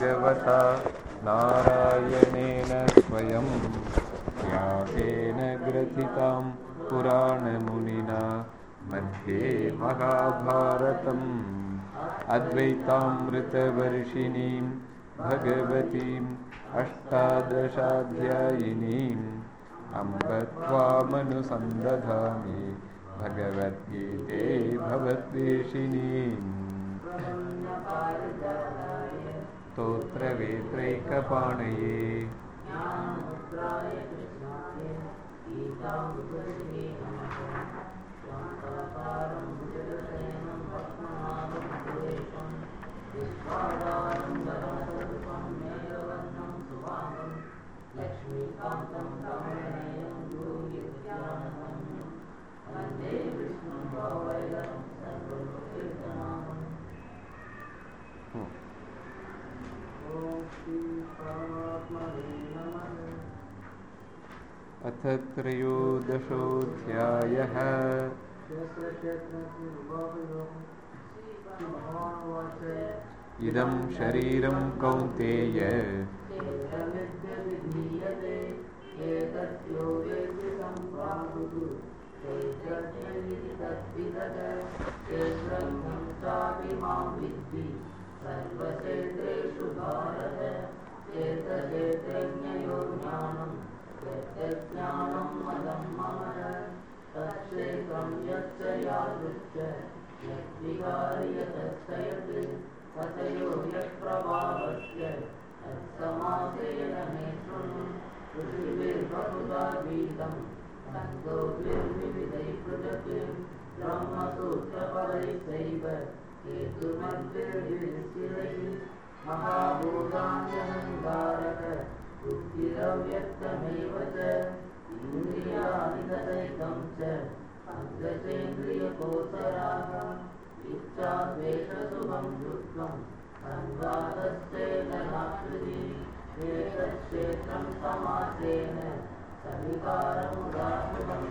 भगवता नारायणेन स्वयं। व्यासेन ग्रथितां पुराणमुनिना मध्ये महाभारतम्। अद्वैतामृतवर्षिणीं भगवतीम् अष्टादशाध्यायिनीम् अम्ब त्वामनुसन्दधामि भगवद्गीते भवद्वेषिणीम् स्तोत्रवेत्रैकपाणये Vande Vishnu Bhavaya Sarvapurita Namam अथ त्रयोदशोऽध्यायः। इदं शरीरं कौन्तेय। सर्वक्षेत्रेषु भारत क्षेत्रक्षेत्रज्ञयो ज्ञानम् यज्ञानं मदं मम तत्क्षेत्रं यच्च यादृश्च यद्विकार्यतस्तयत् कथयो यत्प्रभावस्य तत्समासेन मे शृणु पृथिवीर्बहुधा गीतं छन्दोभिर्विविधैः पृथक् ब्रह्मसूत्रपरैः हेतुमन्त्रिभिस्थिरैः महाभूतान्यहङ्कारक बुद्धिरव्यक्तमेव च इन्द्रियादितदैकं च अग्रचेन्द्रियगोचराः इच्छाद्वेषसुभं कृत्वं संवादश्चेन रात्रि एतच्छेत्रं समासेन सविकारमुदासुभम्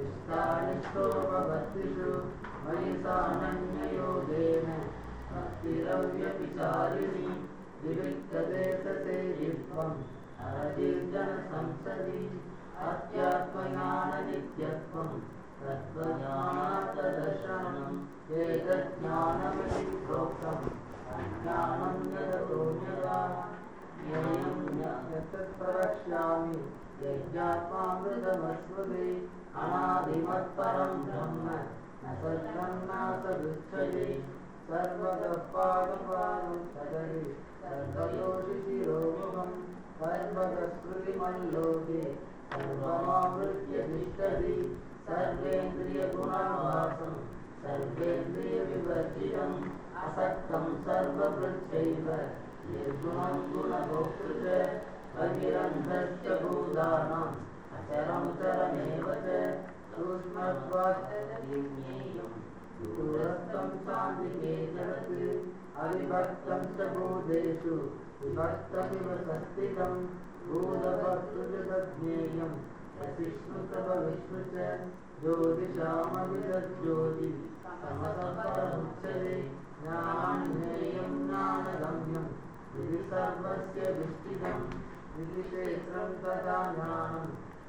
इष्टानिष्टोपभक्तिषु मयिसानन्ययोगेन भक्तिरव्यभिचारिणि विविक्तते सते जिह्वम् अरतिर्जनसंसदि अत्यात्मज्ञाननित्यत्वम् तत्त्वज्ञानार्थदर्शनम् वेदज्ञानमिति प्रोक्तम् अज्ञानं यदतो यदा ज्ञेयं यत्तत्प्रवक्ष्यामि यज्ञात्मामृतमस्मदे अनादिमत्परं ब्रह्म, न सत्तं न सर्वतः पादपादं सदरि सर्वदोषिशिरोमुखं सर्वतस्कृतिमल्लोके सर्वमावृत्य तिष्ठति सर्वेन्द्रियगुणाभासं सर्वेन्द्रियविवर्जितम् असक्तं सर्वभृत्यैव निर्गुणं गुणभोक्तृ च बहिरन्धश्च भूतानाम् परं चरमेवच सूक्ष्मत्वाज्ञेयं दूरस्थं सान्निके जगति अविभक्तं च बोधेषु विभक्तमिव संस्थितं बोधवस्तु जगज्ञेयं यतिष्णु तव विष्णु च ज्योतिषामविदज्योति समसम्परमुच्यते ज्ञानज्ञेयं ज्ञानगम्यं विधि सर्वस्य विष्टितं विधिक्षेत्रं तदा ज्ञानम्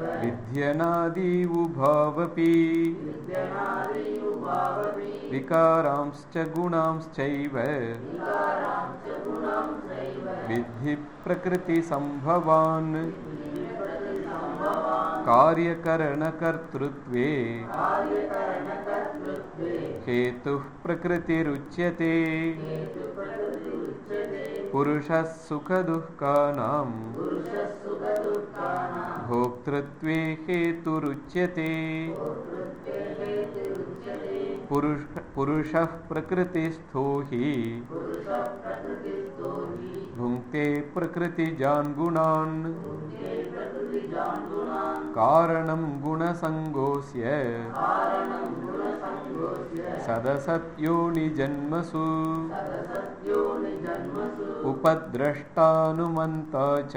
विध्यनादिवुभावपि विकारांश्च गुणांश्चैव। विद्धि प्रकृतिसम्भवान् कार्यकरणकर्तृत्वे। हेतुः प्रकृतिरुच्यते। पुरुषः सुखदुःखानां भोक्तृत्वे हेतुरुच्यते। पुरुषः प्रकृतिस्थो हि। ढूंढते प्रकृति जान गुणान कारणम गुण संगोस्य सदसत्यो निजन्मसु उपद्रष्टानुमन्ता च।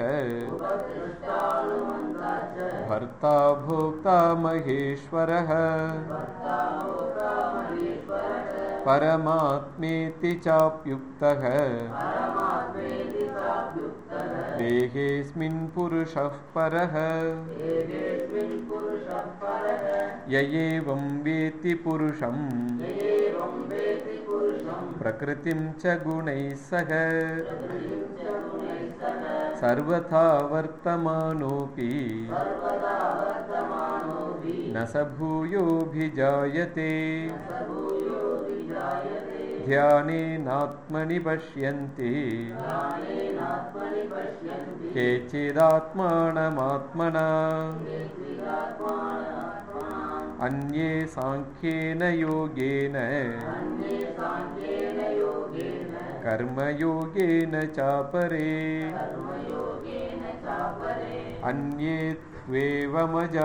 भर्ता भोक्ता महेश्वरः। परमात्मेति चाप्युक्तः। देहेऽस्मिन् पुरुषः परः। य एवं वेति पुरुषं प्रकृतिं च गुणैः सह। सर्वथा वर्तमानोऽपि। न स भूयोऽभिजायते। ध्यानेनात्मनि पश्यन्ति। केचिदात्मानमात्मना। अन्ये साङ्ख्येन योगेन। कर्मयोगेन चापरे। अन्ये त्वेवमजानन्तः।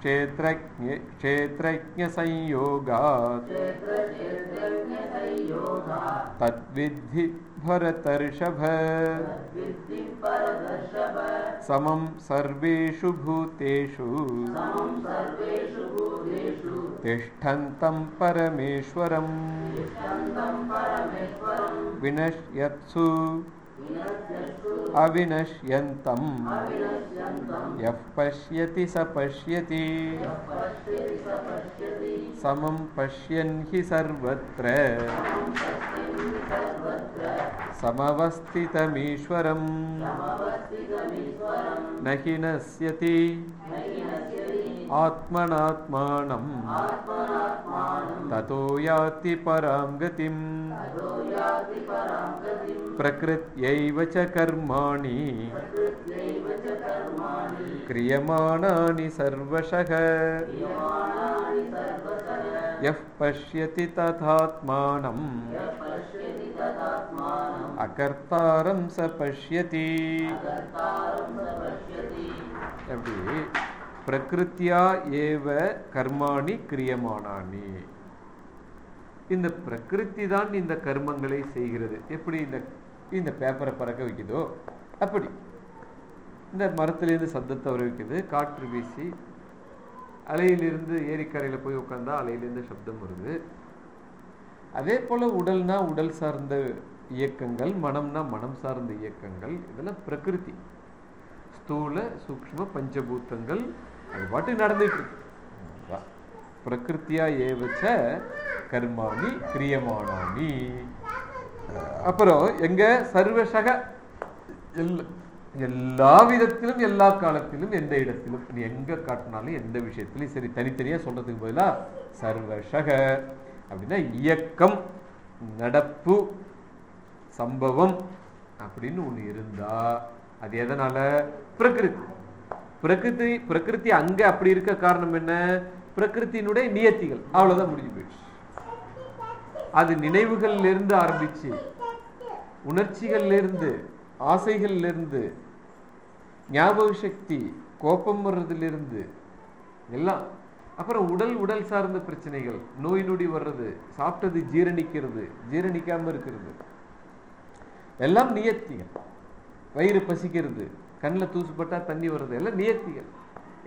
क्षेत्रज्ञ क्षेत्रज्ञसंयोगात्। तद्विद्धि भरतर्षभ। समं सर्वेषु भूतेषु। तिष्ठन्तं परमेश्वरम्। विनश्यत्सु। अविनश्यन्तं यः पश्यति स पश्यति। समं पश्यन् हि सर्वत्र। समवस्थितमीश्वरं न हि नश्यति न हि नश्यति आत्मनात्मानम् आत्मनात्मानं ततो याति परां गतिम् ततो याति परां गतिं प्रकृत्यैव च कर्माणि प्रकृत्यैव च कर्माणि क्रियमाणानि सर्वशः क्रियमाणानि सर्वतः यः पश्यति तथात्मानम् यः पश्यति तदात्मानम् अकर्तारं स पश्यति कर्तारं स पश्यति அப்படி பிரகிருத்தியா ஏவ கர்மாணி கிரியமானானி. இந்த பிரகிருத்தி தான் இந்த கர்மங்களை செய்கிறது. எப்படி இந்த இந்த பேப்பரை பறக்க வைக்குதோ அப்படி. இந்த மரத்திலேருந்து சத்தத்தை வர வைக்குது. காற்று வீசி அலையிலிருந்து ஏரிக்கரையில் போய் உட்காந்தா அலையிலேருந்து சப்தம் வருது. அதே போல் உடல்னா உடல் சார்ந்த இயக்கங்கள் மனம்னா மனம் சார்ந்த இயக்கங்கள் இதெல்லாம் பிரகிருதி ஸ்தூல சூக்ஷ்ம பஞ்சபூத்தங்கள் அது பாட்டு நடந்துட்டு பிரகிருத்தியா ஏவச்ச கர்மாணி கிரியமானானி அப்புறம் எங்க சர்வசக எல்லா எல்லா விதத்திலும் எல்லா காலத்திலும் எந்த இடத்திலும் நீ எங்க காட்டினாலும் எந்த விஷயத்திலும் சரி தனித்தனியா சொல்றதுக்கு பதிலா சர்வசக அப்படின்னா இயக்கம் நடப்பு சம்பவம் அப்படின்னு ஒன்று இருந்தா அது எதனால? பிரகிருதி. பிரகிருதி பிரகிருதி அங்க அப்படி இருக்க காரணம் என்ன? பிரகிருத்தினுடைய நியத்திகள். அவ்வளவுதான் முடிஞ்சு போயிடுச்சு. அது நினைவுகள்ல இருந்து ஆரம்பிச்சு உணர்ச்சிகள்ல இருந்து ஆசைகள்ல இருந்து ஞாபக சக்தி கோபம் வர்றதுல இருந்து எல்லாம். அப்புறம் உடல் உடல் சார்ந்த பிரச்சனைகள் நோய் நொடி வர்றது சாப்பிட்டது ஜீரணிக்கிறது ஜீரணிக்காம இருக்கிறது. எல்லாம் நியத்திகள். வயிறு பசிக்கிறது. கண்ணில் தூசுப்பட்டா தண்ணி வருது. எல்லாம் நியத்திகள்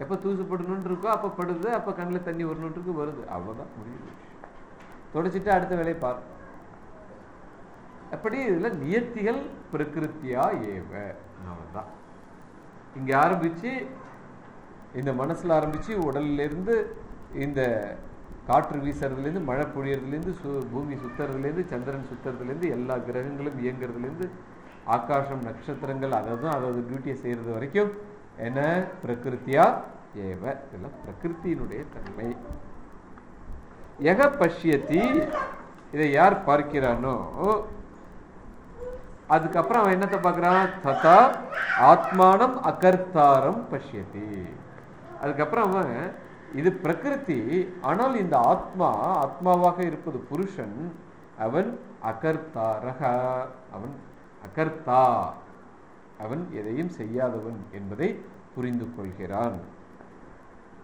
எப்போ தூசுப்படணுன்னு இருக்கோ அப்போ படுது அப்போ கண்ணில் தண்ணி வரணும்னு இருக்கு வருது. அவ்வளோதான் முடியுது. தொடச்சிட்டு அடுத்த வேலையை பார். அப்படி இதுல நியத்திகள் பிரகிருத்தியா ஏவ. தான் இங்க ஆரம்பிச்சு இந்த மனசுல ஆரம்பிச்சு உடல்ல இருந்து இந்த காற்று வீசுறதுலேருந்து மழை பொழியறதுலேருந்து சு பூமி சுத்துறதுலேருந்து சந்திரன் சுத்துறதுலேருந்து எல்லா கிரகங்களும் இயங்குறதுலேருந்து ஆகாசம் நட்சத்திரங்கள் அதாவது அதாவது டியூட்டியை செய்யறது வரைக்கும் என்ன? பிரகிருத்தியா ஏவ. இதெல்லாம் பிரகிருத்தியினுடைய தன்மை. எக பஷ்யத்தி இதை யார் பார்க்கிறானோ அதுக்கப்புறம் அவன் என்னத்தை பார்க்குறான்? ததா ஆத்மானம் அகர்த்தாரம் பஷ்யத்தி அதுக்கப்புறம் அவன் இது பிரகிருதி ஆனால் இந்த ஆத்மா ஆத்மாவாக இருப்பது புருஷன் அவன் அகர்த்தாரக. அவன் அகர்த்தா அவன் எதையும் செய்யாதவன் என்பதை புரிந்து கொள்கிறான்.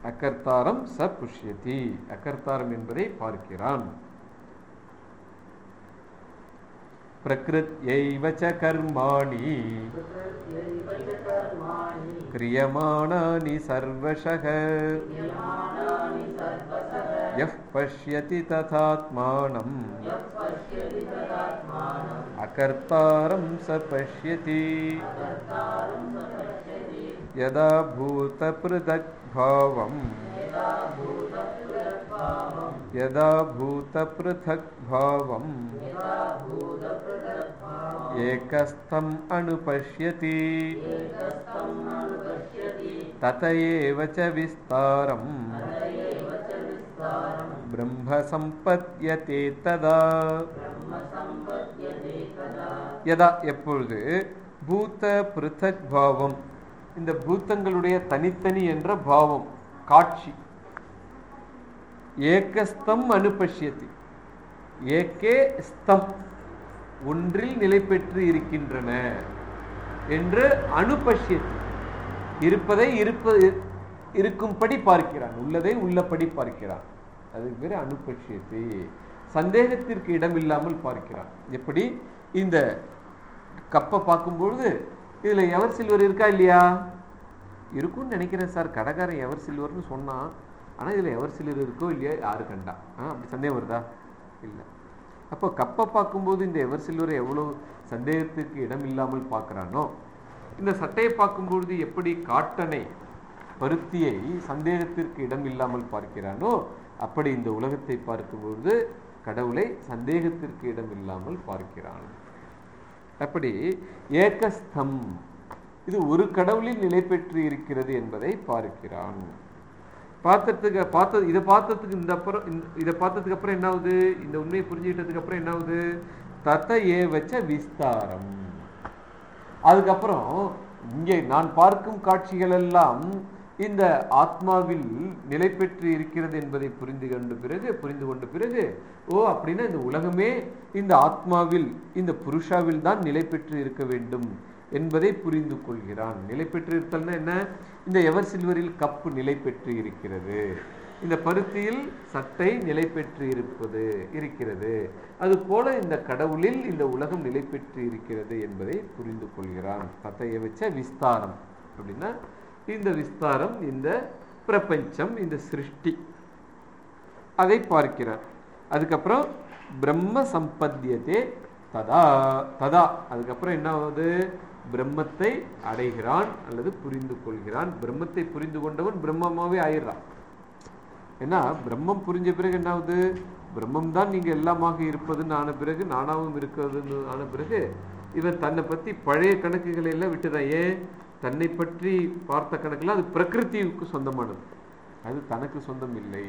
அகர்த்தாரம் ச புஷ்யதி அகர்த்தாரம் என்பதை பார்க்கிறான். प्रकृत्यैव च कर्माणि। क्रियमाणानि सर्वशः। यः पश्यति तथात्मानम्। अकर्तारं स पश्यति। यदा भूतपृथग्भावम्। यदा भूतपृथग्भावम्। एकस्थम् अनुपश्यति। तत एव च विस्तारम्। ब्रह्मसम्पद्यते तदा। यदा य भूतपृथग्भावम्। இந்த பூத்தங்களுடைய தனித்தனி என்ற பாவம் காட்சி. ஏகஸ்தம் அனுபஷ்யத்தி ஏகே ஸ்தம் ஒன்றில் நிலை பெற்று இருக்கின்றன என்று அனுபஷ்யத்தி இருப்பதை இருப்பது இருக்கும்படி பார்க்கிறான் உள்ளதை உள்ளபடி பார்க்கிறான். அதுக்கு பேர் அனுபஷ்யத்தை சந்தேகத்திற்கு இடமில்லாமல் பார்க்கிறான். எப்படி? இந்த கப்பை பார்க்கும்பொழுது இதில் எவர் சில்வர் இருக்கா இல்லையா? இருக்கும்னு நினைக்கிறேன் சார். கடைக்காரன் எவர் சில்வர்னு சொன்னான் ஆனால் இதில் எவர் சில்வர் இருக்கோ இல்லையா யாரு கண்டா? ஆ, அப்படி சந்தேகம் வருதா? இல்லை. அப்போ கப்பை பார்க்கும்போது இந்த எவர் சில்வரை எவ்வளோ சந்தேகத்துக்கு இடம் இல்லாமல் பார்க்குறானோ இந்த சட்டையை பார்க்கும்பொழுது எப்படி காட்டனை பருத்தியை சந்தேகத்திற்கு இடம் இல்லாமல் பார்க்கிறானோ அப்படி இந்த உலகத்தை பார்க்கும்பொழுது கடவுளை சந்தேகத்திற்கு இடம் இல்லாமல் பார்க்கிறான். அப்படி ஏகஸ்தம் இது ஒரு கடவுளில் நிலை பெற்று இருக்கிறது என்பதை பார்க்கிறான். பார்த்ததுக்கு பார்த்தது இதை பார்த்ததுக்கு இந்த அப்புறம் இந்த- இதை பார்த்ததுக்கு அப்புறம் என்ன ஆகுது? இந்த உண்மையை புரிஞ்சுக்கிட்டதுக்கு அப்புறம் என்ன ஆகுது? தத்த ஏ வச்ச விஸ்தாரம். அதுக்கப்புறம் இங்கே நான் பார்க்கும் காட்சிகள் எல்லாம் இந்த ஆத்மாவில் நிலை பெற்று இருக்கிறது என்பதை புரிந்து கொண்ட பிறகு புரிந்து கொண்ட பிறகு ஓ அப்படின்னா இந்த உலகமே இந்த ஆத்மாவில் இந்த புருஷாவில் தான் நிலை பெற்று இருக்க வேண்டும் என்பதை புரிந்து கொள்கிறான். நிலை பெற்று இருத்தல்னா என்ன? இந்த எவர் சில்வரில் கப்பு நிலை பெற்று இருக்கிறது. இந்த பருத்தியில் சட்டை நிலை பெற்று இருப்பது இருக்கிறது. அது போல இந்த கடவுளில் இந்த உலகம் நிலை பெற்று இருக்கிறது என்பதை புரிந்து கொள்கிறான். தத்தைய வச்ச விஸ்தாரம். அப்படின்னா இந்த விஸ்தாரம் இந்த பிரபஞ்சம் இந்த சிருஷ்டி. அதை பார்க்கிறார். அதுக்கப்புறம் பிரம்ம சம்பத்தியதே ததா ததா. அதுக்கப்புறம் என்ன ஆகுது? பிரம்மத்தை அடைகிறான் அல்லது புரிந்து கொள்கிறான். பிரம்மத்தை புரிந்து கொண்டவன் பிரம்மமாவே ஆயிடுறான். ஏன்னா பிரம்மம் புரிஞ்ச பிறகு என்ன ஆகுது? பிரம்மம் தான் நீங்க எல்லாமாக இருப்பதுன்னு ஆன பிறகு நானாவும் இருக்கிறதுன்னு ஆன பிறகு இவன் தன்னை பத்தி பழைய கணக்குகளை எல்லாம் விட்டுதான் ஏன்? தன்னை பற்றி பார்த்த கணக்கில் அது பிரகிருதிக்கு சொந்தமானது. அது தனக்கு சொந்தம் இல்லை.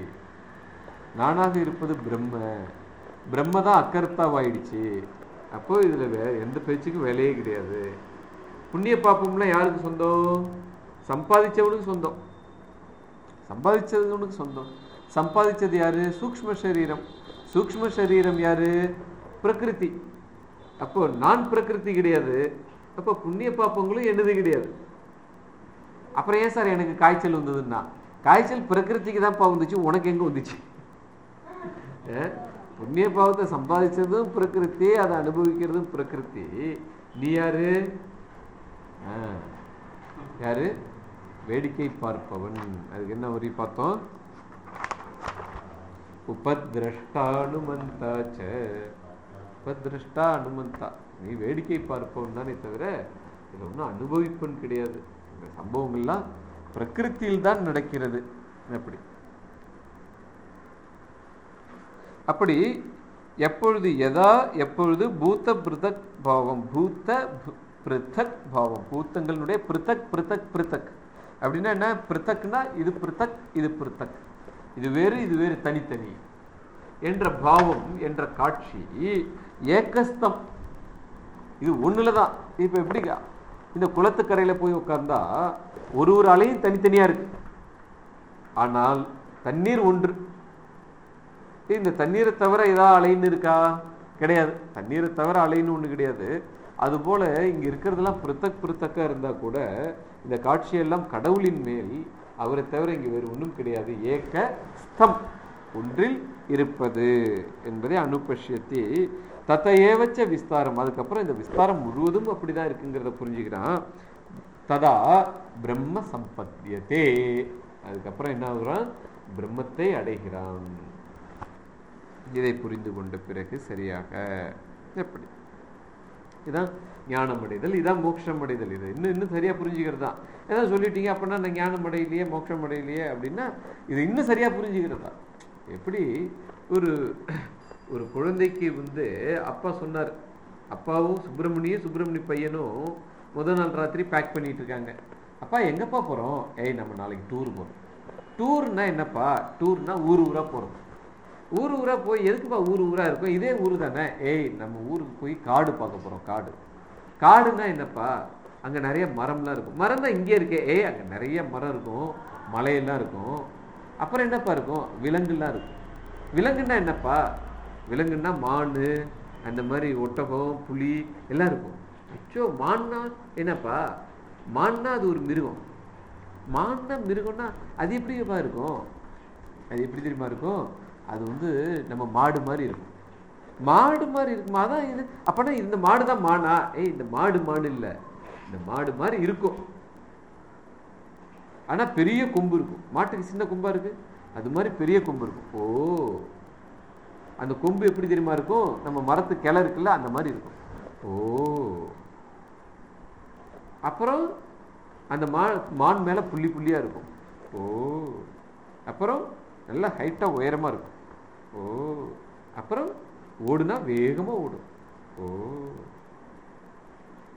நானாக இருப்பது பிரம்ம. பிரம்ம தான் அக்கர்த்தாவாயிடுச்சு. அப்போ இதுல வே எந்த பேச்சுக்கும் வேலையே கிடையாது. புண்ணிய பாப்பம்லாம் யாருக்கு சொந்தம்? சம்பாதிச்சவனுக்கு சொந்தம். சம்பாதிச்சவனுக்கு சொந்தம். சம்பாதிச்சது யாரு? சூக்ஷ்ம சரீரம். சூக்ஷ்ம சரீரம் யாரு? பிரகிருதி. அப்போ நான் பிரகிருதி கிடையாது. அப்போ புண்ணிய பாப்பங்களும் என்னது கிடையாது. அப்புறம் ஏன் சார் எனக்கு காய்ச்சல் வந்ததுன்னா? காய்ச்சல் பிரகிருத்திக்கு தான் வந்துச்சு உனக்கு எங்க வந்துச்சு? புண்ணிய பாவத்தை சம்பாதிச்சதும் பிரகிருதி அதை அனுபவிக்கிறதும் பிரகிருத்தி. நீ யாரு? யாரு? வேடிக்கை பார்ப்பவன். அதுக்கு என்ன வரி பார்த்தோம்? உபதிரஷ்டானுமந்தா. ச உபதிரஷ்டா அனுமந்தா நீ வேடிக்கை பார்ப்பவன் தானே தவிர இதில் ஒன்றும் அனுபவிப்பன் கிடையாது. இந்த சம்பவங்கள்லாம் பிரகிருத்தியில் தான் நடக்கிறது. அப்படி. அப்படி எப்பொழுது எதா எப்பொழுது பூத்த பிருதக் பாவம் பூத்த பிருத்தக் பாவம் பூத்தங்களுடைய பிருத்தக் பிருத்தக் பிருத்தக். அப்படின்னா என்ன? பிருத்தக்னா இது பிருத்தக் இது பிருத்தக். இது வேறு இது வேறு தனித்தனி. என்ற பாவம் என்ற காட்சி ஏகஸ்தம் இது ஒண்ணுல தான். இப்போ எப்படி இந்த குளத்துக்கரையில போய் உட்கார்ந்தா ஒரு ஒரு அலையும் தனித்தனியா இருக்கு. ஆனால் தண்ணீர் ஒன்று. இந்த தண்ணீரை தவிர ஏதாவது அலைன்னு இருக்கா? கிடையாது. தண்ணீரை தவிர அலைன்னு ஒண்ணு கிடையாது. அதுபோல் இங்க இருக்கிறதெல்லாம் பிருத்தக் பிருத்தக்கா இருந்தா கூட இந்த காட்சியெல்லாம் கடவுளின் மேல் அவரை தவிர இங்கே வேறு ஒன்றும் கிடையாது. ஏக ஸ்தம். ஒன்றில் இருப்பது என்பதை அனுபஷ்யத்தை தத்தையே ஏவச்ச விஸ்தாரம். அதுக்கப்புறம் இந்த விஸ்தாரம் முழுவதும் அப்படிதான் இருக்குங்கிறத புரிஞ்சுக்கிறான் ததா பிரம்ம சம்பத்தியதே. அதுக்கப்புறம் என்ன ஆகுறான்? பிரம்மத்தை அடைகிறான். இதை புரிந்து கொண்ட பிறகு சரியாக எப்படி? இதான் ஞானம் அடைதல் இதான் மோட்சம் அடைதல் இது இன்னும் இன்னும் சரியா புரிஞ்சுக்கிறது தான். ஏதாவது சொல்லிட்டீங்க அப்படின்னா நான் ஞானம் அடையிலேயே மோட்சம் அடையிலையே அப்படின்னா இது இன்னும் சரியா புரிஞ்சுக்கிறது தான். எப்படி? ஒரு ஒரு குழந்தைக்கு வந்து அப்பா சொன்னார் அப்பாவும் சுப்பிரமணியும் சுப்பிரமணி பையனும் முதல் நாள் ராத்திரி பேக் பண்ணிட்டு இருக்காங்க. அப்பா எங்கப்பா போகிறோம் ஏய் நம்ம நாளைக்கு டூர் போகிறோம் டூர்னா என்னப்பா? டூர்னா ஊர் ஊராக போகிறோம் ஊர் ஊராக போய் எதுக்குப்பா ஊர் ஊராக இருக்கும்? இதே ஊர் தானே. ஏய் நம்ம ஊருக்கு போய் காடு பார்க்க போகிறோம் காடு. காடுன்னா என்னப்பா? அங்கே நிறைய மரம்லாம் இருக்கும். மரம் தான் இங்கே இருக்கே. ஏய் அங்கே நிறைய மரம் இருக்கும் மலையெல்லாம் இருக்கும். அப்புறம் என்னப்பா இருக்கும்? விலங்குலாம் இருக்கும். விலங்குன்னா என்னப்பா? விலங்குன்னா மான் அந்த மாதிரி ஒட்டகம் புலி எல்லாம் இருக்கும். அச்சோ மான்னா என்னப்பா? மான்னா அது ஒரு மிருகம். மான்னா மிருகம்னா அது எப்படிப்பா இருக்கும்? அது எப்படி தெரியுமா இருக்கும்? அது வந்து நம்ம மாடு மாதிரி இருக்கும். மாடு மாதிரி இருக்குமா. அதான் இது. அப்பனா இந்த மாடு தான் மானா. ஏய் இந்த மாடு மாடு இல்லை. இந்த மாடு மாதிரி இருக்கும். ஆனா பெரிய கொம்பு இருக்கும். மாட்டுக்கு சின்ன கொம்பாக இருக்கு. அது மாதிரி பெரிய கொம்பு இருக்கும். ஓ. அந்த கொம்பு எப்படி தெரியுமா இருக்கும்? நம்ம மரத்து கிளை இருக்குல்ல அந்த மாதிரி இருக்கும். ஓ. அப்புறம் அந்த மா மான் மேல புள்ளி புள்ளியா இருக்கும். ஓ. அப்புறம் நல்லா ஹைட்டா உயரமா இருக்கும். ஓ. அப்புறம் ஓடுனா வேகமா ஓடும். ஓ.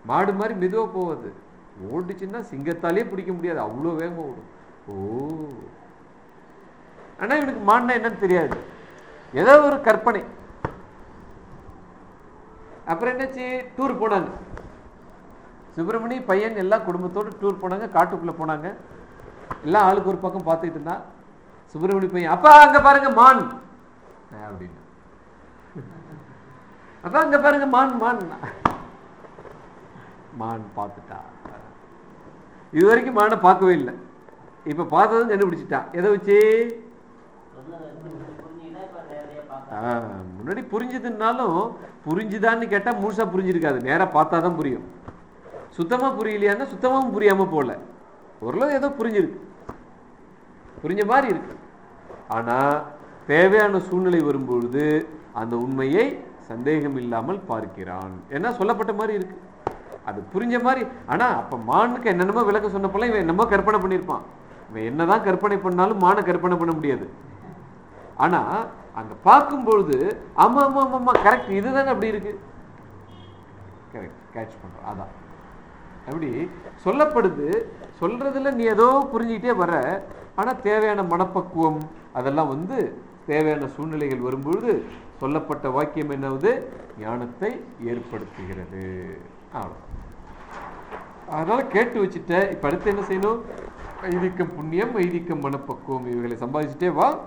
மாடு மாதிரி மெதுவா போகாது. ஓடுச்சுன்னா சிங்கத்தாலே பிடிக்க முடியாது. அவ்வளோ வேகமா ஓடும். ஓ. ஆனா இவனுக்கு மான்னா என்னன்னு தெரியாது. ஏதோ ஒரு கற்பனை. அப்புறம் என்னாச்சு? டூர் போனாங்க. சுப்பிரமணி பையன் எல்லா குடும்பத்தோட டூர் போனாங்க காட்டுக்குள்ள போனாங்க. எல்லாம் ஆளுக்கு ஒரு பக்கம் பார்த்துக்கிட்டு இருந்தா சுப்பிரமணி பையன் அப்பா அங்க பாருங்க மான். அப்படின்னு. அப்பா அங்க பாருங்க மான் மான். மான் பார்த்துட்டா. இது வரைக்கும் மானை பார்க்கவே இல்லை. இப்போ பார்த்ததும் கண்டுபிடிச்சிட்டான் எதை வச்சு ஆ, முன்னாடி புரிஞ்சுதுன்னாலும் புரிஞ்சுதான்னு கேட்டா முழுசாக புரிஞ்சிருக்காது. நேரா பார்த்தாதான் புரியும். சுத்தமா புரியலையான்னா சுத்தமாவும் புரியாம போல ஓரளவு ஏதோ புரிஞ்சிருக்கு. புரிஞ்ச மாதிரி இருக்கு. ஆனா தேவையான சூழ்நிலை வரும்பொழுது அந்த உண்மையை சந்தேகம் இல்லாமல் பார்க்கிறான். ஏன்னா சொல்லப்பட்ட மாதிரி இருக்கு. அது புரிஞ்ச மாதிரி ஆனா அப்ப மானுக்கு என்னென்னமோ விளக்க சொன்னப்பெல்லாம் இவன் என்னமோ கற்பனை பண்ணியிருப்பான். இவன் என்னதான் கற்பனை பண்ணாலும் மானை கற்பனை பண்ண முடியாது. ஆனா அங்க பார்க்கும்பொழுது ஆமா ஆமா ஆமா கரெக்ட் இதுதானே அப்படி இருக்கு? கரெக்ட் கேட்ச் பண்றோம். அதான். அப்படி சொல்லப்படுது. சொல்றதுல நீ ஏதோ புரிஞ்சுக்கிட்டே வர ஆனா தேவையான மனப்பக்குவம் அதெல்லாம் வந்து தேவையான சூழ்நிலைகள் வரும்பொழுது சொல்லப்பட்ட வாக்கியம் என்னவது? ஞானத்தை ஏற்படுத்துகிறது. அவ்வளவு. அதனால கேட்டு வச்சுட்ட இப்ப அடுத்து என்ன செய்யணும்? வைதிக்கம் புண்ணியம் வைதிக்கம் மனப்பக்குவம். இவைகளை சம்பாதிச்சுட்டே வா.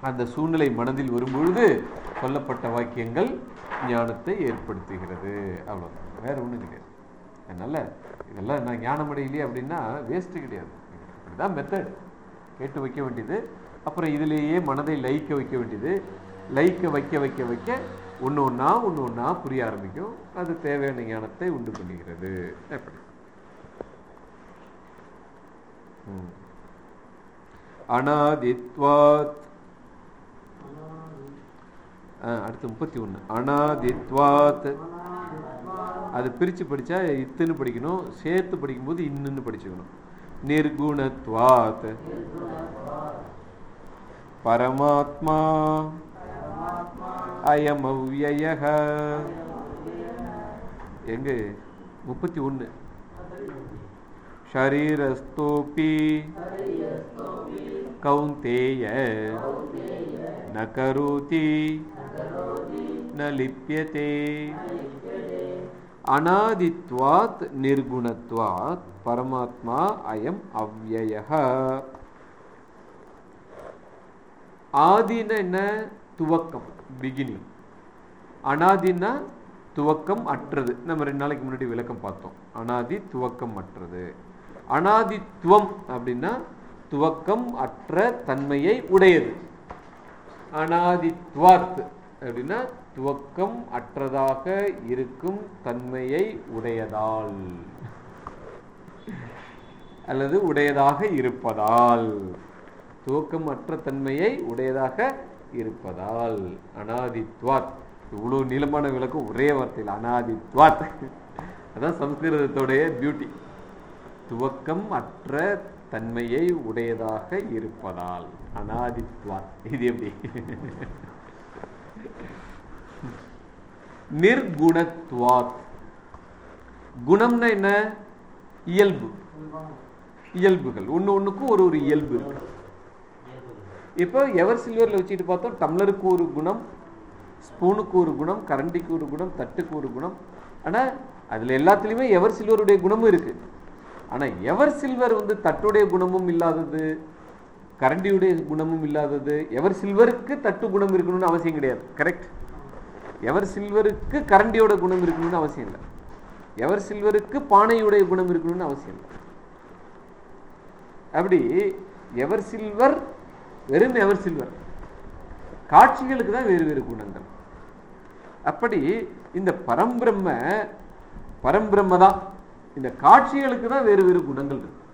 அந்த சூழ்நிலை மனதில் வரும்பொழுது சொல்லப்பட்ட வாக்கியங்கள் ஞானத்தை ஏற்படுத்துகிறது. அவ்வளவுதான். வேற ஒன்றும் கிடையாது. அதனால் இதெல்லாம் நான் ஞானம் அடையிலே அப்படின்னா வேஸ்ட்டு கிடையாது. இப்படிதான் மெத்தட் கேட்டு வைக்க வேண்டியது. அப்புறம் இதுலேயே மனதை லயிக்க வைக்க வேண்டியது. லயிக்க வைக்க வைக்க வைக்க ஒன்று ஒன்றா ஒன்று ஒன்றா புரிய ஆரம்பிக்கும். அது தேவையான ஞானத்தை உண்டு பண்ணுகிறது எப்படி அனாதித்வாத் அடுத்து முப்பத்தி ஒன்று அனாதித்வாத். அது பிரித்து படித்தா இத்துன்னு படிக்கணும் சேர்த்து படிக்கும்போது இன்னுன்னு படிச்சுக்கணும். நிர்குணத்வாத். பரமாத்மா. அயம் அவ்யய எங்க? முப்பத்தி ஒன்று ஷரீரஸ்தோபி. கௌந்தேய. ந கரோதி ந லிப்யதே அனாதித்வாத் நிர்குணத்வாத் பரமாத்மா அயம் அவ்யய ஆதின என்ன துவக்கம் பிகினிங் அனாதினா துவக்கம் அற்றது. நம்ம ரெண்டு நாளைக்கு முன்னாடி விளக்கம் பார்த்தோம். அனாதி துவக்கம் அற்றது. அனாதித்துவம் அப்படின்னா துவக்கம் அற்ற தன்மையை உடையது. அனாதித்வாத். அப்படின்னா துவக்கம் அற்றதாக இருக்கும் தன்மையை உடையதால். அல்லது உடையதாக இருப்பதால். துவக்கம் அற்ற தன்மையை உடையதாக இருப்பதால். அனாதித்வாத். இவ்வளவு நீளமான விளக்கம் ஒரே வார்த்தையில் அனாதித்வாத். அதான் சம்ஸ்கிருதத்துடைய பியூட்டி துவக்கம் அற்ற தன்மையை உடையதாக இருப்பதால். அனாதித்வாத். இது எப்படி? நிர்குணத்வாத் குணம்னா என்ன? இயல்பு. இயல்புகள். ஒன்று ஒன்றுக்கும் ஒரு ஒரு இயல்பு இருக்கு. இப்போ எவர் சில்வரில் வச்சுட்டு பார்த்தோம் டம்ளருக்கு ஒரு குணம் ஸ்பூனுக்கு ஒரு குணம் கரண்டிக்கு ஒரு குணம் தட்டுக்கு ஒரு குணம். ஆனால் அதில் எல்லாத்துலேயுமே எவர் சில்வருடைய குணமும் இருக்குது ஆனால் எவர் சில்வர் வந்து தட்டுடைய குணமும் இல்லாதது கரண்டியுடைய குணமும் இல்லாதது எவர் சில்வருக்கு தட்டு குணம் இருக்கணும்னு அவசியம் கிடையாது. கரெக்ட் எவர் சில்வருக்கு கரண்டியோட குணம் இருக்கணும்னு அவசியம் இல்லை. எவர் சில்வருக்கு பானையுடைய குணம் இருக்கணும்னு அவசியம் இல்லை. அப்படி எவர் சில்வர் வெறும் எவர் சில்வர். காட்சிகளுக்கு தான் வேறு வேறு குணங்கள். அப்படி இந்த பரம்பிரம்ம பரம்பிரம்ம தான் இந்த காட்சிகளுக்கு தான் வேறு வேறு குணங்கள் இருக்கு.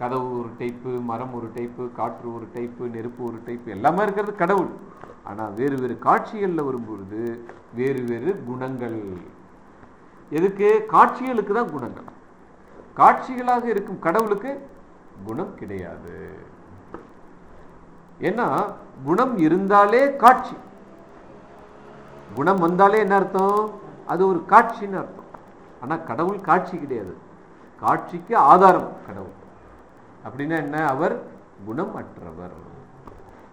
கதவு ஒரு டைப்பு மரம் ஒரு டைப்பு காற்று ஒரு டைப்பு நெருப்பு ஒரு டைப்பு எல்லாமே இருக்கிறது கடவுள். ஆனால் வேறு வேறு காட்சிகளில் வரும்பொழுது வேறு வேறு குணங்கள். எதுக்கு? காட்சிகளுக்கு தான் குணங்கள். காட்சிகளாக இருக்கும் கடவுளுக்கு குணம் கிடையாது. ஏன்னா குணம் இருந்தாலே காட்சி. குணம் வந்தாலே என்ன அர்த்தம்? அது ஒரு காட்சின்னு அர்த்தம். ஆனா கடவுள் காட்சி கிடையாது. காட்சிக்கு ஆதாரம் கடவுள். அப்படின்னா என்ன? அவர் குணம் அற்றவர்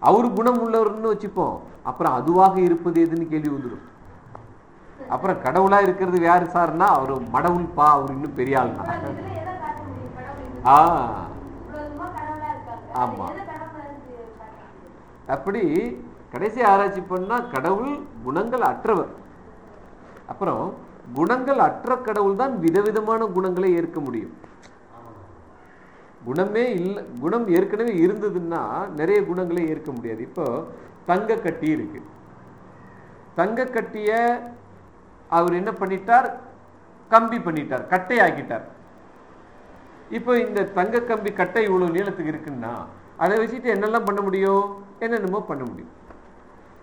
அவர் குணம் உள்ளவர்னு வச்சுப்போம் அப்புறம் அதுவாக இருப்பது எதுன்னு கேள்வி வந்துடும் அப்புறம் கடவுளா இருக்கிறது யாரு சார்னா அவர் மடவுள் பா அவர் இன்னும் பெரிய? கடவுள் இது. ஆ. ஆமா. அப்படி கடைசி ஆராய்ச்சி பண்ணா கடவுள் குணங்கள் அற்றவர் அப்புறம் குணங்கள் அற்ற கடவுள் தான் விதவிதமான குணங்களை ஏற்க முடியும் குணமே இல்லை குணம் ஏற்கனவே இருந்ததுன்னா நிறைய குணங்களை ஏற்க முடியாது. இப்போ தங்க கட்டி இருக்கு. தங்க கட்டிய அவர் என்ன பண்ணிட்டார்? கம்பி பண்ணிட்டார் கட்டை ஆக்கிட்டார் இப்போ இந்த தங்க கம்பி கட்டை இவ்வளவு நீளத்துக்கு இருக்குன்னா அதை வச்சுட்டு என்னெல்லாம் பண்ண முடியும்? என்னென்னமோ பண்ண முடியும்.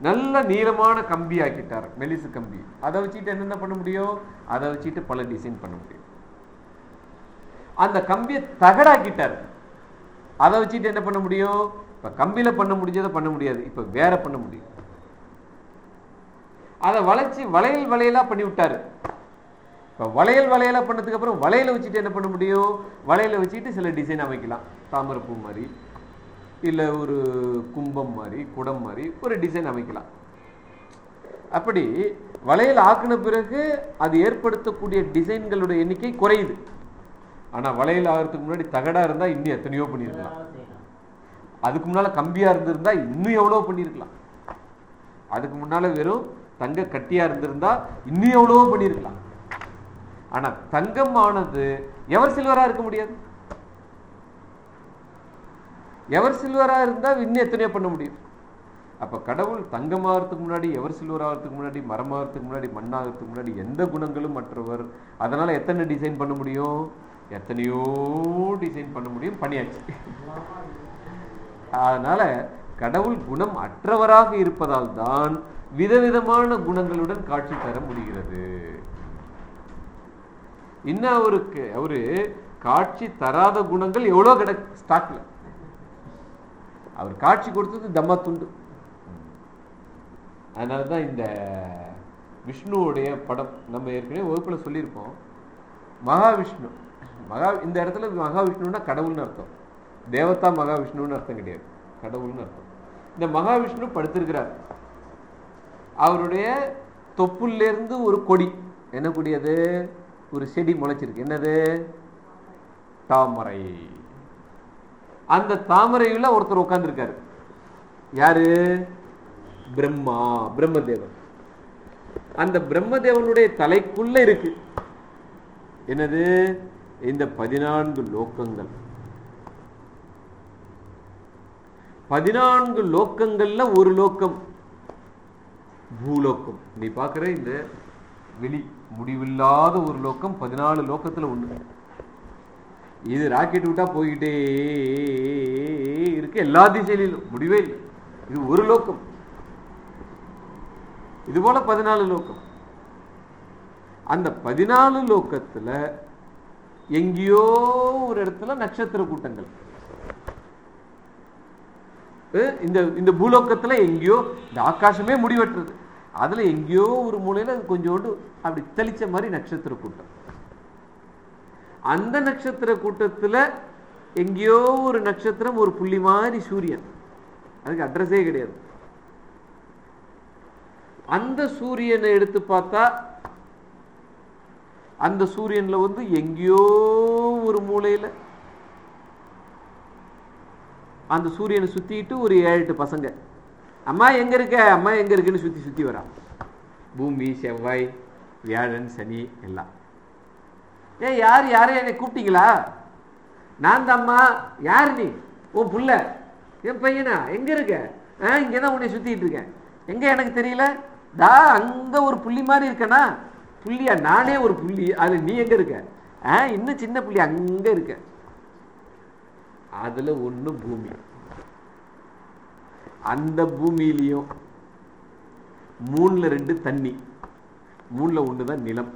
நல்ல நீளமான கம்பி ஆக்கிட்டார் மெலிசு கம்பி. அதை வச்சுட்டு என்னென்ன பண்ண முடியும்? அதை வச்சுட்டு பல டிசைன் பண்ண முடியும். அந்த கம்பியை தகடாக்கிட்டார். அதை வச்சுட்டு என்ன பண்ண முடியும்? இப்போ கம்பியில பண்ண முடிஞ்சதை பண்ண முடியாது. இப்ப வேற பண்ண முடியும். அதை வளைச்சி வளையல் வளையலாக பண்ணி விட்டாரு. இப்போ வளையல் வளையலாக பண்ணதுக்கு அப்புறம் வளையல வச்சுட்டு என்ன பண்ண முடியும்? வளையல வச்சுட்டு சில டிசைன் அமைக்கலாம் தாமரப்பூ மாதிரி இல்லை ஒரு கும்பம் மாதிரி குடம் மாதிரி ஒரு டிசைன் அமைக்கலாம். அப்படி வளையல் ஆக்கின பிறகு அது ஏற்படுத்தக்கூடிய டிசைன்களுடைய எண்ணிக்கை குறையுது. ஆனா வளையல் ஆகிறதுக்கு முன்னாடி தகடா இருந்தா இன்னும் எத்தனையோ பண்ணியிருக்கலாம். அதுக்கு முன்னால கம்பியா இருந்திருந்தா இன்னும் எவ்வளவோ பண்ணியிருக்கலாம். அதுக்கு முன்னால வெறும் தங்க கட்டியா இருந்திருந்தா இன்னும் எவ்வளவோ பண்ணியிருக்கலாம். ஆனா தங்கமானது எவர் சில்வரா இருக்க முடியாது. எவர் சில்வரா இருந்தா இன்னும் எத்தனையோ பண்ண முடியும். அப்ப கடவுள் தங்கமாகறதுக்கு முன்னாடி எவர் சில்வர் ஆகிறதுக்கு முன்னாடி மரமாகறதுக்கு முன்னாடி மண்ணாகிறதுக்கு முன்னாடி எந்த குணங்களும் மற்றவர் அதனால எத்தனை டிசைன் பண்ண முடியும்? எத்தனையோ டிசைன் பண்ண முடியும் பண்ணியாச்சு அதனால கடவுள் குணம் அற்றவராக இருப்பதால் தான் விதவிதமான குணங்களுடன் காட்சி தர முடிகிறது. இன்னும் அவருக்கு அவரு காட்சி தராத குணங்கள் எவ்வளோ கிட ஸ்டாக்ல அவர் காட்சி கொடுத்தது தம்மா துண்டு. அதனால தான் இந்த விஷ்ணுவுடைய படம் நம்ம ஏற்கனவே வகுப்புல சொல்லியிருப்போம். மகாவிஷ்ணு. மகா இந்த இடத்துல மகாவிஷ்ணுன்னா கடவுள்னு அர்த்தம். தேவதா மகாவிஷ்ணுன்னு அர்த்தம் கிடையாது. கடவுள்னு அர்த்தம். இந்த மகாவிஷ்ணு படுத்திருக்கிறார். அவருடைய தொப்புலேருந்து ஒரு கொடி. என்ன கூடியது ஒரு செடி முளைச்சிருக்கு. என்னது? தாமரை. அந்த தாமரையில ஒருத்தர் உட்கார்ந்திருக்காரு. யாரு? பிரம்மா பிரம்மதேவன். அந்த பிரம்மதேவனுடைய தலைக்குள்ள இருக்கு. என்னது? இந்த பதினான்கு லோக்கங்கள். பதினான்கு லோக்கங்கள்ல ஒரு லோக்கம். பூலோக்கம். நீ பார்க்குற இந்த வெளி முடிவில்லாத ஒரு லோக்கம் பதினாலு லோக்கத்துல ஒண்ணு இது ராக்கெட் விட்டா போய்கிட்டே இருக்கு எல்லா திசையிலும். முடிவே இல்லை. இது ஒரு லோக்கம். இது போல பதினாலு லோக்கம். அந்த பதினாலு லோக்கத்துல எங்கேயோ ஒரு இடத்துல நட்சத்திர கூட்டங்கள். இந்த இந்த பூலோக்கத்துல எங்கேயோ இந்த ஆகாசமே முடிவெட்டுறது. அதுல எங்கேயோ ஒரு மூலையில கொஞ்சோண்டு அப்படி தெளிச்ச மாதிரி நட்சத்திர கூட்டம். அந்த நட்சத்திர கூட்டத்துல எங்கேயோ ஒரு நட்சத்திரம் ஒரு புள்ளி மாதிரி சூரியன். அதுக்கு அட்ரஸே கிடையாது. அந்த சூரியனை எடுத்து பார்த்தா அந்த சூரியன்ல வந்து எங்கேயோ ஒரு மூலையில அந்த சூரியனை சுத்திட்டு ஒரு ஏழு எட்டு பசங்க. அம்மா எங்க இருக்க? அம்மா எங்க இருக்குன்னு சுத்தி சுத்தி வரா. பூமி செவ்வாய் வியாழன் சனி எல்லாம். ஏ யார் யாரையும் என்னை கூப்பிட்டீங்களா? நான் தாம்மா யார் நீ? உன் புள்ள. என் பையனா? எங்க இருக்க? ஆ இங்கதான் உன்னை சுத்திட்டு இருக்கேன். எங்க எனக்கு தெரியல? டா அங்க ஒரு புள்ளி மாதிரி இருக்கேனா? புள்ளியா? நானே ஒரு புள்ளி. அது நீ எங்க இருக்க? ஆ இன்னும் சின்ன புள்ளி அங்க இருக்க. அதுல ஒண்ணு பூமி. அந்த பூமியிலையும் மூணுல ரெண்டு தண்ணி. மூணுல ஒண்ணுதான் நிலம்.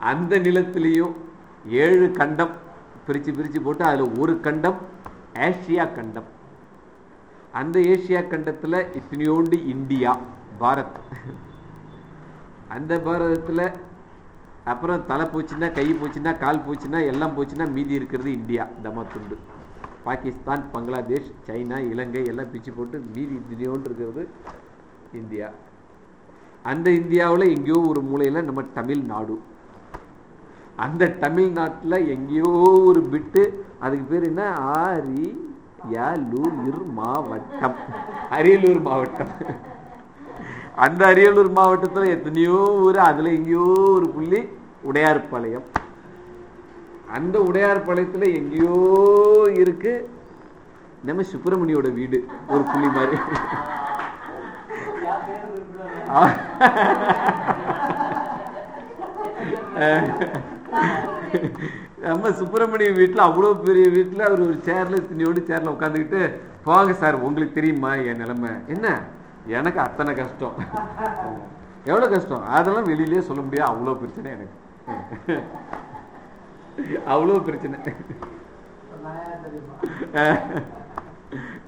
அந்த நிலத்திலையும் ஏழு கண்டம். பிரிச்சு பிரிச்சு போட்டு அதுல ஒரு கண்டம் ஏசியா கண்டம். அந்த ஏசியா கண்டத்துல இத்தனையோண்டு இந்தியா? பாரத். அந்த பாரதத்தில் அப்புறம் தலை போச்சுன்னா கை போச்சுன்னா கால் போச்சுன்னா எல்லாம் போச்சுன்னா மீதி இருக்கிறது இந்தியா தமத்துண்டு. பாகிஸ்தான் பங்களாதேஷ் சைனா இலங்கை எல்லாம் பிச்சு போட்டு மீதி இத்தனையோண்டு இருக்கிறது இந்தியா. அந்த இந்தியாவில் எங்கேயோ ஒரு மூலையில் நம்ம தமிழ்நாடு. அந்த தமிழ்நாட்டில் எங்கேயோ ஒரு பிட்டு அதுக்கு பேர் என்ன? ஆரி மாவட்டம். அரியலூர் மாவட்டம். அந்த அரியலூர் மாவட்டத்துல எத்தனையோ ஊர் அதுல எங்கேயோ ஒரு புள்ளி உடையார்பாளையம். அந்த உடையார்பாளையத்துல எங்கேயோ இருக்கு. நம்ம சுப்பிரமணியோட வீடு ஒரு புள்ளி மாதிரி. நம்ம சுப்பிரமணிய வீட்டுல அவ்வளவு பெரிய வீட்டில் அவர் ஒரு சேர்ல திணியோடு சேர்ல உட்காந்துக்கிட்டு போங்க சார் உங்களுக்கு தெரியுமா என் நிலைமை? என்ன? எனக்கு அத்தனை கஷ்டம். எவ்வளவு கஷ்டம்? அதெல்லாம் வெளியிலே சொல்ல முடியாது. அவ்வளவு பிரச்சனை எனக்கு. அவ்வளவு பிரச்சனை.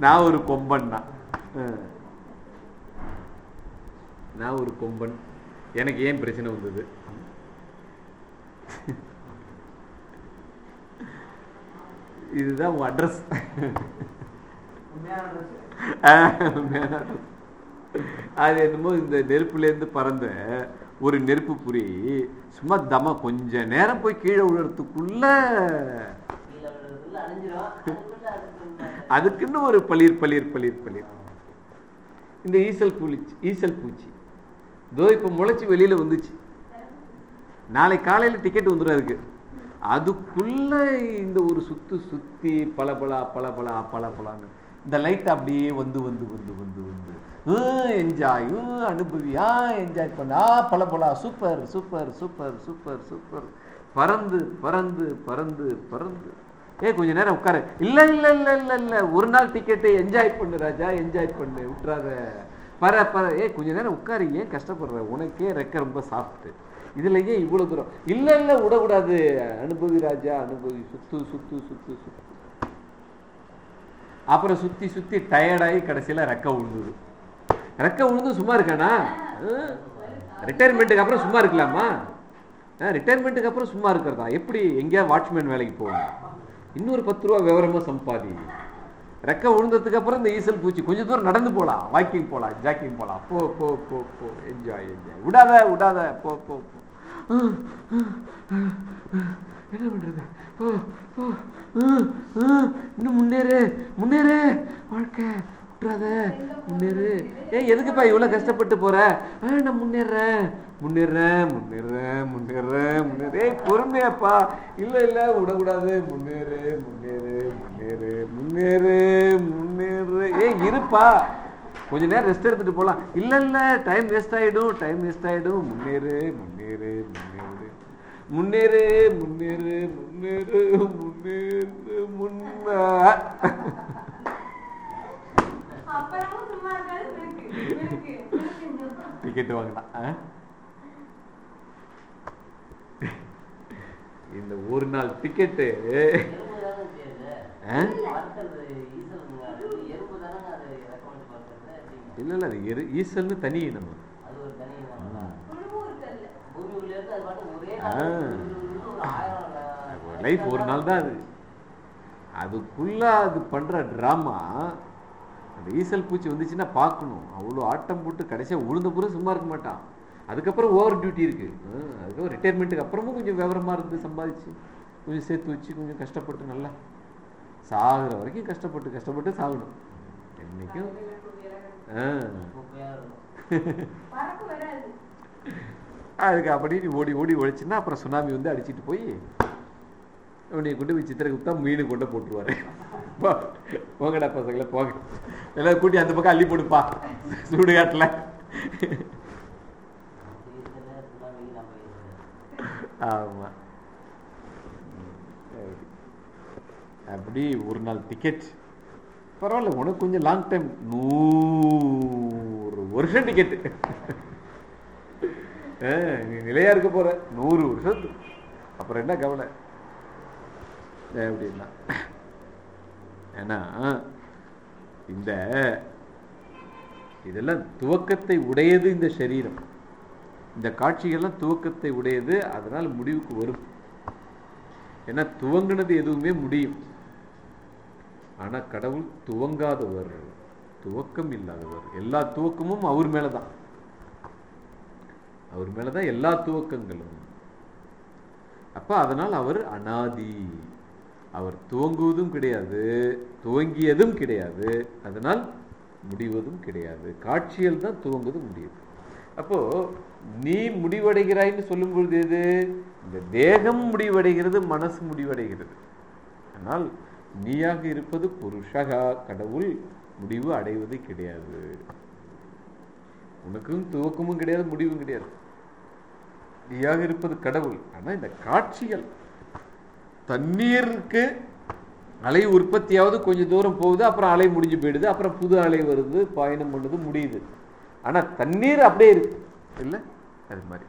நான் ஒரு கொம்பன் தான். நான் ஒரு கொம்பன். எனக்கு ஏன் பிரச்சனை வந்தது? இதுதான் உன் அட்ரஸ் அது என்னமோ இந்த நெருப்புலேருந்து பறந்த ஒரு நெருப்பு புரி சும்மா தம கொஞ்ச நேரம் போய் கீழே விழுறதுக்குள்ள அதுக்குன்னு ஒரு பளிர் பளிர் பளிர் பளிர். இந்த ஈசல் பூச்சி ஈசல் பூச்சி. இதோ இப்போ முளைச்சி வெளியில வந்துச்சு. நாளை காலையில டிக்கெட் வந்துடும் அதுக்கு. அதுக்குள்ள இந்த ஒரு சுத்து சுத்தி பளபளா பளபளா பளபளான்னு இந்த லைட் அப்படியே வந்து வந்து வந்து வந்து வந்து. என்ஜாய் அனுபவியா என்ஜாய் பண்ணா. பலா super super super super super பறந்து பறந்து பறந்து பறந்து. ஏ கொஞ்ச நேரம் உட்காரு. இல்ல இல்ல இல்ல இல்ல இல்ல. ஒரு நாள் டிக்கெட்டு என்ஜாய் பண்ணு ராஜா. என்ஜாய் பண்ணு. விட்டுறாத. பர பர. ஏ கொஞ்ச நேரம் உட்காரு. ஏன் கஷ்டப்படுற? உனக்கே ரெக்க ரொம்ப சாப்பிட்டு இதுல ஏன் இவ்வளவு தூரம். இல்ல இல்ல விடக்கூடாது. அனுபவி ராஜா. அனுபவி. சுத்து சுத்து சுத்து சுத்து. அப்புறம் சுத்தி சுத்தி டயர்டாகி கடைசியில ரெக்க விழுந்தது ரெக்க விழுந்து சும்மா இருக்கானா? ரிட்டையர்மெண்ட்டுக்கு அப்புறம் சும்மா இருக்கலாமா? ரிட்டையர்மெண்ட்டுக்கு அப்புறம் சும்மா இருக்கிறதா? எப்படி எங்கேயா வாட்ச்மேன் வேலைக்கு போகணும் இன்னொரு பத்து ரூபா விவரமாக சம்பாதி. ரெக்க விழுந்ததுக்கு அப்புறம் இந்த ஈசல் பூச்சி. கொஞ்சம் தூரம் நடந்து போகலாம் வாக்கிங் போகலாம் ஜாக்கிங் போகலாம் போ போ போ போ. என்ஜாய் என்ஜாய் விடாத விடாத. போ போ போ. என்ன பண்றது? இன்னும் முன்னேறு முன்னேறு. வாழ்க்கை. விட்டுறாத முன்னேறு ஏய் எதுக்குப்பா இவ்வளோ கஷ்டப்பட்டு போற? ஆ, நான் முன்னேறேன். முன்னேறேன் முன்னேறேன் முன்னேறேன் முன்னேறே பொறுமையாப்பா. இல்லை இல்லை விடக்கூடாது. முன்னேறு முன்னேறு முன்னேறு முன்னேறு முன்னேறு. ஏய் இருப்பா. கொஞ்ச நேரம் ரெஸ்ட் எடுத்துட்டு போகலாம் இல்லை இல்லை டைம் வேஸ்ட் ஆகிடும் டைம் வேஸ்ட் ஆகிடும் முன்னேறு முன்னேறு முன்னேறு. முன்னேறு முன்னேறு முன்னேறு முன்னேறு முன்னா அப்புறமும் சும்மா இருக்காது மினுக்கு, மினுக்கு, மினுக்கு. டிக்கெட் வாங்கினா ஆ? இந்த ஒரு நாள் டிக்கெட்டு? இல்ல இல்ல அது எரு ஈசல்னு தனி நம்ம லைஃப் ஒரு நாள் தான் அது. அதுக்குள்ள அது பண்ற டிராமா அந்த ஈசல் பூச்சி வந்துச்சுன்னா பார்க்கணும். அவ்வளோ ஆட்டம் போட்டு கடைசியாக உளுந்த பூரா சும்மா இருக்க மாட்டான். அதுக்கப்புறம் ஓவர் டியூட்டி இருக்கு. ஆ, அதுக்கப்புறம் ரிட்டையர்மெண்ட்டுக்கு அப்புறமும் கொஞ்சம் விவரமா இருந்து சம்பாதிச்சு கொஞ்சம் சேர்த்து வச்சு கொஞ்சம் கஷ்டப்பட்டு நல்லா சாகுற வரைக்கும் கஷ்டப்பட்டு கஷ்டப்பட்டு சாகணும். வராது. அதுக்கு அப்படி நீ ஓடி ஓடி ஒழிச்சுன்னா அப்புறம் சுனாமி வந்து அடிச்சிட்டு போய் உன்னை கொண்டு போய் சித்திரகுப்தா மீன் கொண்டு போட்டுருவாரு. போ, போங்கடா பசங்கள போங்க எல்லாரும் கூட்டி அந்த பக்கம் அள்ளி போடுப்பா. சுடுகாட்டில். ஆமாம் ஆமா. அப்படி ஒரு நாள் டிக்கெட் பரவாயில்ல உனக்கு கொஞ்சம் லாங் டைம் நூறு வருஷம் டிக்கெட் நீ நிலையா இருக்க போற. நூறு வருஷம். அப்புறம் என்ன கவலை? அப்படின்னா ஏன்னா இந்த இதெல்லாம் துவக்கத்தை உடையது இந்த சரீரம். இந்த காட்சிகள்லாம் துவக்கத்தை உடையது அதனால் முடிவுக்கு வரும். ஏன்னா துவங்கினது எதுவுமே முடியும். ஆனா கடவுள் துவங்காதவர் துவக்கம் இல்லாதவர் எல்லா துவக்கமும் அவர் மேலதான். அவர் மேலதான் எல்லா துவக்கங்களும். அப்ப அதனால் அவர் அனாதி. அவர் துவங்குவதும் கிடையாது துவங்கியதும் கிடையாது. அதனால் முடிவதும் கிடையாது. காட்சியில் தான் துவங்குவது முடியுது அப்போ நீ முடிவடைகிறாய்ன்னு சொல்லும் பொழுது எது? இந்த தேகம் முடிவடைகிறது மனசு முடிவடைகிறது. ஆனால் நீயாக இருப்பது புருஷகா கடவுள் முடிவு அடைவது கிடையாது. உனக்கும் துவக்கமும் கிடையாது முடிவும் கிடையாது. நீயாக இருப்பது கடவுள். ஆனா இந்த காட்சிகள் தண்ணீருக்கு அலை உற்பத்தியாவது கொஞ்சம் தூரம் போகுது அப்புறம் அலை முடிஞ்சு போயிடுது அப்புறம் புது அலை வருது பயணம் பண்ணுது முடியுது. ஆனால் தண்ணீர் அப்படியே இருக்கு. இல்லை? அது மாதிரி.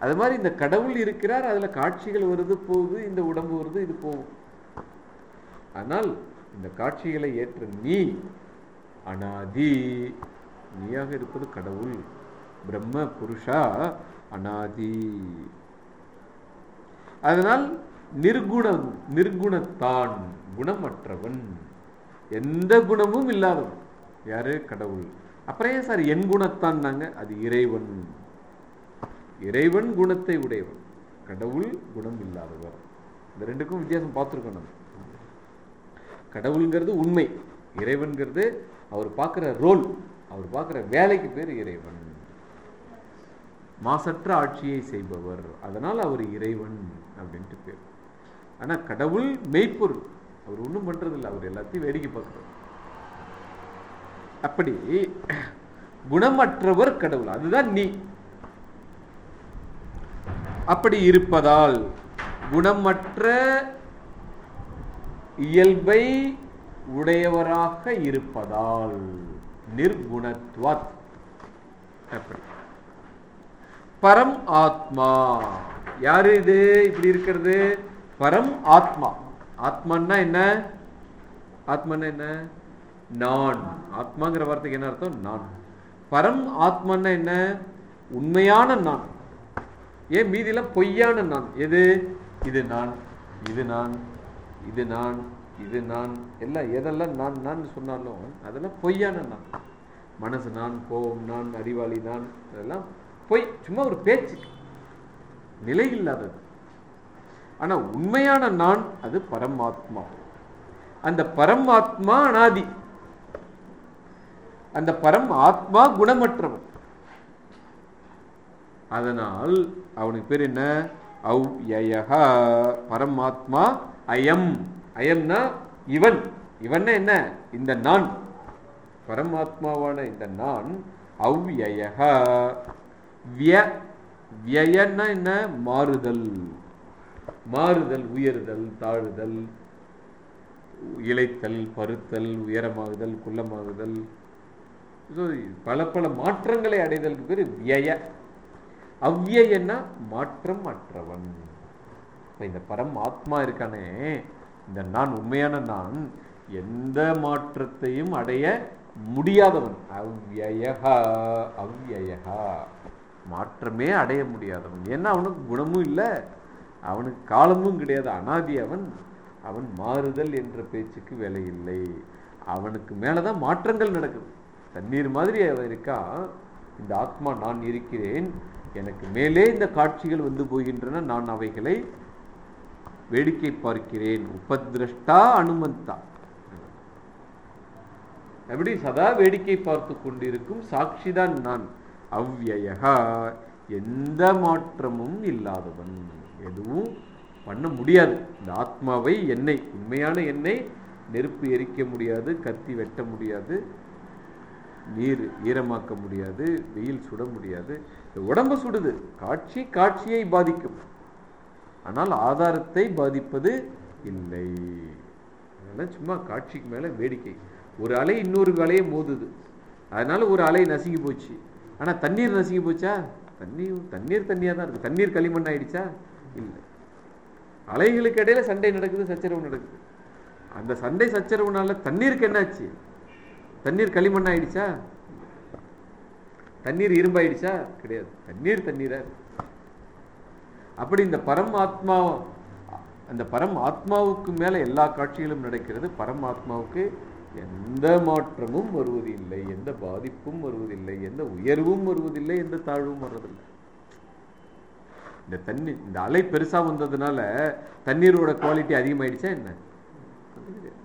அது மாதிரி இந்த கடவுள் இருக்கிறார் அதில் காட்சிகள் வருது போகுது இந்த உடம்பு வருது இது போகும். ஆனால் இந்த காட்சிகளை ஏற்ற நீ அனாதி. நீயாக இருப்பது கடவுள். பிரம்ம புருஷா அனாதி. அதனால் நிர்குணம் நிர்குணத்தான் குணமற்றவன். எந்த குணமும் இல்லாதவன். யாரு? கடவுள். அப்புறம் ஏன் சார் என் குணத்தான்னாங்க? அது இறைவன். இறைவன் குணத்தை உடையவன். கடவுள் குணம் இல்லாதவர். இந்த ரெண்டுக்கும் வித்தியாசம் பார்த்துருக்கோம் நம்ம. கடவுளுங்கிறது உண்மை. இறைவன்கிறது அவர் பார்க்குற ரோல். அவர் பார்க்குற வேலைக்கு பேர் இறைவன். மாசற்ற ஆட்சியை செய்பவர். அதனால் அவர் இறைவன். அப்படின்ட்டு பேர். ஆனால் கடவுள் மெய்ப்பொருள். அவர் ஒன்றும் பண்றதில்ல. அவர் எல்லாத்தையும் வேடிக்கை பார்க்குறார். அப்படி குணமற்றவர் கடவுள். அதுதான் நீ. அப்படி இருப்பதால் குணமற்ற இயல்பை உடையவராக இருப்பதால் நிர்குணத்வாத் அப்படி பரம் ஆத்மா. யாரு இது? இப்படி இருக்கிறது. பரம் ஆத்மா. ஆத்மான்னா என்ன? ஆத்மான்னா என்ன? நான். ஆத்மாங்கிற வார்த்தைக்கு என்ன அர்த்தம்? நான். பரம் ஆத்மான்னா என்ன? உண்மையான நான். ஏன் மீதியில பொய்யான நான்? எது? இது நான். இது நான். இது நான். இது நான். எல்லாம் எதெல்லாம் நான் நான் சொன்னாலும் அதெல்லாம் பொய்யான நான். மனசு நான் கோபம் நான் அறிவாளி நான் அதெல்லாம் பொய். சும்மா ஒரு பேச்சு. நிலை இல்லாதது ஆனா உண்மையான நான் அது பரமாத்மா. அந்த பரமாத்மா அனாதி. அந்த பரம் ஆத்மா குணமற்றவன். அதனால் அவனுக்கு பேர் என்ன? அவ் யயகா பரமாத்மா அயம். அயம்னா இவன். இவன்னா என்ன? இந்த நான். பரமாத்மாவான இந்த நான் அவ்யயஹா விய வியன்னா என்ன? மாறுதல். மாறுதல் உயர்தல் தாழுதல் இழைத்தல் பருத்தல் உயரமாகுதல் குள்ளமாகுதல். பல பல மாற்றங்களை அடைதலுக்கு பேர் வியய. அவ்வியன்னா மாற்றம் அற்றவன். இப்போ இந்த பரம் ஆத்மா இருக்கானே இந்த நான் உண்மையான நான் எந்த மாற்றத்தையும் அடைய முடியாதவன். அவ்யயகா அவ்யயகா மாற்றமே அடைய முடியாதவன். ஏன்னா அவனுக்கு குணமும் இல்லை. அவனுக்கு காலமும் கிடையாது. அனாதி அவன் அவன் மாறுதல் என்ற பேச்சுக்கு வேலை இல்லை. அவனுக்கு மேலதான் மாற்றங்கள் நடக்குது. தண்ணீர் மாதிரி அவன் இருக்கா? இந்த ஆத்மா நான் இருக்கிறேன். எனக்கு மேலே இந்த காட்சிகள் வந்து போகின்றன. நான் அவைகளை வேடிக்கை பார்க்கிறேன். உபதிரஷ்டா அனுமந்தா. எப்படி சதா வேடிக்கை பார்த்து கொண்டிருக்கும் சாட்சிதான் நான். அவ்யயகா எந்த மாற்றமும் இல்லாதவன். எதுவும் பண்ண முடியாது. இந்த ஆத்மாவை எண்ணெய் உண்மையான எண்ணெய் நெருப்பு எரிக்க முடியாது கத்தி வெட்ட முடியாது நீர் ஈரமாக்க முடியாது வெயில் சுட முடியாது. உடம்பு சுடுது. காட்சி காட்சியை பாதிக்கும். ஆனால் ஆதாரத்தை பாதிப்பது இல்லை. அதனால் சும்மா காட்சிக்கு மேலே வேடிக்கை. ஒரு அலை இன்னொரு அலையை மோதுது. அதனால ஒரு அலை நசுங்கி போச்சு. ஆனால் தண்ணீர் நசுங்கி போச்சா? தண்ணீர் தண்ணீர் தண்ணியாக தான் இருக்கு தண்ணீர் களிமண் ஆயிடுச்சா? இல்லை. அலைகளுக்கு இடையில சண்டை நடக்குது சச்சரவு நடக்குது. அந்த சண்டை சச்சரவுனால தண்ணீருக்கு என்னாச்சு? தண்ணீர் களிமண் ஆயிடுச்சா? தண்ணீர் இரும்பாயிடுச்சா? கிடையாது. தண்ணீர் தண்ணீரா அப்படி இந்த பரமாத்மா அந்த பரம் ஆத்மாவுக்கு மேல எல்லா காட்சிகளும் நடக்கிறது. பரமாத்மாவுக்கு எந்த மாற்றமும் வருவதில்லை எந்த பாதிப்பும் வருவதில்லை எந்த உயர்வும் வருவதில்லை எந்த தாழ்வும் வர்றதில்லை. இந்த தண்ணி இந்த அலை பெருசா வந்ததுனால தண்ணீரோட குவாலிட்டி அதிகமாயிடுச்சா என்ன? கிடையாது.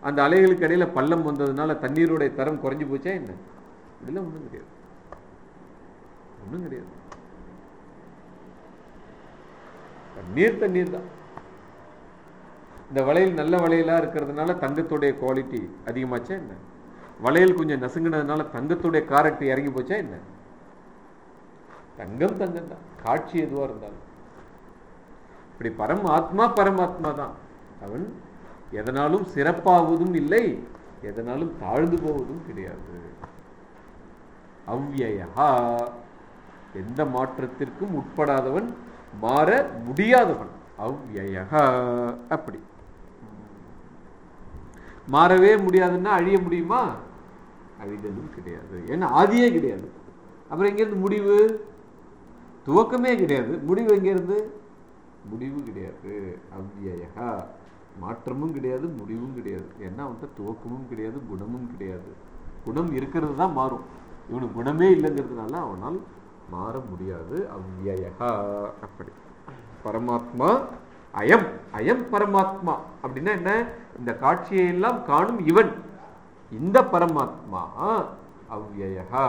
அந்த அலைகளுக்கு இடையில பள்ளம் வந்ததுனால தண்ணீருடைய தரம் குறைஞ்சு போச்சா என்ன? இதெல்லாம் ஒண்ணும் கிடையாது. ஒண்ணும் கிடையாது. தண்ணீர் தண்ணீர் தான் இந்த வளையல் நல்ல வளையலா இருக்கிறதுனால தங்கத்துடைய குவாலிட்டி அதிகமாச்சா என்ன? வளையல் கொஞ்சம் நசுங்கினதுனால தங்கத்துடைய கேரக்டர் இறங்கி போச்சா என்ன? தங்கம் தங்கம் தான். காட்சி எதுவா இருந்தாலும். இப்படி பரம் ஆத்மா பரமாத்மா தான். அவன் எதனாலும் சிறப்பாவதும் இல்லை எதனாலும் தாழ்ந்து போவதும் கிடையாது. அவ்வியா எந்த மாற்றத்திற்கும் உட்படாதவன் மாற முடியாதவன். அவ்வியா அப்படி. மாறவே முடியாதுன்னா அழிய முடியுமா? அழிதலும் கிடையாது. ஏன்னா ஆதியே கிடையாது. அப்புறம் எங்கேருந்து முடிவு? துவக்கமே கிடையாது. முடிவு எங்கேருந்து? முடிவு கிடையாது. அவ்யயா மாற்றமும் கிடையாது முடிவும் கிடையாது. ஏன்னா அவன்கிட்ட துவக்கமும் கிடையாது குணமும் கிடையாது. குணம் இருக்கிறது தான் மாறும். இவனுக்கு குணமே இல்லைங்கிறதுனால அவனால் மாற முடியாது. அவ்யயா அப்படி. பரமாத்மா அயம். அயம் பரமாத்மா. அப்படின்னா என்ன? இந்த காட்சியை எல்லாம் காணும் இவன். இந்த பரமாத்மா அவ்வயகா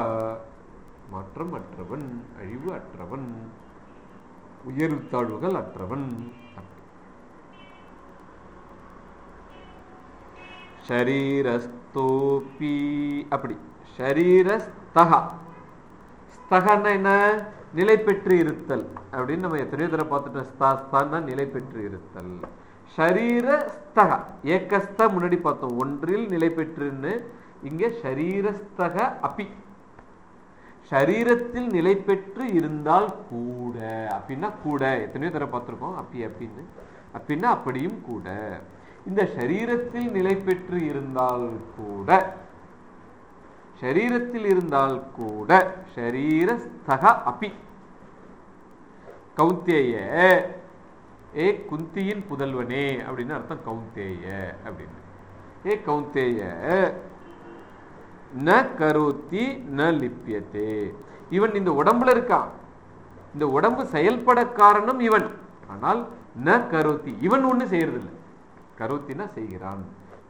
மாற்றம் அற்றவன் அழிவு அற்றவன் உயர்வு தாழ்வுகள் அற்றவன். ஷரீரஸ்தோபி அப்படி. ஷரீரஸ்தகா. ஸ்தகன்னா என்ன? நிலை பெற்று இருத்தல் அப்படின்னு நம்ம எத்தனையோ தடவை பார்த்துட்டோம். ஸ்தா ஸ்தான்னா நிலை பெற்று இருத்தல் ஷரீர ஸ்தக ஏக்கஸ்த முன்னாடி பார்த்தோம். ஒன்றில் நிலை பெற்றுன்னு இங்க ஷரீரஸ்தக அப்பி ஷரீரத்தில் நிலை பெற்று இருந்தால் கூட. அப்படின்னா கூட. எத்தனையோ தர பார்த்துருக்கோம். அப்பி அப்படின்னு அப்படின்னா அப்படியும் கூட. இந்த ஷரீரத்தில் நிலை பெற்று இருந்தால் கூட. ஷரீரத்தில் இருந்தால் கூட. ஷரீரஸ்தக அப்பி கௌந்தேய. ஏ குந்தியின் புதல்வனே அப்படின்னு அர்த்தம் கௌந்தேய அப்படின்னு. ஏ கௌந்தேய ந கருத்தி ந லிப்பியத்தே இவன் இந்த உடம்புல இருக்கான். இந்த உடம்பு செயல்பட காரணம் இவன். ஆனால் ந கருத்தி இவன் ஒண்ணு செய்யறதில்லை. கருத்தினா செய்கிறான்.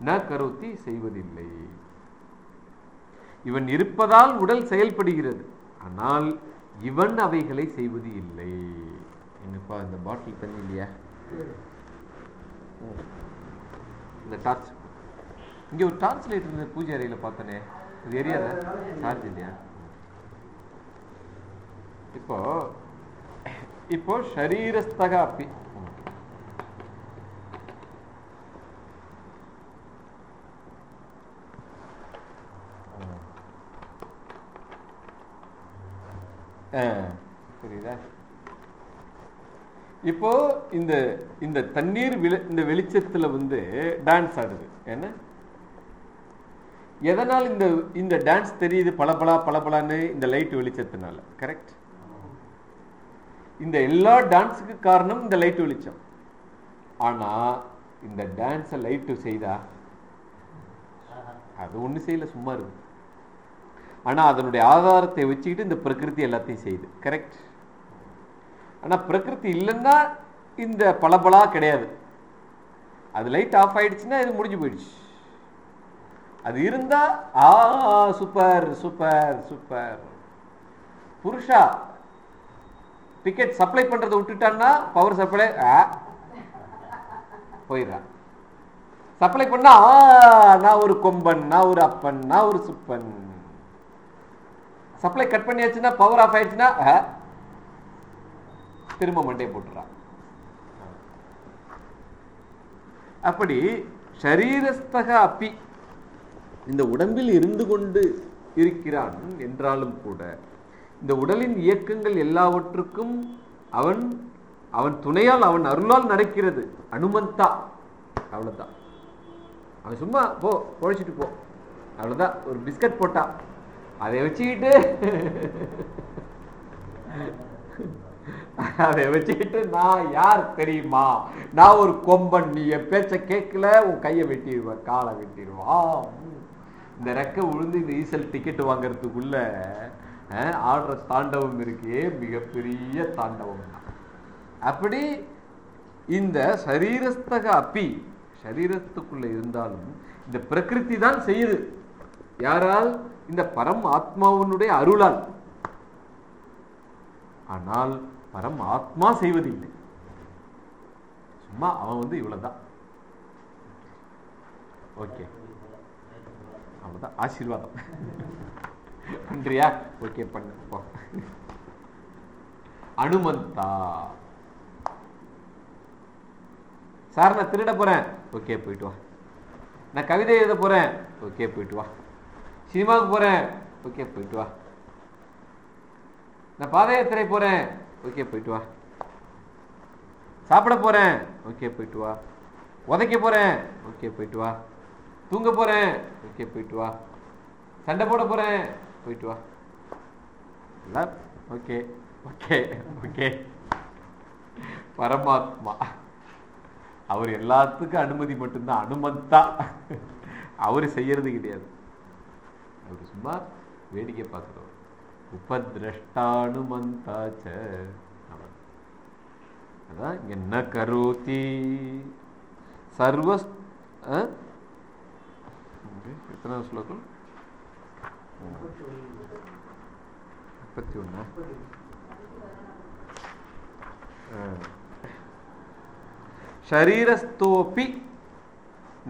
ந கருத்தி செய்வதில்லை. இவன் இருப்பதால் உடல் செயல்படுகிறது. ஆனால் இவன் அவைகளை செய்வது இல்லை. என்னப்பா இந்த பாட்டில் தண்ணி இல்லையா? இந்த டார்ச் இங்க ஒரு டார்ச் லைட் இருந்த பூஜை அறையில பார்த்தனே. இது எரியாத சார்ஜ் இல்லையா? இப்போ இப்போ ஷரீரஸ்தக அப்பி புரியுதா? இப்போ இந்த இந்த தண்ணீர் இந்த வெளிச்சத்துல வந்து டான்ஸ் ஆடுது. என்ன? எதனால் இந்த இந்த டான்ஸ் தெரியுது பளபளா பளபளான்னு இந்த லைட் வெளிச்சத்தினால கரெக்ட் இந்த எல்லா டான்ஸுக்கு காரணம் இந்த லைட் வெளிச்சம். ஆனா இந்த டான்ஸை லைட்டு செய்தா? அது ஒண்ணு செய்யல சும்மா இருக்கு. ஆனா அதனுடைய ஆதாரத்தை வச்சுக்கிட்டு இந்த பிரகிருதி எல்லாத்தையும் செய்யுது கரெக்ட் ஆனால் பிரகிருதி இல்லைன்னா இந்த பளபளா கிடையாது. அது லைட் ஆஃப் ஆயிடுச்சுன்னா இது முடிஞ்சு போயிடுச்சு. அது இருந்தா ஆ சூப்பர் சூப்பர் சூப்பர். புருஷா டிக்கெட் சப்ளை பண்றதை விட்டுட்டான்னா பவர் சப்ளை போயிடுறான் சப்ளை பண்ணா ஆ, நான் ஒரு கொம்பன் நான் ஒரு அப்பன் நான் ஒரு சுப்பன். சப்ளை கட் பண்ணியாச்சுன்னா பவர் ஆஃப் ஆயிடுச்சுன்னா திரும்ப மண்டே போட்டுறான். அப்படி ஷரீரஸ்தக அப்பி இந்த உடம்பில் இருந்து கொண்டு இருக்கிறான் என்றாலும் கூட இந்த உடலின் இயக்கங்கள் எல்லாவற்றுக்கும் அவன் அவன் துணையால் அவன் அருளால் நடக்கிறது. அனுமந்தா. அவ்வளவுதான். அவன் சும்மா போ பொழைச்சிட்டு போ. அவ்வளவுதான். ஒரு பிஸ்கட் போட்டா. அதை வச்சுக்கிட்டு அதை வச்சுக்கிட்டு நான் யார் தெரியுமா? நான் ஒரு கொம்பன் நீ என் பேச்ச கேட்கல உன் கையை வெட்டிடுவேன் காலை வெட்டிடுவான் இந்த ரெக்கை விழுந்து இந்த ஈசல் டிக்கெட் வாங்குறதுக்குள்ள ஆடுற தாண்டவம் இருக்கே மிகப்பெரிய தாண்டவம் தான். அப்படி இந்த சரீரஸ்தக அப்பி சரீரத்துக்குள்ள இருந்தாலும் இந்த பிரகிருதி தான் செய்யுது. யாரால்? இந்த பரம் ஆத்மாவினுடைய அருளால். ஆனால் பரம் ஆத்மா செய்வதில்லை. சும்மா அவன் வந்து இவ்வளவுதான். ஓகே. அவ்வளவுதான். ஆசீர்வாதம். பண்றியா ஓகே பண்ணு. அனுமந்தா. சார் நான் திருட போறேன். ஓகே போயிட்டு வா. நான் கவிதை எழுத போறேன். ஓகே போயிட்டு வா. சினிமாவுக்கு போறேன். ஓகே போயிட்டு வா. நான் பாத யாத்திரை போறேன். ஓகே போயிட்டு வா. சாப்பிட போறேன். ஓகே போயிட்டு வா. உதைக்க போறேன். ஓகே போயிட்டு வா. தூங்க போறேன். ஓகே போயிட்டு வா. சண்டை போட போறேன். போயிட்டு வா. எல்லாம் ஓகே ஓகே ஓகே. பரமாத்மா. அவர் எல்லாத்துக்கும் அனுமதி மட்டும்தான். அனுமந்தா அவர் செய்யறது கிடையாது. அவர் சும்மா வேடிக்கை பார்க்குறவர். உபதிரஷ்டானுமந்தாச்ச. அதான் என்ன ந கரோதி. சர்வ எத்தனை ஸ்லோகம்? முப்பத்தி ஒண்ணா ஷரீரஸ்தோப்பி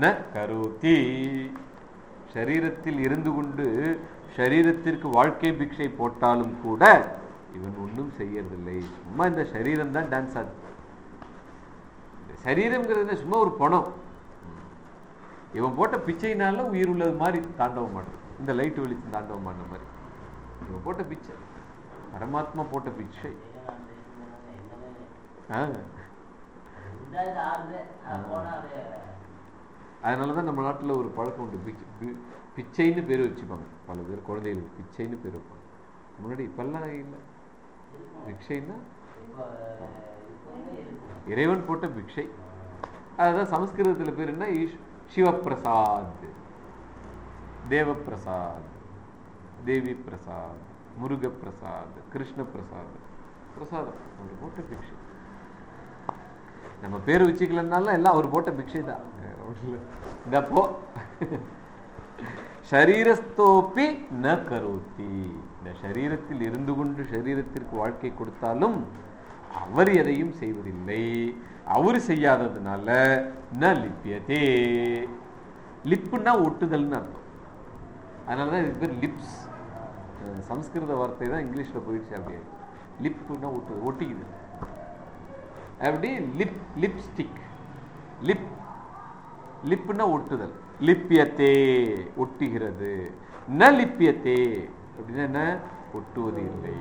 ந கரோதி. ஷரீரத்தில் இருந்து கொண்டு சரீரத்திற்கு வாழ்க்கை பிக்ஷை போட்டாலும் கூட இவன் ஒன்றும் செய்யறதில்லை. சும்மா இந்த சரீரம் தான் டான்ஸ் ஆகுது இந்த சரீரம்ங்கிறது சும்மா ஒரு பணம் இவன் போட்ட பிச்சைனால உயிர் உள்ளது மாதிரி தாண்டவம் மாட்டோம் இந்த லைட் வெளிச்சம் தாண்டவம் மாட்ட மாதிரி. இவன் போட்ட பிச்சை. பரமாத்மா போட்ட பிச்சை. அதனால தான் நம்ம நாட்டில் ஒரு பழக்கம் உண்டு. பிச்சைன்னு பேர் வச்சுப்பாங்க. பல பேர் குழந்தைகளுக்கு பிச்சைன்னு பேர் வைப்பாங்க. முன்னாடி இப்பெல்லாம் இல்லை. பிக்ஷைன்னா? இறைவன் போட்ட பிக்ஷை. அதுதான் சமஸ்கிருதத்தில் பேர் என்ன? ஈஷ் சிவபிரசாத் தேவப்பிரசாத். தேவி பிரசாத். முருகப்பிரசாத். கிருஷ்ண பிரசாத் பிரசாதம். அவர் போட்ட பிக்ஷை. நம்ம பேர் வச்சுக்கலன்னாலும் எல்லாம் அவர் போட்ட பிக்ஷை தான். இந்த போ. ஷரீரஸ்தோப்பி ந கரோத்தி இந்த சரீரத்தில் இருந்து கொண்டு சரீரத்திற்கு வாழ்க்கை கொடுத்தாலும் அவர் எதையும் செய்வதில்லை. அவர் செய்யாததுனால ந லிப்பியதே லிப்புன்னா ஒட்டுதல்னு அர்த்தம். அதனால தான் இதுக்கு பேர் லிப்ஸ். சம்ஸ்கிருத வார்த்தை தான் இங்கிலீஷில் போயிடுச்சு அப்படியே. லிப்புன்னா ஒட்டு ஒட்டிக்குது. அப்படி லிப் லிப்ஸ்டிக். லிப் லிப்புன்னா ஒட்டுதல். லிப்பியத்தே ஒட்டுகிறது. ந லிப்பியத்தே அப்படின்னா என்ன? ஒட்டுவது இல்லை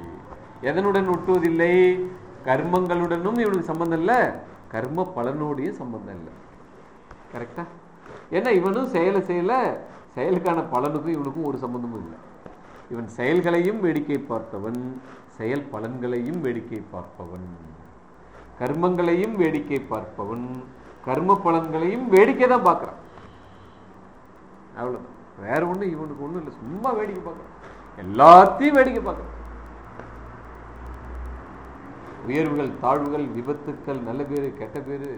எதனுடன் ஒட்டுவதில்லை? கர்மங்களுடனும் இவனுக்கு சம்பந்தம் இல்லை. கர்ம பலனோடையும் சம்பந்தம் இல்லை. கரெக்டா ஏன்னா இவனும் செயலை செய்யல. செயலுக்கான பலனுக்கும் இவனுக்கும் ஒரு சம்பந்தமும் இல்லை. இவன் செயல்களையும் வேடிக்கை பார்த்தவன். செயல் பலன்களையும் வேடிக்கை பார்ப்பவன். கர்மங்களையும் வேடிக்கை பார்ப்பவன். கர்ம பலன்களையும் வேடிக்கை தான் பார்க்குறான். அவ்வளோதான் வேற ஒன்றும் இவனுக்கு ஒன்றும் இல்லை. சும்மா வேடிக்கை பார்க்குறான் எல்லாத்தையும் வேடிக்கை பார்க்குறான் உயர்வுகள் தாழ்வுகள் விபத்துக்கள் நல்ல பேரு கெட்ட பேரு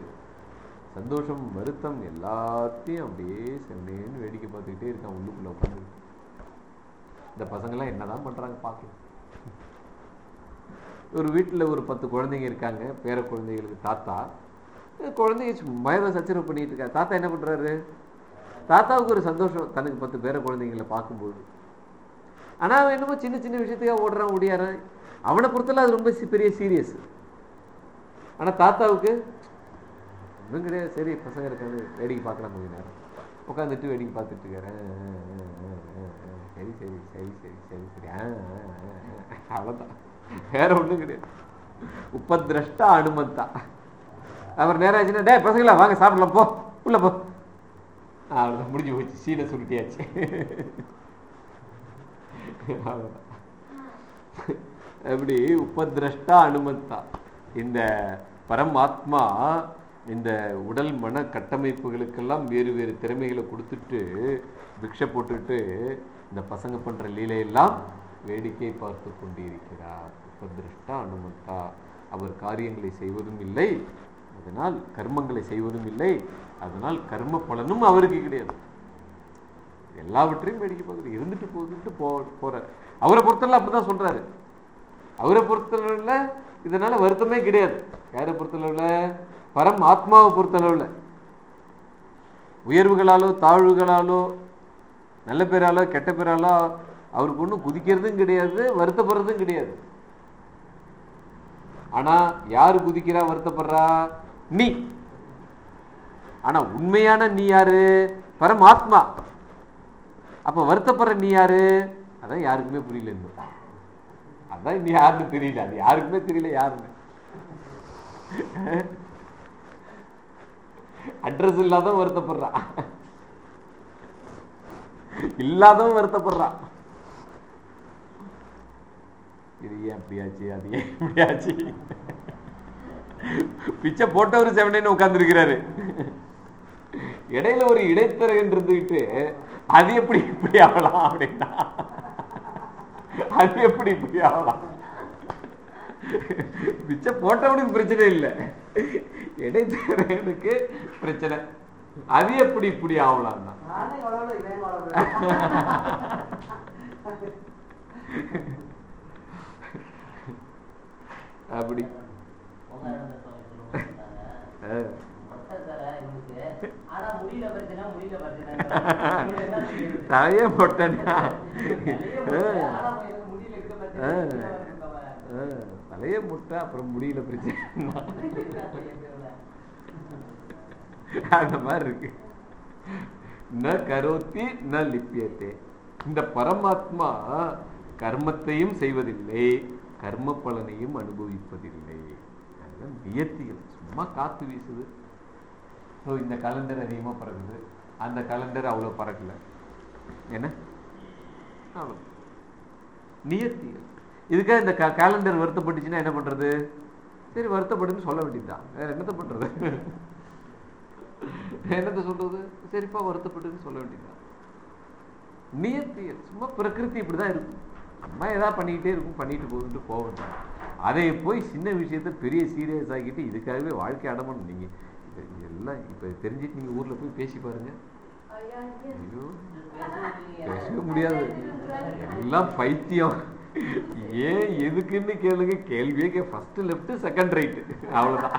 சந்தோஷம் வருத்தம் எல்லாத்தையும் அப்படியே சென்னேன்னு வேடிக்கை பார்த்துக்கிட்டே இருக்கான் உள்ளுக்குள்ள உட்காந்து இந்த பசங்கெல்லாம் என்னதான் பண்றாங்க பார்க்கலாம் ஒரு வீட்டில் ஒரு பத்து குழந்தைங்க இருக்காங்க. பேர குழந்தைகளுக்கு தாத்தா. குழந்தைங்க சும்மா சச்சரவு பண்ணிட்டு இருக்கா. தாத்தா என்ன பண்றாரு? தாத்தாவுக்கு ஒரு சந்தோஷம். தனக்கு பத்து பேர குழந்தைங்களை பார்க்கும்போது. ஆனால் அவன் என்னமோ சின்ன சின்ன விஷயத்துக்காக ஓடுறான் ஓடியாரான். அவனை பொறுத்தல அது ரொம்ப பெரிய சீரியஸ் ஆனால் தாத்தாவுக்கு ஒன்றும் கிடையாது. சரி பசங்க இருக்காது வேடிக்கை பார்க்கலாம் கொஞ்ச நேரம். உட்காந்துட்டு வேடிக்கை பார்த்துட்டு இருக்கிறேன் சரி சரி சரி சரி சரி சரி. ஆ, வேற ஒன்றும் கிடையாது. உப்பதிரஷ்டா அனுமந்தா. அவர் நேரம் ஆச்சுன்னா டே பசங்களா வாங்க சாப்பிடலாம் போ. உள்ள போ. அவ்வளோதான் முடிஞ்சு போச்சு. சீனை சுருட்டியாச்சு. அப்படி உபதிரஷ்டா அனுமந்தா இந்த பரமாத்மா இந்த உடல் மன கட்டமைப்புகளுக்கெல்லாம் வேறு வேறு திறமைகளை கொடுத்துட்டு பிக்ஷை போட்டுட்டு இந்த பசங்க பண்ற லீலையெல்லாம் வேடிக்கை பார்த்து கொண்டிருக்கிறார். உபதிரஷ்டா அனுமந்தா அவர் காரியங்களை செய்வதும் இல்லை. அதனால் கர்மங்களை செய்வதும் இல்லை. அதனால் கர்ம பலனும் அவருக்கு கிடையாது. எல்லாவற்றையும் வேடிக்கை பார்க்குறது இருந்துட்டு போகுதுட்டு போ போறார். அவரை பொறுத்தவரை அப்படிதான் சொல்றாரு. அவரை பொறுத்தளவில் இதனால வருத்தமே கிடையாது. யாரை பொறுத்தளவில் பரம் ஆத்மாவை பொறுத்தளவில் உயர்வுகளாலோ தாழ்வுகளாலோ நல்ல பேராலோ கெட்ட பேராலோ அவருக்கு ஒன்றும் குதிக்கிறதும் கிடையாது வருத்தப்படுறதும் கிடையாது. ஆனா யாரு குதிக்கிறா வருத்தப்படுறா? நீ. ஆனா உண்மையான நீ யாரு? பரமாத்மா. அப்ப வருத்தப்படுற நீ யாரு? அதான் யாருக்குமே புரியல அதான் நீ யாருன்னு தெரியல. அது யாருக்குமே தெரியல யாருன்னு. அட்ரஸ் இல்லாதவன் வருத்தப்படுறான். இல்லாதவன் வருத்தப்படுறான். இது ஏன் அப்படியாச்சு அது ஏன் இப்படியாச்சு பிச்சை போட்டவர் செவனேன்னு உட்கார்ந்துருக்கிறாரு. இடையில ஒரு இடைத்தரகன் இருந்துகிட்டு அது எப்படி இப்படி ஆகலாம்? அப்படின்னா அது எப்படி இப்படி ஆகலாம்? பிச்சை போட்டவனுக்கு பிரச்சனை இல்லை. இடைத்தரகனுக்கு பிரச்சனை. அது எப்படி இப்படி எவ்வளவு அப்படி. தலையே ஆ, தலைய முட்டை அப்புறம் முடியல பிரச்சனை அந்த மாதிரி இருக்கு. ந கரோத்தி ந லிப்பியத்தே. இந்த பரமாத்மா கர்மத்தையும் செய்வதில்லை கர்ம பலனையும் அனுபவிப்பதில்லை. நியத்திகள் சும்மா காத்து வீசுது. ஸோ இந்த கலண்டர் அதிகமாக பறக்குது. அந்த கலண்டர் அவ்வளோ பறக்கல. என்ன? அவ்வளோ நியத்திகள். இதுக்காக இந்த கேலண்டர் வருத்தப்பட்டுச்சுன்னா என்ன பண்றது? சரி வருத்தப்படுன்னு சொல்ல வேண்டியதுதான். வேற என்னத்த பண்றது? என்னத்த சொல்றது? சரிப்பா வருத்தப்பட்டுன்னு சொல்ல வேண்டியதுதான். நியத்தியல் சும்மா பிரகிருதி இப்படிதான் இருக்கும். அம்மா ஏதாவது பண்ணிக்கிட்டே இருக்கும் பண்ணிட்டு போகுதுட்டு போக அதை போய் சின்ன விஷயத்த பெரிய சீரியஸ் ஆக்கிட்டு இதுக்காகவே வாழ்க்கை அடமணும் நீங்க இது இது எல்லாம் இப்ப தெரிஞ்சுட்டு நீங்க ஊர்ல போய் பேசி பாருங்க. ஐயோ பேசவே முடியாது. எல்லாம் பைத்தியம். ஏன் எதுக்குன்னு கேளுங்க. கேள்வியே கே ஃபர்ஸ்ட் லெஃப்ட் செகண்ட் ரைட் அவ்வளவுதான்.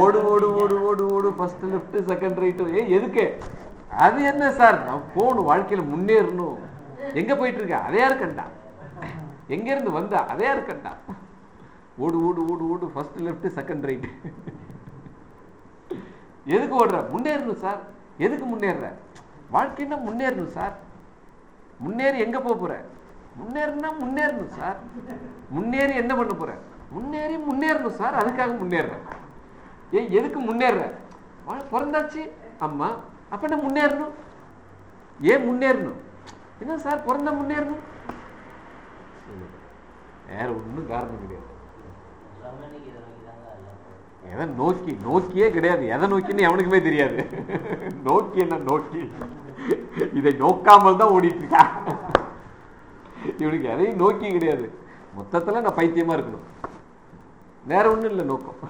ஓடு ஓடு ஓடு ஓடு ஓடு. ஃபர்ஸ்ட் லெஃப்ட் செகண்ட் ரைட் ஏ எதுக்கு? அது என்ன சார்? நான் போகணும். வாழ்க்கையில முன்னேறணும். எங்க போயிட்டு இருக்க? அதே யாரு எங்க இருந்து வந்தா? அதே யாரு ஓடு ஓடு ஓடு ஓடு ஃபர்ஸ்ட் லெஃப்ட் செகண்ட் ரைட் எதுக்கு ஓடுற? முன்னேறணும் சார் எதுக்கு முன்னேறுற? வாழ்க்கைன்னா முன்னேறணும் சார் முன்னேறி எங்க போக போற? முன்னேறினா முன்னேறணும் சார் முன்னேறி என்ன பண்ண போற? முன்னேறி முன்னேறணும் சார் அதுக்காக முன்னேறுறேன் ஏன் எதுக்கு முன்னேறுற? பிறந்தாச்சு. அம்மா அப்ப என்ன முன்னேறணும்? ஏன் முன்னேறணும்? என்ன சார் பிறந்தா முன்னேறணும்? வேற ஒண்ணும் காரணம் கிடையாது ரமணிக்கு இதை நோக்கி தாங்க எல்லாம் எதை நோக்கி நோக்கியே கிடையாது. எதை நோக்கின்னு எவனுக்குமே தெரியாது. நோக்கி என்ன நோக்கி? இதை நோக்காமல் தான் ஓடிட்டு இருக்கா இவனுக்கு எதையும் நோக்கி கிடையாது. மொத்தத்துல நான் பைத்தியமா இருக்கணும். வேற ஒண்ணும் இல்லை நோக்கம்.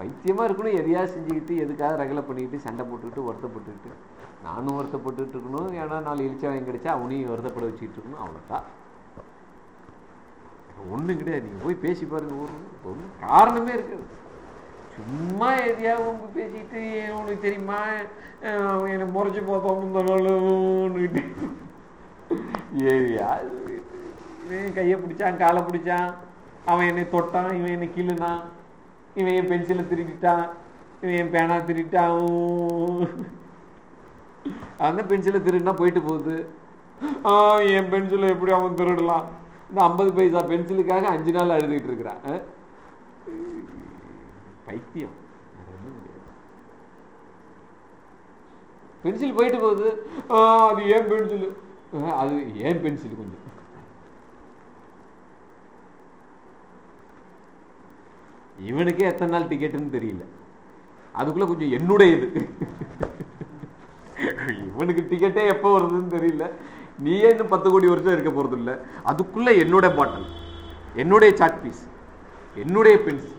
பைத்தியமா இருக்கணும். எதையாவது செஞ்சுக்கிட்டு எதுக்காக ரகலை பண்ணிக்கிட்டு சண்டை போட்டுக்கிட்டு வருத்தப்பட்டுக்கிட்டு நானும் வருத்தப்பட்டுக்கிட்டு இருக்கணும். ஏன்னா நாலு இழிச்சா வாங்கி கிடைச்சா அவனையும் வருத்தப்பட வச்சுக்கிட்டு இருக்கணும். அவ்வளோதான் ஒன்றும் கிடையாது. நீங்கள் போய் பேசி பாருங்க ஊர் ஒன்றும் காரணமே இருக்காது. சும்மா எதையாவது உங்க பேசிட்டு உனக்கு தெரியுமா? அஹ் முறைச்சி முறைச்சு பார்த்தோம் முந்தனாலும்னுட்டு ஏரியா இவன் கையை பிடிச்சான் காலை பிடிச்சான். அவன் என்னை தொட்டான் இவன் என்னை கிள்ளுனான். இவன் என் பென்சிலை திருடிட்டான். இவன் என் பேனா திருட்டான் அந்த பென்சிலை திருடினா போயிட்டு போகுது. என் பென்சிலை எப்படி அவன் திருடலாம்? இந்த ஐம்பது பைசா பென்சிலுக்காக அஞ்சு நாள் அழுதுகிட்டு இருக்கிறான். பைத்தியம். பென்சில் போயிட்டு போகுது. அது ஏன் பென்சில்? அது ஏன் பென்சில் கொஞ்சம்? இவனுக்கே எத்தனை நாள் டிக்கெட்டுன்னு தெரியல. அதுக்குள்ள கொஞ்சம் என்னுடைய இது இவனுக்கு டிக்கெட்டே எப்போ வருதுன்னு தெரியல. நீயே இன்னும் பத்து கோடி வருஷம் இருக்க போறது இல்ல அதுக்குள்ள என்னோட பாட்டில் என்னுடைய சாட் பீஸ் என்னுடைய பென்சில்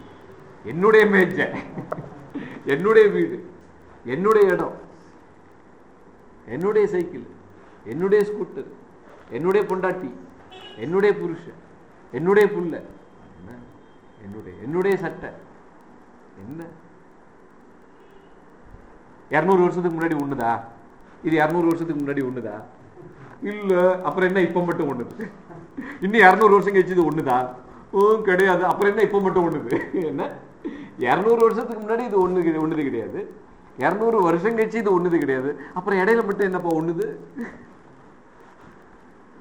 என்னுடைய மேஜை என்னுடைய வீடு என்னுடைய இடம் என்னுடைய சைக்கிள் என்னுடைய ஸ்கூட்டர் என்னுடைய பொண்டாட்டி என்னுடைய புருஷன் என்னுடைய புள்ள என்ன? என்னுடைய என்னுடைய சட்டை என்ன? இரநூறு வருஷத்துக்கு முன்னாடி ஒண்ணுதா? இது இரநூறு வருஷத்துக்கு முன்னாடி ஒண்ணுதா? இல்ல அப்புறம் என்ன இப்ப மட்டும் ஒண்ணுது? இன்னும் இரநூறு வருஷம் கழிச்சு இது ஒண்ணுதா? ஓ கிடையாது. அப்புறம் என்ன இப்ப மட்டும் ஒண்ணுது? என்ன? இரநூறு வருஷத்துக்கு முன்னாடி இது ஒண்ணு ஒண்ணுது கிடையாது. இரநூறு வருஷம் கழிச்சு இது ஒண்ணுது கிடையாது. அப்புறம் இடையில மட்டும் என்னப்பா ஒண்ணுது?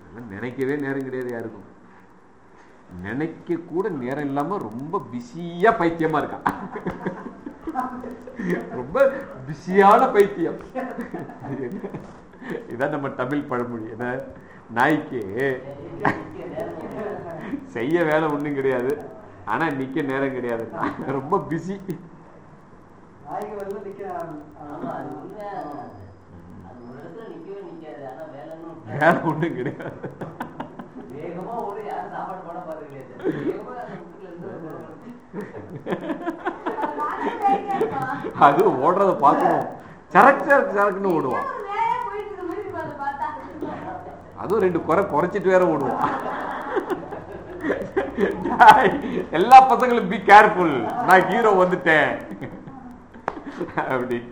அதெல்லாம் நினைக்கவே நேரம் கிடையாது யாருக்கும். நினைக்க கூட நேரம் இல்லாம ரொம்ப பிஸியா பைத்தியமா இருக்கான் ரொம்ப பிஸியான பைத்தியம். இதான் நம்ம தமிழ் பழமொழி. என்ன? நாய்க்கு. செய்ய வேலை ஒண்ணும் கிடையாது. ஆனா நிக்க நேரம் கிடையாது. ரொம்ப பிஸி வேலை ஒண்ணும் கிடையாது. அது ஓடுறத பார்க்கணும். சரக்கு சரக்கு சரக்குன்னு ஓடுவான். அதுவும் ரெண்டு குறை குறைச்சிட்டு வேற ஓடுவோம். எல்லா பசங்களும் பி கேர்ஃபுல் நான் ஹீரோ வந்துட்டேன். அப்படி.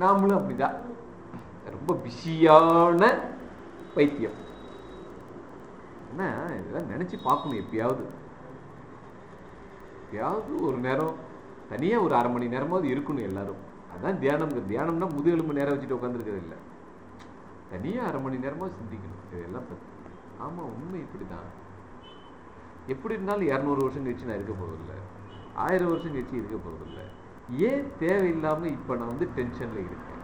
நாமளும் அப்படிதான். ரொம்ப பிஸியான பைத்தியம். என்ன இதெல்லாம் நினைச்சு பார்க்கணும் எப்பயாவது. எப்பயாவது ஒரு நேரம் தனியா ஒரு அரை மணி நேரமாவது இருக்கணும் எல்லாரும். அதான் தியானம். தியானம்னா முதுகெலும்பு நேரம் வச்சுட்டு உட்காந்துருக்கிறது இல்லை. தனியா அரை மணி நேரமா சிந்திக்கணும். இதெல்லாம் பற்றி ஆமா உண்மை இப்படிதான். எப்படி இருந்தாலும் இரநூறு வருஷம் கழிச்சு நான் இருக்க போகிறதில்ல ஆயிரம் வருஷம் கழிச்சு இருக்க போகிறதில்ல ஏன் தேவையில்லாம இப்ப நான் வந்து டென்ஷன்ல இருக்கேன்?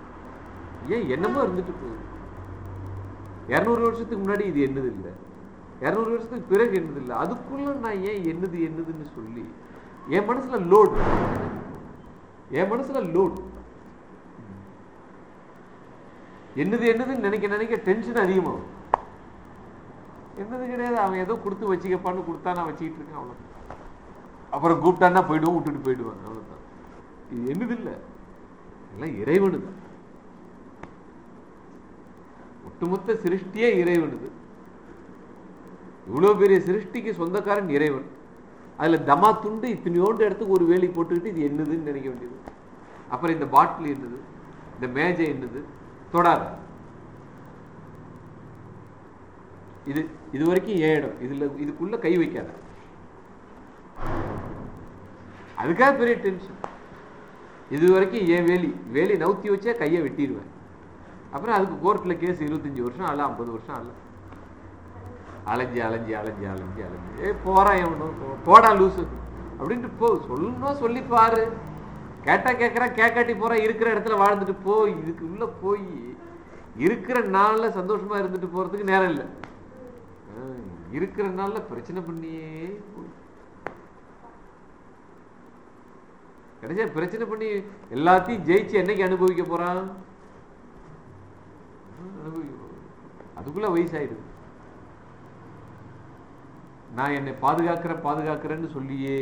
ஏன் என்னமோ இருந்துட்டு போகுது. இரநூறு வருஷத்துக்கு முன்னாடி இது என்னது இல்லை. இரநூறு வருஷத்துக்கு பிறகு என்னது இல்லை. அதுக்குள்ள நான் ஏன் என்னது என்னதுன்னு சொல்லி என் மனசுல லோட் என் மனசுல லோட் என்னது என்னதுன்னு நினைக்க நினைக்க டென்ஷன் அதிகமாகும். என்னது கிடையாது அவன் ஏதோ கொடுத்து வச்சுக்கப்பான்னு கொடுத்தா நான் வச்சுக்கிட்டு இருக்கேன் அவ்வளோ அப்புறம் கூப்பிட்டான்னா போயிடுவோம் விட்டுட்டு போயிடுவாங்க அவ்வளோதான் இது என்னது இல்லை? எல்லாம் இறைவனுது. ஒட்டுமொத்த சிருஷ்டியே இறைவனுது. இவ்வளோ பெரிய சிருஷ்டிக்கு சொந்தக்காரன் இறைவன். அதுல தமா துண்டு இத்தனையோண்டு இடத்துக்கு ஒரு வேலி போட்டுக்கிட்டு இது என்னதுன்னு நினைக்க வேண்டியது. அப்புறம் இந்த பாட்டில் என்னது? இந்த மேஜை என்னது? தொடாத. இது இது வரைக்கும் ஏன் இடம்? இதுல இதுக்குள்ள கை வைக்காத. அதுக்காக பெரிய டென்ஷன் இது வரைக்கும் ஏன் வேலி? வேலி நவுத்தி வச்சா கையை வெட்டிடுவேன். அப்புறம் அதுக்கு கோர்ட்டில் கேஸ் இருபத்தஞ்சி வருஷம் அல்ல ஐம்பது வருஷம் அல்ல. அலைஞ்சி அலைஞ்சி அலைஞ்சி அலைஞ்சி அலைஞ்சி. ஏ போறான் எவனும் போடா லூசு. அப்படின்ட்டு போ. சொல்லணும் சொல்லி பாரு. கேட்டா கேட்கறான் கேட்காட்டி போறான் இருக்கிற இடத்துல வாழ்ந்துட்டு போ. இதுக்கு உள்ள போய் இருக்கிற நாளில் சந்தோஷமா இருந்துட்டு போறதுக்கு நேரம் இல்லை. இருக்கிற நாளில் பிரச்சனை பண்ணியே போ. கடைசியா பிரச்சனை பண்ணி எல்லாத்தையும் ஜெயிச்சு என்னைக்கு அனுபவிக்க போறான்? அனுபவிக்க அதுக்குள்ள வயசாயிடுது. நான் என்னை பாதுகாக்கிறேன் பாதுகாக்கிறேன்னு சொல்லியே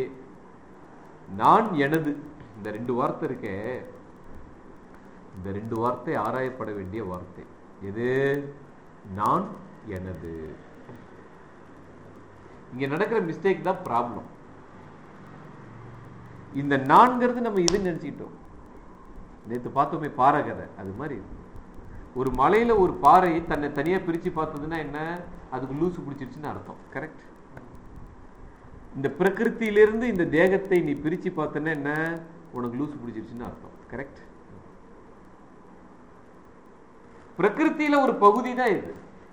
நான் எனது இந்த ரெண்டு வார்த்தை இருக்கே இந்த ரெண்டு வார்த்தை ஆராயப்பட வேண்டிய வார்த்தை. எது? நான் எனது. இங்க நடக்கிற மிஸ்டேக் தான் ப்ராப்ளம் இந்த நான்கிறது நம்ம இது நினைச்சிட்டோம் நேற்று பார்த்தோமே பாறை கதை அது மாதிரி. ஒரு மலையில ஒரு பாறை தன்னை தனியா பிரிச்சு பார்த்ததுன்னா என்ன? அதுக்கு லூசு பிடிச்சிருச்சுன்னு அர்த்தம். கரெக்ட் இந்த பிரகிருத்தியிலிருந்து இந்த தேகத்தை நீ பிரிச்சு பார்த்தனா என்ன? உனக்கு லூசு பிடிச்சிருச்சுன்னு அர்த்தம். கரெக்ட் பிரகிருத்தியில் ஒரு பகுதி தான் இது.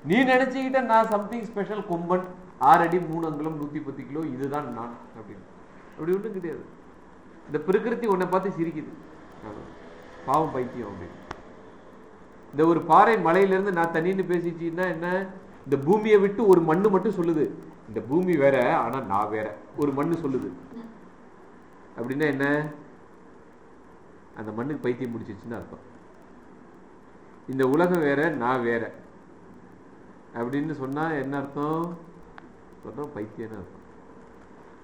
நீ நினச்சிக்கிட்ட நான் சம்திங் ஸ்பெஷல் கொம்பன் ஆறு அடி மூணு அங்குலம் நூத்தி பத்து கிலோ இதுதான் நான் அப்படின்னு. அப்படி ஒன்றும் கிடையாது. இந்த பிரகிருதி உன்னை பார்த்து சிரிக்குது. பாவம் பைத்தியம் அப்படின்னு. இந்த ஒரு பாறை மலையிலேருந்து நான் தண்ணின்னு பேசிச்சுன்னா என்ன? இந்த பூமியை விட்டு ஒரு மண்ணு மட்டும் சொல்லுது. இந்த பூமி வேற ஆனா நான் வேற. ஒரு மண்ணு சொல்லுது. அப்படின்னா என்ன? அந்த மண்ணுக்கு பைத்தியம் முடிச்சிருச்சுன்னு அர்த்தம். இந்த உலகம் வேற நான் வேற. அப்படின்னு சொன்னா என்ன அர்த்தம்? சொல்றோம் பைத்தியம்னு அர்த்தம்.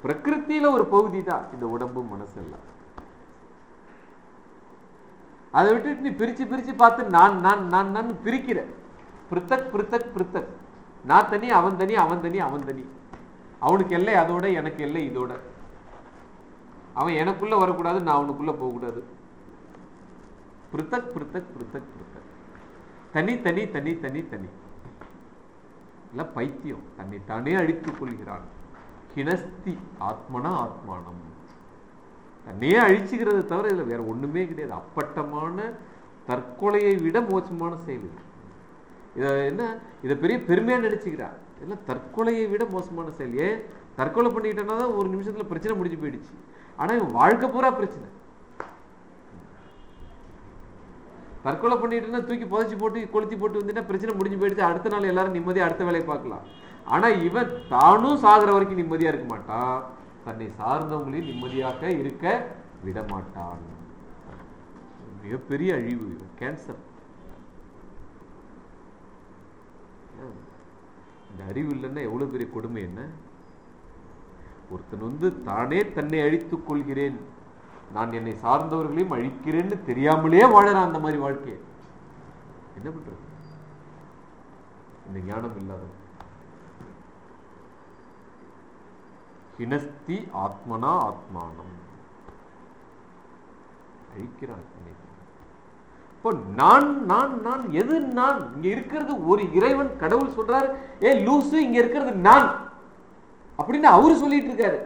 பிரகிருத்தியில ஒரு பகுதி தான் இந்த உடம்பு மனசு எல்லாம் அதை விட்டுட்டு நீ பிரிச்சு பிரிச்சு பார்த்து நான் நான் நான் நான் பிரிக்கிற. பிரித்தக் பிரித்தக் பிரித்தக். நான் தனி அவன் தனி அவன் தனி அவன் தனி. அவனுக்கு எல்லை அதோட எனக்கு எல்லை இதோட. அவன் எனக்குள்ள வரக்கூடாது நான் அவனுக்குள்ள போகக்கூடாது. பிருத்தக் பிருத்தக் பிருத்தக் பிருத்தக். தனி தனி தனி தனி தனி. இல்லை பைத்தியம். தன்னை தானே அழித்துக் கொள்கிறான். கிணஸ்தி ஆத்மனா ஆத்மானம். தன்னையே அழிச்சுக்கிறது தவிர இதில் வேற ஒன்றுமே கிடையாது. அப்பட்டமான தற்கொலையை விட மோசமான செயல் இதை என்ன இதை பெரிய பெருமையாக நினச்சிக்கிறா இதெல்லாம் தற்கொலையை விட மோசமான செயல். ஏன்? தற்கொலை பண்ணிக்கிட்டேன்னா தான் ஒரு நிமிஷத்துல பிரச்சனை முடிஞ்சு போயிடுச்சு. ஆனால் இவன் வாழ்க்கை பூரா பிரச்சனை. தற்கொலை பண்ணிட்டுன்னா தூக்கி புதைச்சி போட்டு கொளுத்தி போட்டு வந்துட்டா பிரச்சனை முடிஞ்சு போயிடுச்சு. அடுத்த நாள் எல்லாரும் நிம்மதியாக அடுத்த வேலையை பார்க்கலாம். ஆனால் இவன் தானும் சாகிற வரைக்கும் நிம்மதியாக இருக்க மாட்டான். தன்னை சார்ந்தவங்களையும் நிம்மதியாக இருக்க விட மாட்டான். மிகப்பெரிய அழிவு கேன்சர் இந்த அறிவு இல்லைன்னா எவ்வளவு பெரிய கொடுமை என்ன? ஒருத்தன் வந்து தானே தன்னை அழித்துக் கொள்கிறேன். நான் என்னை சார்ந்தவர்களையும் அழிக்கிறேன்னு தெரியாமலே வாழறான் அந்த மாதிரி வாழ்க்கையை. என்ன பண்றது? இந்த ஞானம் இல்லாத ஹினஸ்தி ஆத்மனா ஆத்மானம். அழிக்கிறான். இப்போ நான் நான் நான் எது நான்? இங்க இருக்கிறது ஒரு இறைவன் கடவுள் சொல்றாரு. ஏ லூசு இங்க இருக்கிறது நான். அப்படின்னு அவரு சொல்லிட்டு இருக்காரு.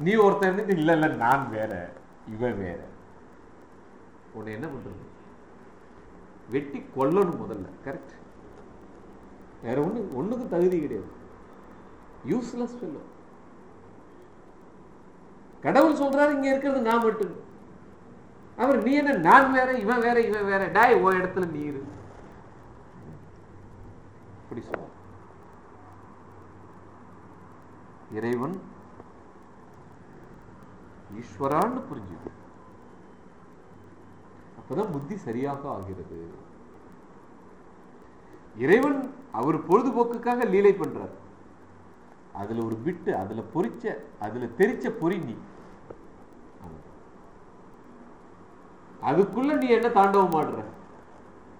நீ ஒருத்தன் இருந்துட்டு இல்ல இல்ல நான் வேற இவன் வேற. உன்னை என்ன பண்றது? வெட்டி கொல்லணும் முதல்ல கரெக்ட் வேற ஒண்ணு ஒண்ணுக்கும் தகுதி கிடையாது. யூஸ்லெஸ் சொல்லும் கடவுள் சொல்றாரு இங்க இருக்கிறது நான் மட்டும். அவர் நீ என்ன நான் வேற இவன் வேற இவன் வேற. டாய் ஓ இடத்துல நீ இரு. சொல்ல இறைவன் ஈஸ்வரான்னு புரிஞ்சுது. அப்பதான் புத்தி சரியாக ஆகிறது. இறைவன் அவர் பொழுதுபோக்குக்காக லீலை பண்றார். அதுல ஒரு விட்டு அதுல பொறிச்ச அதுல தெரிச்ச பொறி நீ அவ்வளவுதான். அதுக்குள்ள நீ என்ன தாண்டவம் ஆடுற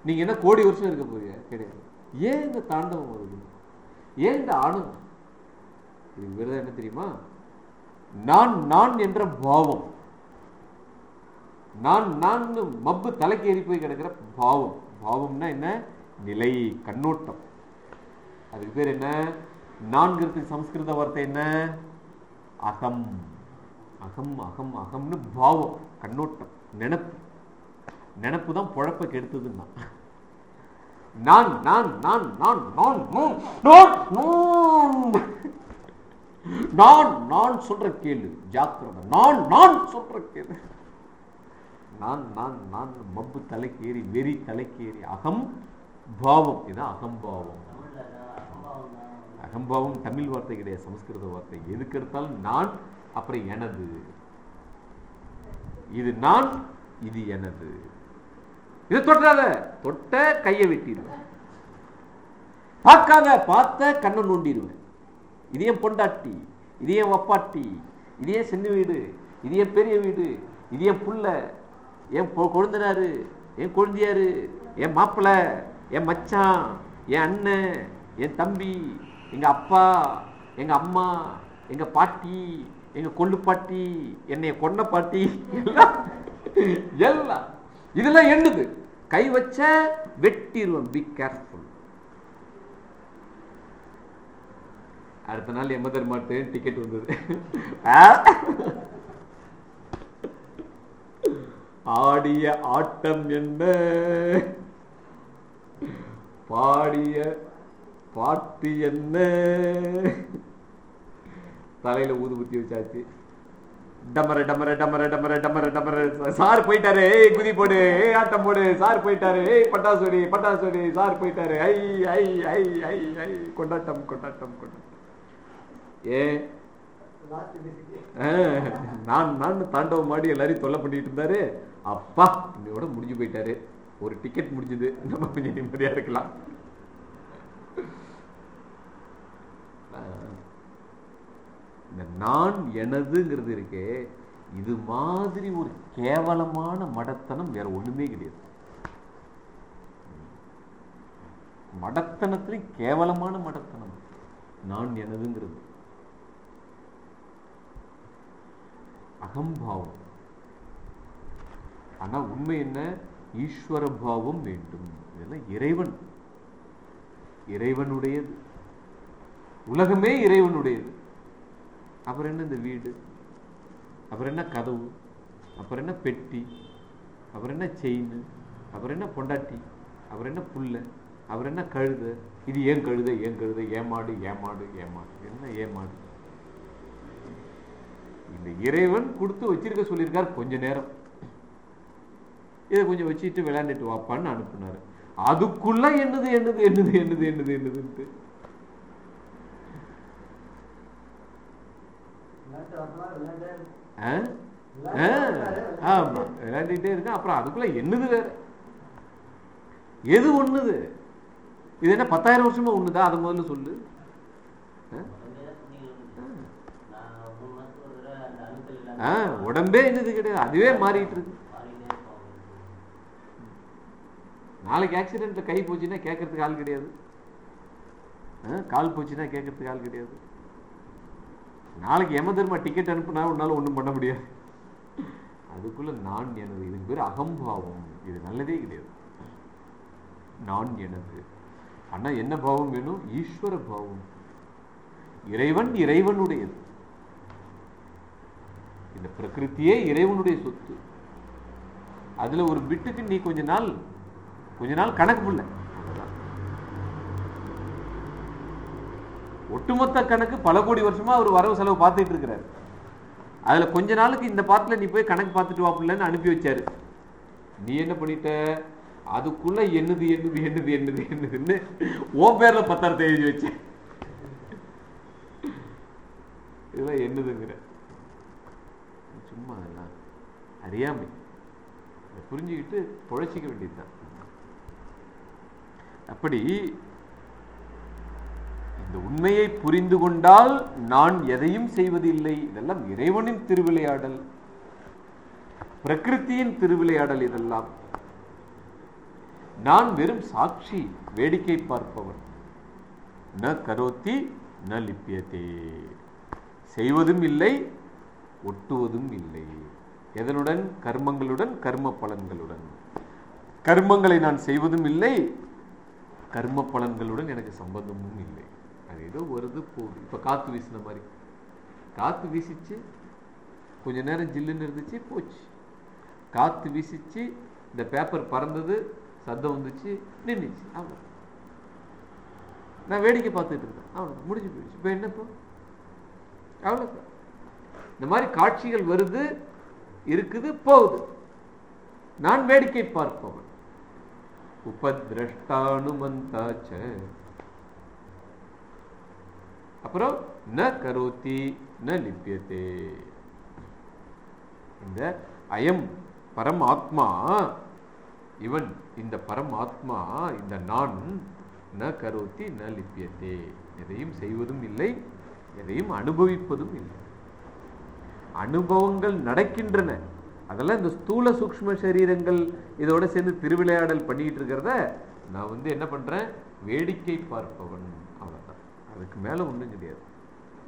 நீங்க என்ன கோடி வருஷம் இருக்க போறியா? கிடையாது. ஏன் இந்த தாண்டவம் வருது? ஏன் இந்த ஆணவம்? இதுக்கு விரதம் என்ன தெரியுமா? நான் நான் என்ற பாவம். நான் நான் மப்பு தலைக்கு ஏறி போய் கிடக்கிற பாவம். பாவம்னா என்ன? நிலை கண்ணோட்டம். அதுக்கு பேர் என்ன? நான்கிறதுக்கு சம்ஸ்கிருத வார்த்தை என்ன? அகம். அகம் அகம் அகம்னு பாவம் கண்ணோட்டம் நினப்பு. நினப்பு தான் பொழப்ப கெடுத்ததுன்னா. நான் நான் நான் நான் நான் நான் நான் நான். நான் சொல்ற கேளு ஜாக்கிரதை. நான் நான் சொல்ற கேளு. நான் நான் நான் மப்பு தலைக்கேறி வெறி தலைக்கேறி அகம் பாவம். இதான் அகம்பாவம் அகம்பாவம் அகம்பாவம் தமிழ் வார்த்தை கிடையாது சமஸ்கிருத வார்த்தை. எதுக்கு எடுத்தாலும் நான் அப்புறம் எனது. இது நான் இது எனது. இதை தொட்டாத. தொட்ட கையை வெட்டிடுவேன் பார்க்காத பார்த்த கண்ணை நோண்டிடுவேன் இது என் பொண்டாட்டி இது என் வப்பாட்டி இதே சின்ன வீடு இது என் பெரிய வீடு இது என் புள்ள என் கொழுந்தனாரு என் கொழுந்தியாரு என் மாப்பிள்ளை என் மச்சான் என் அண்ணன் என் தம்பி எங்க அப்பா எங்க அம்மா எங்க பாட்டி எங்க கொள்ளு பாட்டி என்னைய கொன்ன பாட்டி எல்லாம் எல்லாம். இதெல்லாம் எண்ணுது கை வச்ச வெட்டிடுவோம் பி கேர்ஃபுல் அடுத்த நாள் எம்ம தர்மாட்டு டிக்கெட் வந்தது. ஆடிய ஆட்டம் என்ன? பாடிய பாட்டு என்ன? தலையில ஊதுபுத்தி வச்சாச்சு. டமர டமர டமர டமர டமர டமர. சார் போயிட்டாரு. ஏய் குதி போடு. ஏய் ஆட்டம் போடு. சார் போயிட்டாரு. ஏய் பட்டாசுடி பட்டாசுடி சார் போயிட்டாரு. ஐ ஐ ஐ ஐ ஐ. கொண்டாட்டம் கொண்டாட்டம் கொண்டாட்டம். ஏ? ஆ, நான் நான் தாண்டவம் மாடி எல்லாரையும் தொல்லை பண்ணிட்டு இருந்தாரு. அப்பா இன்னையோட முடிஞ்சு போயிட்டாரு. ஒரு டிக்கெட் முடிஞ்சது. நம்ம கொஞ்சம் நிம்மதியா இருக்கலாம். இந்த நான் எனதுங்கிறது இருக்கே இது மாதிரி ஒரு கேவலமான மடத்தனம் வேற ஒண்ணுமே கிடையாது. மடத்தனத்திலே கேவலமான மடத்தனம் நான் எனதுங்கிறது. அகம்பாவம். ஆனா உண்மை என்ன? ஈஸ்வர பாவம் வேண்டும். இதெல்லாம் இறைவன். இறைவனுடையது. உலகமே இறைவனுடையது. அப்புறம் என்ன இந்த வீடு? அப்புறம் என்ன கதவு? அப்புறம் என்ன பெட்டி? அப்புறம் என்ன செயின் அப்புறம் என்ன பொண்டாட்டி? அப்புறம் என்ன புல்லை அப்புறம் என்ன கழுத? இது ஏன் கழுத? ஏன் கழுத? ஏமாடு ஏமாடு ஏமாடு என்ன ஏமாடு இந்த இறைவன் கொடுத்து வச்சிருக்க சொல்லியிருக்காரு கொஞ்ச நேரம். இதை கொஞ்சம் வச்சுட்டு விளையாண்டுட்டு வாப்பான்னு அனுப்புனாரு. அதுக்குள்ள என்னது என்னது என்னது என்னது என்னது என்னதுன்ட்டு. ஆமா. விளையாண்டுகிட்டே இருக்கேன் அப்புறம் அதுக்குள்ள என்னது வேறு? எது ஒண்ணுது? இது என்ன பத்தாயிரம் வருஷமா ஒன்றுதா அது முதல்ல சொல்லு. ஆ? உடம்பே என்னது கிடையாது. அதுவே மாறிட்டு இருக்கு. நாளைக்கு ஆக்சிடென்ட்ல கை போச்சுன்னா கேட்கறதுக்கு ஆள் கிடையாது. கால் போச்சுன்னா கேட்கறதுக்கு ஆள் கிடையாது. நாளைக்கு எம தர்மா டிக்கெட் அனுப்புனா உன்னால ஒண்ணும் பண்ண முடியாது. அதுக்குள்ள நான் எனது இதுக்கு பேர் அகம்பாவம். இது நல்லதே கிடையாது. நான் எனது. ஆனா என்ன பாவம் வேணும்? ஈஸ்வர பாவம். இறைவன் இறைவனுடையது. இந்த பிரகிருத்தியே இறைவனுடைய சொத்து. அதுல ஒரு பிட்டுக்கு நீ கொஞ்ச நாள் கொஞ்ச நாள் கணக்கு பிள்ளை அவ்வளவுதான். ஒட்டுமொத்த கணக்கு பல கோடி வருஷமா அவர் வரவு செலவு பார்த்துட்டு இருக்கிறாரு. அதுல கொஞ்ச நாளுக்கு இந்த பாட்டில் நீ போய் கணக்கு பார்த்துட்டு வாப்பிடலன்னு அனுப்பி வச்சாரு. நீ என்ன பண்ணிட்ட? அதுக்குள்ள என்னது என்னது என்னது என்னது என்னதுன்னு ஓ பேர்ல பத்திரத்தை எழுதி வச்சு இதெல்லாம் என்னதுங்கிற. சும்மா அதெல்லாம் அறியாமை. புரிஞ்சுக்கிட்டு பொழைச்சிக்க வேண்டியதுதான். அப்படி இந்த உண்மையை புரிந்து கொண்டால் நான் எதையும் செய்வதில்லை. இதெல்லாம் இறைவனின் திருவிளையாடல். பிரகிருத்தியின் திருவிளையாடல் இதெல்லாம். நான் வெறும் சாட்சி வேடிக்கை பார்ப்பவன். ந கரோத்தி ந லிப்பியதே செய்வதும் இல்லை ஒட்டுவதும் இல்லை. எதனுடன்? கர்மங்களுடன் கர்ம பலன்களுடன். கர்மங்களை நான் செய்வதும் இல்லை கர்ம பலன்களுடன் எனக்கு சம்பந்தமும் இல்லை. அது ஏதோ வருது போகுது இப்ப காத்து வீசின மாதிரி. காத்து வீசிச்சு கொஞ்ச நேரம் ஜில்லுன்னு இருந்துச்சு போச்சு. காத்து வீசிச்சு இந்த பேப்பர் பறந்தது சத்தம் வந்துச்சு நின்றுச்சு அவ்வளோ நான் வேடிக்கை பார்த்துட்டு இருந்தேன் அவ்வளோ முடிஞ்சு போயிடுச்சு. இப்போ என்னப்போ? அவ்வளோ இந்த மாதிரி காட்சிகள் வருது இருக்குது போகுது. நான் வேடிக்கை பார்ப்பவன். உபதிரஷ்டானுமந்தாச்ச. அப்புறம் ந கரோத்தி ந லிப்பியதே இந்த அயம் பரமாத்மா இவன் இந்த பரமாத்மா இந்த நான் ந கரோத்தி ந லிப்பியதே எதையும் செய்வதும் இல்லை எதையும் அனுபவிப்பதும் இல்லை. அனுபவங்கள் நடக்கின்றன. அதெல்லாம் இந்த ஸ்தூல சூக்ஷ்ம சரீரங்கள் இதோட சேர்ந்து திருவிளையாடல் பண்ணிட்டு இருக்கிறத நான் வந்து என்ன பண்றேன்? வேடிக்கை பார்ப்பவன். அதுக்கு மேல ஒண்ணும் கிடையாது.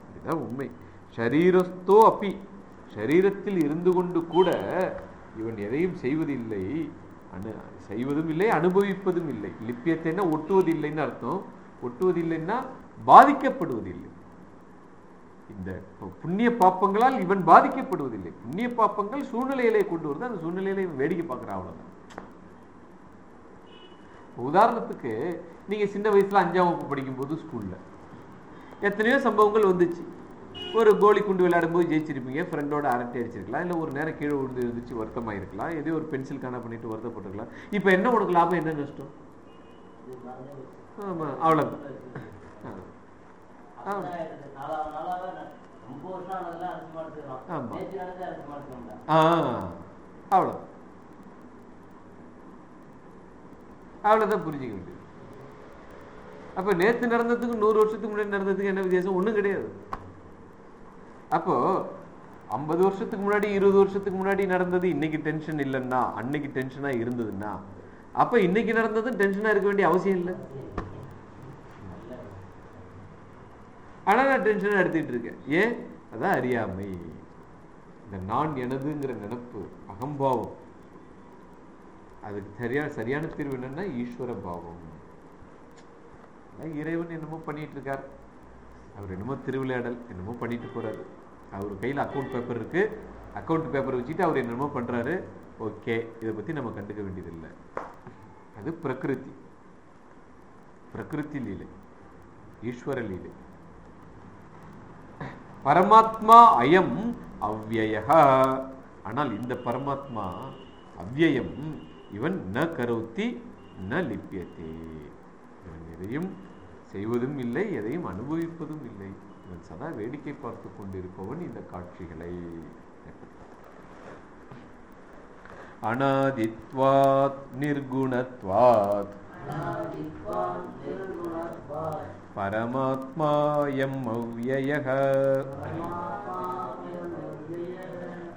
இதுதான் உண்மை. ஷரீரஸ்தோ அப்பி ஷரீரத்தில் இருந்து கொண்டு கூட இவன் எதையும் செய்வதில்லை. அனு செய்வதும் இல்லை அனுபவிப்பதும் இல்லை. லிப்பியத்தைன்னா ஒட்டுவதில்லைன்னு அர்த்தம். ஒட்டுவதில்லைன்னா பாதிக்கப்படுவதில்லை. இந்த புண்ணிய பாப்பங்களால் இவன் பாதிக்கப்படுவதில்லை. புண்ணிய பாப்பங்கள் சூழ்நிலையிலே கொண்டு வருது. அந்த சூழ்நிலையில இவன் வேடிக்கை பார்க்குறான் அவ்வளோதான் உதாரணத்துக்கு நீங்க சின்ன வயசுல அஞ்சாம் வகுப்பு படிக்கும்போது ஸ்கூல்ல எத்தனையோ சம்பவங்கள் வந்துச்சு. ஒரு கோலி குண்டு விளையாடும்போது ஜெயிச்சிருப்பீங்க ஃப்ரெண்டோட அரட்டை அடிச்சிருக்கலாம் இல்லை ஒரு நேரம் கீழே விழுந்து இருந்துச்சு வருத்தமாக இருக்கலாம் எதோ ஒரு பென்சில் காணா பண்ணிட்டு வருத்தப்பட்டிருக்கலாம். இப்போ என்ன உனக்கு லாபம் என்ன நஷ்டம்? ஆமாம் அவ்வளோதான் ஆமாம் ஆ. அவ்வளோ அவ்வளோதான் புரிஞ்சுக்க வேண்டியது. அப்போ நேற்று நடந்ததுக்கு நூறு வருஷத்துக்கு முன்னாடி நடந்ததுக்கு என்ன வித்தியாசம்? ஒன்றும் கிடையாது. அப்போ ஐம்பது வருஷத்துக்கு முன்னாடி இருபது வருஷத்துக்கு முன்னாடி நடந்தது இன்னைக்கு டென்ஷன் இல்லைன்னா அன்னைக்கு டென்ஷனாக இருந்ததுன்னா அப்போ இன்னைக்கு நடந்ததும் டென்ஷனாக இருக்க வேண்டிய அவசியம் இல்லை. ஆனால் நான் டென்ஷனாக எடுத்துக்கிட்டு இருக்கேன். ஏன்? அதான் அறியாமை. இந்த நான் எனதுங்கிற நினப்பு அகம்பாவம். அதுக்கு சரியா சரியான தீர்வு என்னன்னா ஈஸ்வர பாவம் இறைவன் என்னமோ பண்ணிட்டு இருக்கார் அவர் என்னமோ திருவிளையாடல் என்னமோ பண்ணிட்டு போறாரு. அவர் கையில் அக்கௌண்ட் பேப்பர் இருக்கு. அக்கௌண்ட் பேப்பர் வச்சுட்டு அவர் என்னமோ பண்றாரு. ஓகே இதை பத்தி நம்ம கண்டுக்க வேண்டியதில்லை. அது பிரகிருதி. பிரகிருதி லீலை. ஈஸ்வர லீலை. பரமாத்மா அயம் அவ்யய ஆனால் இந்த பரமாத்மா அவ்வயம் இவன் ந கருத்தி ந லிப்பியத்தே இவன் எதையும் செய்வதும் இல்லை எதையும் அனுபவிப்பதும் இல்லை. இவன் சதா வேடிக்கை பார்த்து கொண்டிருப்பவன் இந்த காட்சிகளை அனாதித்வாத் நிர்குணத்வாத். பரமாத்மாயம் அவ்வயக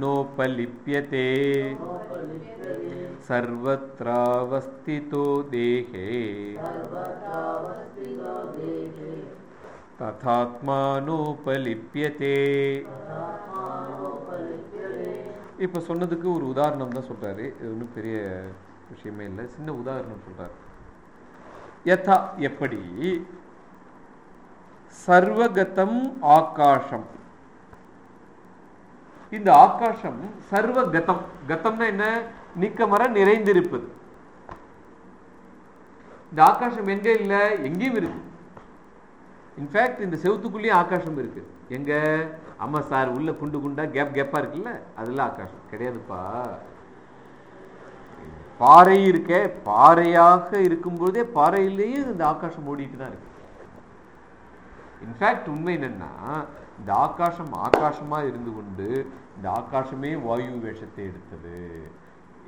नोपलिप्यते नोपलिप्यते सर्वत्रावस्थितो देहे सर्वत्रावस्थितो देहे तथात्मानोपलिप्यते आत्मानोपलिप्यते இப்போ சொன்னதுக்கு ஒரு உதாரணம் தான் சொல்றாரு இது ஒன்றும் பெரிய விஷயமே இல்லை சின்ன உதாரணம் சொல்றாரு யதா எப்படி சர்வகதம் ஆகாசம் இந்த ஆகாசம் சர்வ கதம். கதம்னா என்ன? நீக்கமர நிறைந்திருப்பது. இந்த ஆகாசம் எங்க இல்ல? எங்கேயும் இருக்கு. இன்ஃபேக்ட் இந்த செவத்துக்குள்ளேயும் ஆகாசம் இருக்கு. எங்க? அம்மா சார் உள்ள குண்டு குண்டா கேப் கேப்பா இருக்குல்ல? அதெல்லாம் ஆகாசம் கிடையாதுப்பா. பாறை இருக்க பாறையாக இருக்கும்போதே பாறையிலேயே இந்த ஆகாசம் ஓடிட்டு தான் இருக்கு. இன்ஃபேக்ட் உண்மை என்னன்னா இந்த ஆகாசம் ஆகாசமாக இருந்து கொண்டு இந்த ஆகாசமே வாயு வேஷத்தை எடுத்தது.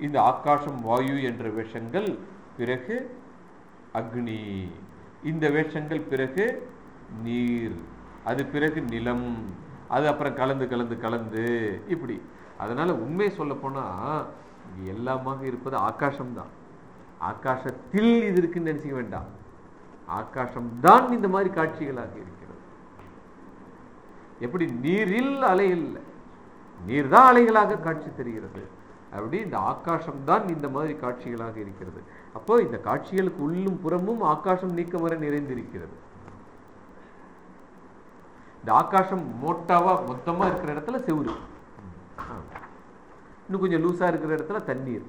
இந்த ஆகாசம் வாயு என்ற வேஷங்கள் பிறகு அக்னி. இந்த வேஷங்கள் பிறகு நீர். அது பிறகு நிலம். அது அப்புறம் கலந்து கலந்து கலந்து. இப்படி. அதனால் உண்மை சொல்ல போனால் எல்லாமாக இருப்பது ஆகாசம்தான். ஆகாசத்தில் இது இருக்குன்னு நினச்சிக்க வேண்டாம். ஆகாசம் தான் இந்த மாதிரி காட்சிகளாக இருக்கு. எப்படி நீரில் அலை இல்லை? நீர் தான் அலைகளாக காட்சி தெரிகிறது. அப்படி இந்த ஆகாசம் தான் இந்த மாதிரி காட்சிகளாக இருக்கிறது. அப்போ இந்த காட்சிகளுக்கு உள்ளும் புறமும் ஆகாசம் நீக்கம் வர நிறைந்திருக்கிறது. இந்த ஆகாசம் மோட்டாவா மொத்தமா இருக்கிற இடத்துல செவுரு. இன்னும் கொஞ்சம் லூசா இருக்கிற இடத்துல தண்ணீர்.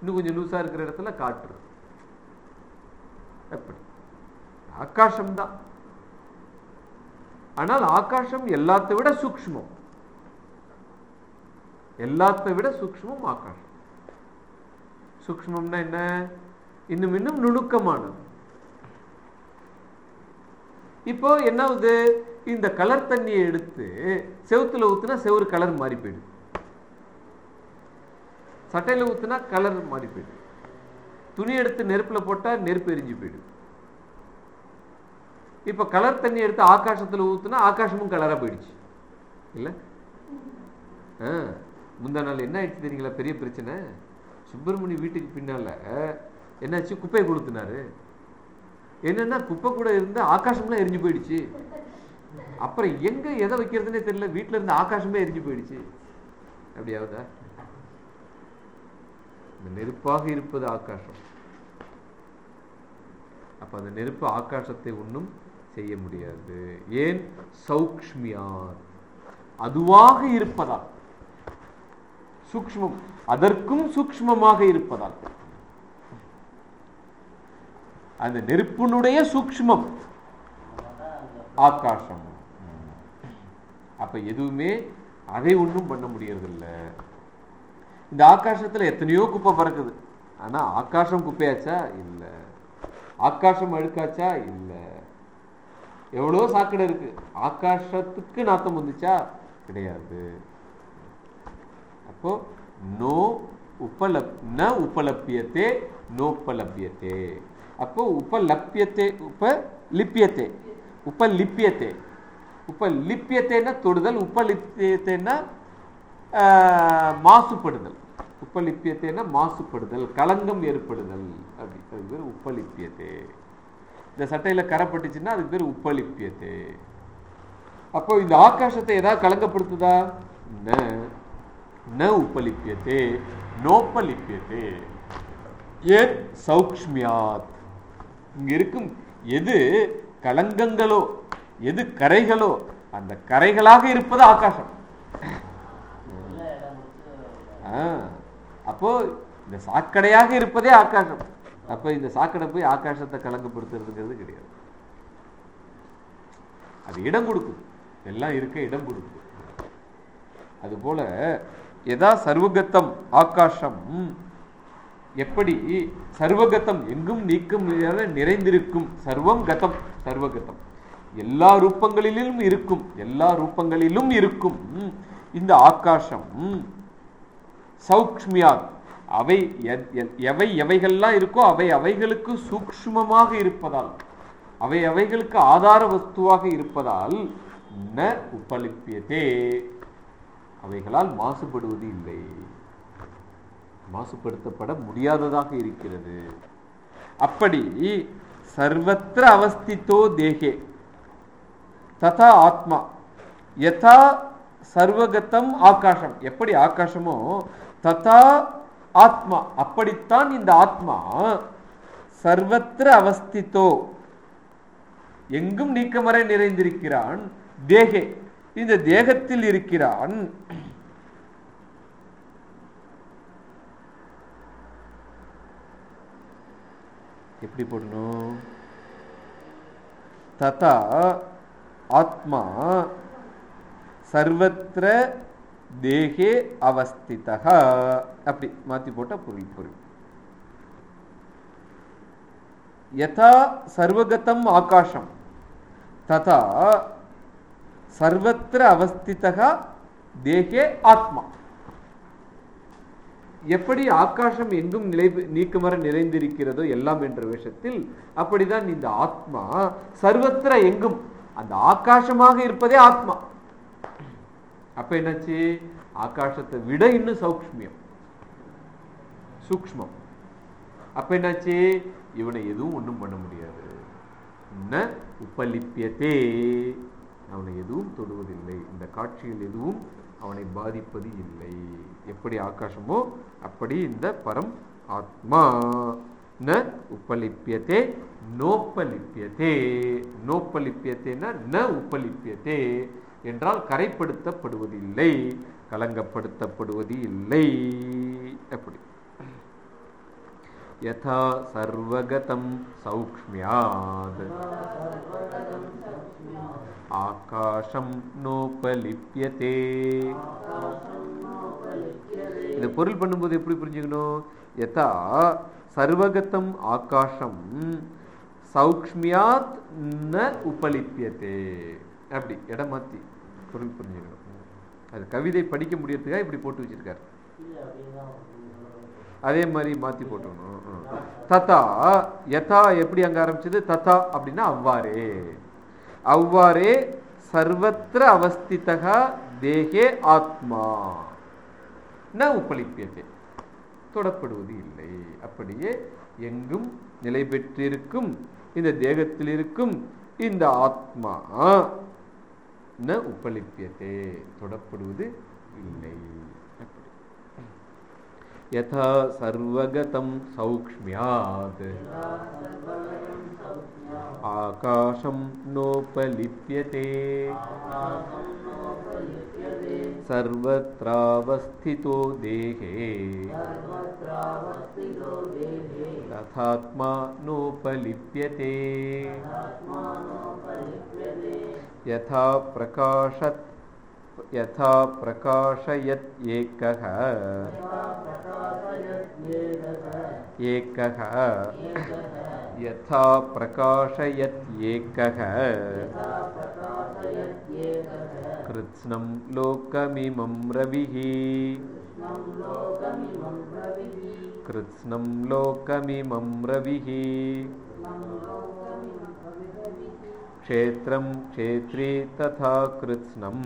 இன்னும் கொஞ்சம் லூசா இருக்கிற இடத்துல காற்று. எப்படி ஆகாசம் தான் ஆனால் ஆகாசம் எல்லாத்தை விட சூக்ஷ்மம். எல்லாத்தை விட சூக்ஷ்மம் ஆகாசம் சூக்ஷ்மம்னா என்ன? இன்னும் இன்னும் நுணுக்கமானது. இப்போ என்ன ஆகுது இந்த கலர் தண்ணியை எடுத்து செவுத்துல ஊத்துனா செவுரு கலர் மாறி போயிடுது. சட்டையில ஊத்துனா கலர் மாறி போயிடுது. துணி எடுத்து நெருப்புல போட்டா நெருப்பு எரிஞ்சு போயிடுது. இப்போ கலர் தண்ணி எடுத்து ஆகாசத்தில் ஊற்றுனா ஆகாசமும் கலராக போயிடுச்சு. இல்ல? ஆ, முந்தா நாள் என்ன ஆயிடுச்சு தெரியுங்களா? பெரிய பிரச்சனை. சுப்பிரமணி வீட்டுக்கு பின்னால் என்னாச்சு? குப்பையை கொளுத்துனாரு. என்னன்னா குப்பை கூட இருந்து ஆகாசம்லாம் எரிஞ்சு போயிடுச்சு. அப்புறம் எங்க எதை வைக்கிறதுனே தெரியல. வீட்டில் இருந்து ஆகாசமே எரிஞ்சு போயிடுச்சு. அப்படியாவதா இந்த நெருப்பாக இருப்பது ஆகாசம். அப்போ அந்த நெருப்பு ஆகாசத்தை ஒன்றும் செய்ய முடியாது. ஏன்? சௌக்ஷ்மியார். அதுவாக இருப்பதால். சூக்ஷ்மம். அதற்கும் சூக்ஷ்மமாக இருப்பதால். அந்த நெருப்பினுடைய சூக்மம் ஆகாசம். அப்ப எதுவுமே அதை ஒன்றும் பண்ண முடியறதில்ல. இந்த ஆகாசத்துல எத்தனையோ குப்பை பறக்குது. ஆனா ஆகாசம் குப்பையாச்சா? இல்ல. ஆகாசம் அழுக்காச்சா? இல்ல. எவ்வளோ சாக்கடை இருக்கு. ஆகாசத்துக்கு நாத்தம் வந்துச்சா? கிடையாது. அப்போ நோ உபலப் ந உபலப்பியத்தே நோப்பலப்பியத்தே அப்போ உபலப்பியத்தே உபலிப்பியத்தே. உபலிப்பியத்தே. உபலிப்பியத்தேன்னா தொடுதல் உபலிப்பியத்தேன்னா மாசுபடுதல். உப்பலிப்பியத்தைன்னா மாசுபடுதல் களங்கம் ஏற்படுதல். அப்படி. அதுக்கு பேர் உப்பலிப்பியத்தே இந்த சட்டையில் கரைப்பட்டுச்சுன்னா அதுக்கு பேர் உப்பலிப்பியத்தே அப்போ இந்த ஆகாசத்தை ஏதாவது கலங்கப்படுத்துதா? ந. ந உப்பலிப்பியத்தே நோப்பலிப்பியத்தே ஏன் சௌக்ஷ்மியாத். இங்கே இருக்கும் எது கலங்கங்களோ எது கரைகளோ அந்த கரைகளாக இருப்பது ஆகாசம். ஆ, அப்போ இந்த சாக்கடையாக இருப்பதே ஆகாசம். அப்ப இந்த சாக்கடை போய் ஆகாசத்தை கலங்கப்படுத்துறதுங்கிறது கிடையாது. அது இடம் கொடுக்குது எல்லாம் இருக்க இடம் கொடுக்குது அதுபோல எதா சர்வகத்தம் ஆகாசம் எப்படி சர்வகத்தம் எங்கும் நீக்கம் முடியாத நிறைந்திருக்கும் சர்வம் கதம் சர்வகதம். எல்லா ரூபங்களிலும் இருக்கும் எல்லா ரூபங்களிலும் இருக்கும். இந்த ஆகாஷம் சௌக்மியாத் அவை எ- எவை எவைகள்லாம் இருக்கோ அவை அவைகளுக்கு சூக்ஷ்மமாக இருப்பதால் அவை அவைகளுக்கு ஆதார வஸ்துவாக இருப்பதால் ந உபலிப்பியதே அவைகளால் மாசுபடுவது இல்லை. மாசுபடுத்தப்பட முடியாததாக இருக்கிறது. அப்படி சர்வத்திர அவஸ்தித்தோ தேகே. ததா ஆத்மா. யதா சர்வகத்தம் ஆகாசம் எப்படி ஆகாசமோ ததா ஆத்மா. அப்படித்தான் இந்த ஆத்மா சர்வத்திர அவஸ்தித்தோ. எங்கும் நீக்கமறை நிறைந்திருக்கிறான். தேகே. இந்த தேகத்தில் இருக்கிறான். எப்படி போடணும்? ததா ஆத்மா சர்வத்திர தேகே அவஸ்திதா அப்படி மாற்றி போட்டா பொருள் பொருள். யதா சர்வகதம் ஆகாசம் ததா சர்வத்திர அவஸ்திதா தேகே ஆத்மா. எப்படி ஆகாசம் எங்கும் நிலை நீக்குமர நிறைந்திருக்கிறதோ எல்லாம் என்ற விஷயத்தில் அப்படிதான் இந்த ஆத்மா சர்வத்திர எங்கும் அந்த ஆகாசமாக இருப்பதே ஆத்மா. அப்ப என்னாச்சு? ஆகாசத்தை விட இன்னும் சௌக்ஷ்மியம். சூக்ஷ்மம். அப்ப என்னாச்சு? இவனை எதுவும் ஒண்ணும் பண்ண முடியாது. ந உபலிப்பியத்தே அவனை எதுவும் தொடுவதில்லை. இந்த காட்சியில் எதுவும் அவனை பாதிப்பது இல்லை. எப்படி ஆகாசமோ அப்படி இந்த பரம் ஆத்மா. ந உபலிப்பியத்தே நோப்பலிப்பியத்தே நோப்பலிப்பியத்தேன்னா ந உபலிப்பியத்தே என்றால் கரைப்படுத்தப்படுவதில்லை கலங்கப்படுத்தப்படுவது இல்லை அப்படி. யதா சர்வகதம் சௌக்ஷ்மியாத். ஆகாசம் நோபலிப்பியதே இந்த பொருள் பண்ணும்போது எப்படி புரிஞ்சுக்கணும்? யதா சர்வகதம் ஆகாசம் சௌக்ஷ்மியாத் ந உபலிப்பியதே அப்படி இடம் மாத்தி பொருள் புரிஞ்சுக்கணும். அது கவிதை படிக்க முடியறதுக்காக இப்படி போட்டு வச்சிருக்காரு. அதே மாதிரி மாத்தி போட்டுக்கணும். தத்தா ததா யதா எப்படி அங்க ஆரம்பிச்சது? ததா அப்படின்னா அவ்வாறே. அவ்வாறே சர்வத்திர அவஸ்திதா தேகே ஆத்மா. ந உப்பளிப்பியதே தொடப்படுவது இல்லை. அப்படியே எங்கும் நிலை பெற்றிருக்கும். இந்த தேகத்தில் இருக்கும் இந்த ஆத்மா ந உபலிப்பியத்தே தொடப்படுவது இல்லை. யதா சர்வகதம் சௌக்ஷ்மியாத். आकाशं नोपलिप्यते। सर्वत्रावस्थितो देहे। तथात्मा नोपलिप्यते। यथा प्रकाशत् यथा प्रकाशयत् एकः। यथा प्रकाशयत् एकः कृत्स्नं लोकमिमं रविः। कृत्स्नं लोकमिमं रविः क्षेत्रं क्षेत्री तथा कृत्स्नं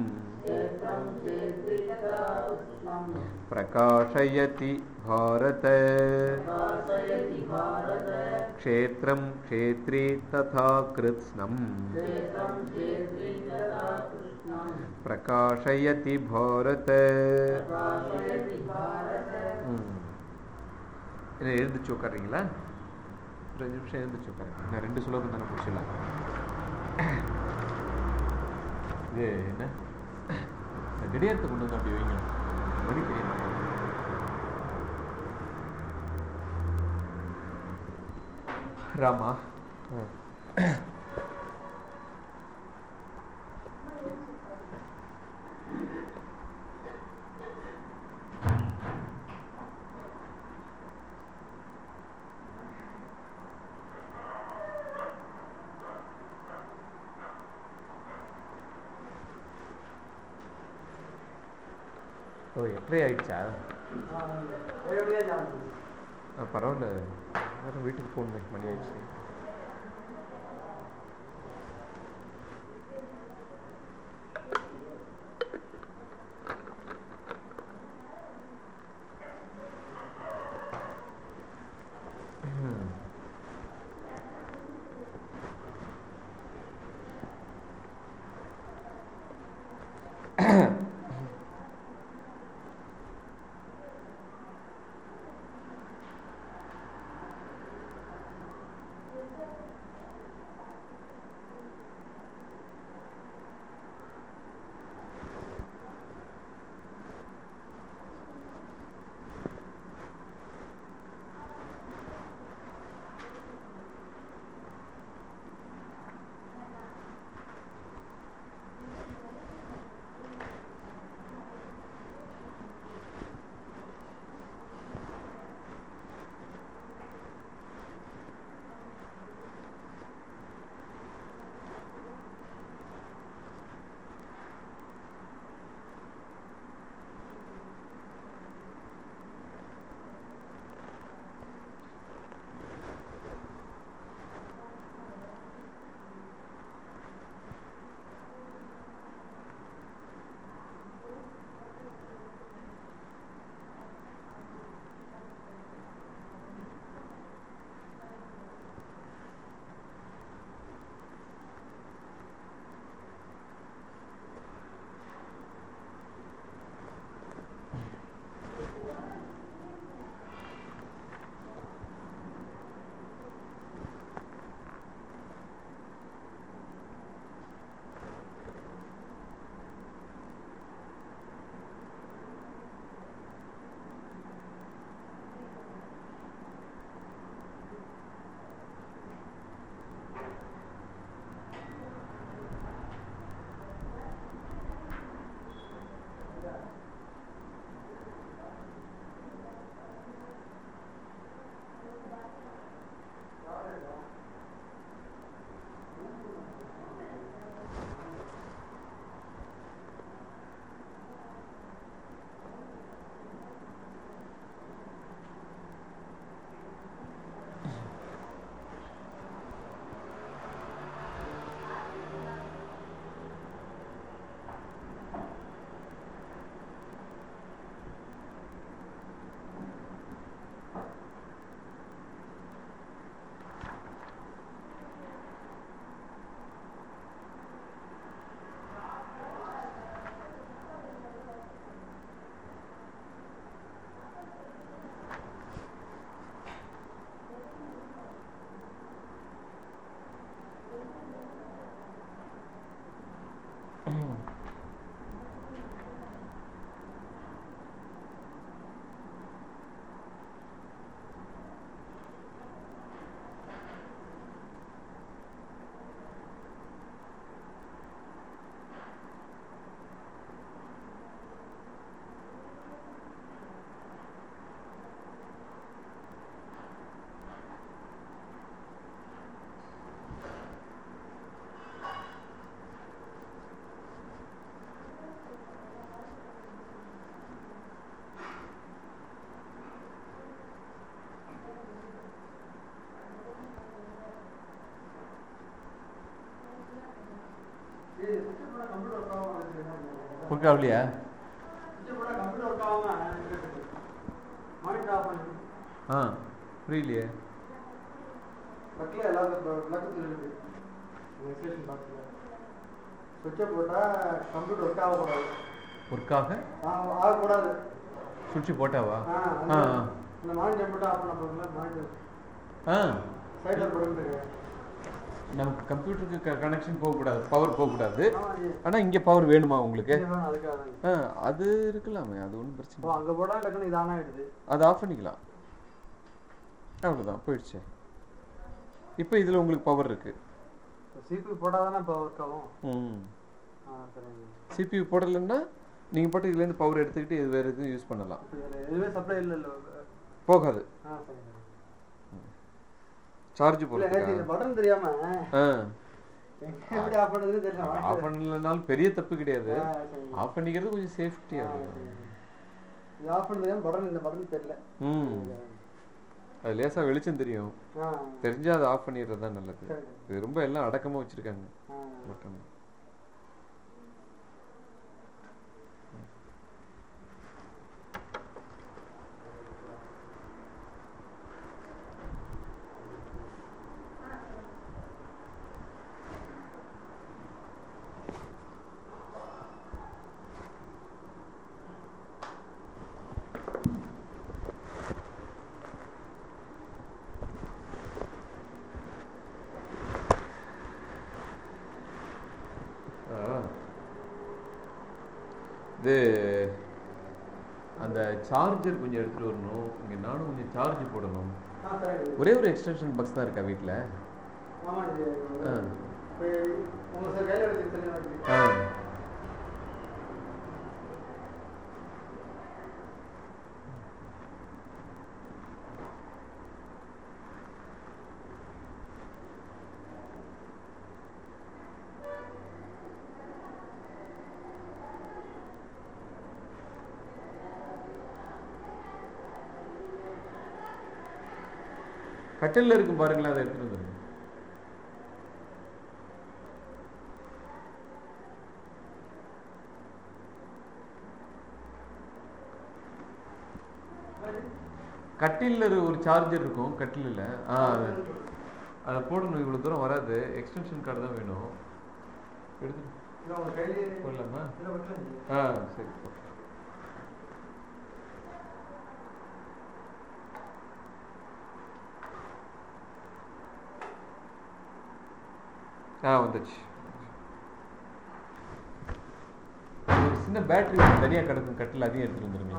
प्रकाशयति भारत क्षेत्रं क्षेत्री तथा कृत्स्नं பிரகாஷயதி பாரத ம். என்ன எழுந்துச்சு உட்காருங்களா ஒரு அஞ்சு நிமிஷம் எழுந்துச்சு உட்காருங்க நான் ரெண்டு சுலோகம் தானே பிடிச்சிடலாம் இது என்ன? திடீர்த்து கொண்டு வந்து அப்படி வைங்க. மணி தெரிய மாட்டேங்குது. ராமா. எட்டரை ஆயிடுச்சா? பரவாயில்ல. வீட்டுக்கு போகணுமே மணி ஆயிடுச்சு ஒர்க் ஆகக்கூடாது ஒர்க் ஆக ஆ, ஆகக்கூடாது சுவிட்ச் போட்டாவா ஆ. ஆ நமக்கு கம்ப்யூட்டருக்கு கனெக்ஷன் போகக்கூடாது பவர் போகக்கூடாது. ஆனால் இங்கே பவர் வேணுமா உங்களுக்கு? அது இருக்கலாமே அது ஒன்றும் பிரச்சனை. அங்கே போட்டால் டக்குன்னு இது ஆன் ஆகிடுது அதை ஆஃப் பண்ணிக்கலாம். அவ்வளோதான் போயிடுச்சு. இப்போ இதில் உங்களுக்கு பவர் இருக்கு. சிபி போட்டால் தானே ஒர்க் ஆகும் ம். சிபியூ போடலைன்னா நீங்கள் பாட்டு இதுலேருந்து பவர் எடுத்துக்கிட்டு இது வேறு எதுவும் யூஸ் பண்ணலாம். எதுவுமே சப்ளை இல்லை போகாது. சார்ஜ் போடுறதுக்கா பட்டன் தெரியாம ஆஃப் பண்ணலனாலும் பெரிய தப்பு கிடையாது. ஆஃப் பண்ணிக்கிறது கொஞ்சம் சேஃப்டி ஆ, அவ்வளோ சரிங்க. இது ஆஃப் பண்ணது பட்டன் இந்த பட்டன் தெரியல. ம். அது லேசா வெளிச்சம் தெரியும். ஆ. தெரிஞ்சா அதை ஆஃப் பண்ணிடுறது தான் நல்லது. இது ரொம்ப எல்லாம் அடக்கமா வச்சிருக்காங்க. பட்டன் ஆ. இது அந்த சார்ஜர் கொஞ்சம் எடுத்துட்டு வரணும் இங்க நானும் கொஞ்சம் சார்ஜ் போடணும். ஒரே ஒரு எக்ஸ்டென்ஷன் பாக்ஸ் தான் இருக்கா வீட்டில் கட்டில்ல இருக்கும் பாருங்களேன் அதை எடுத்துட்டு வந்துருங்க கட்டில்ல ஒரு- சார்ஜர் இருக்கும் கட்டிலில். ஆ அது. போடணும் இவ்வளோ தூரம் வராது. எக்ஸ்டென்ஷன் கார்டு தான் வேணும். எடுத்து போடலாமா? ஆ சரி ஆ வந்துச்சு ஒரு சின்ன பேட்டரி தனியாக கிடக்கும் கட்டில் அதையும் எடுத்துகிட்டு வந்துருங்க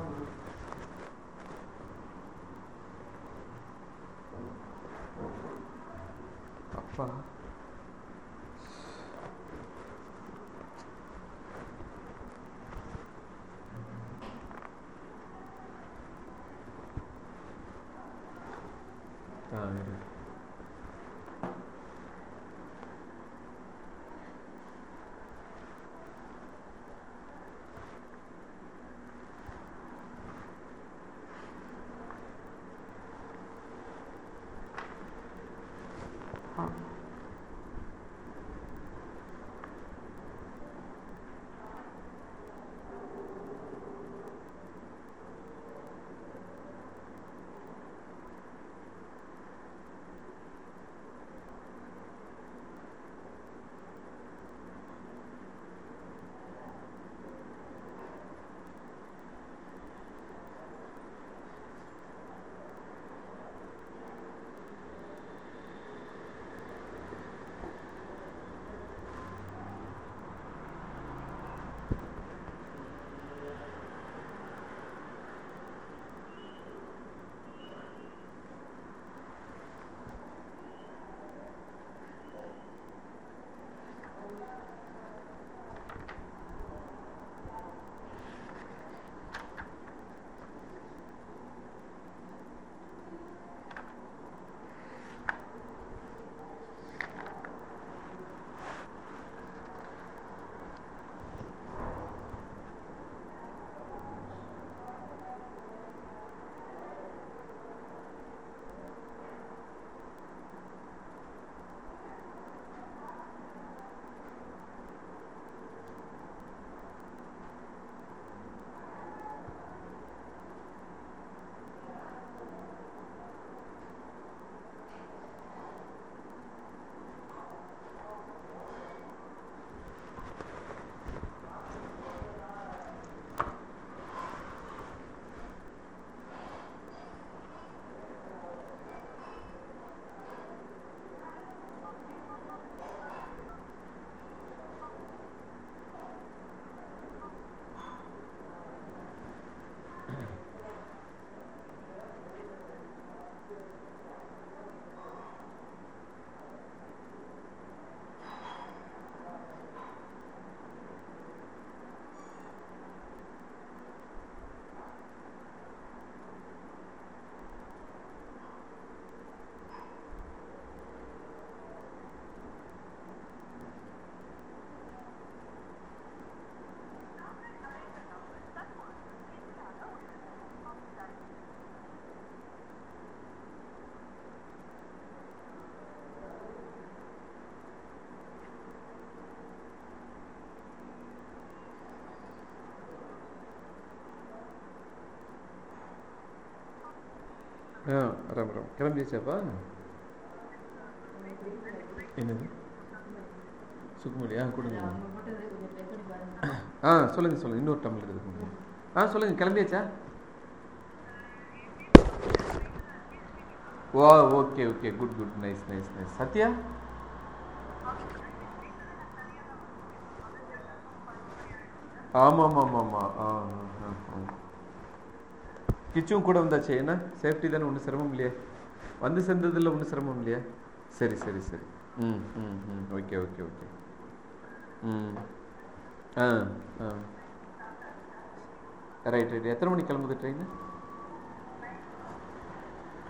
ஆ ராம் ராம் கிளம்பியாச்சாப்பா? என்னது? சுக்குமொழி. ஆ கொடுங்க ஆ சொல்லுங்கள் சொல்லுங்கள் இன்னொரு டம்ளர் இருக்கு ஆ சொல்லுங்கள் கிளம்பியாச்சா? ஓ okay okay. Good good. Nice nice nice. Sathya? ஆமாம் ஆமாம் ஆமாம் ஆ ஆ, ஆ, ஆ. கிச்சும் கூட வந்தாச்சு என்ன? சேஃப்டி தானே ஒன்றும் சிரமம் இல்லையே. வந்து சேர்ந்ததில் ஒன்றும் சிரமம் இல்லையா. சரி சரி சரி. ம் ம் ம். Okay okay okay. ம். ஆ ஆ. ரைட் ரைட் எத்தனை மணிக்கு கிளம்புது ட்ரெயின்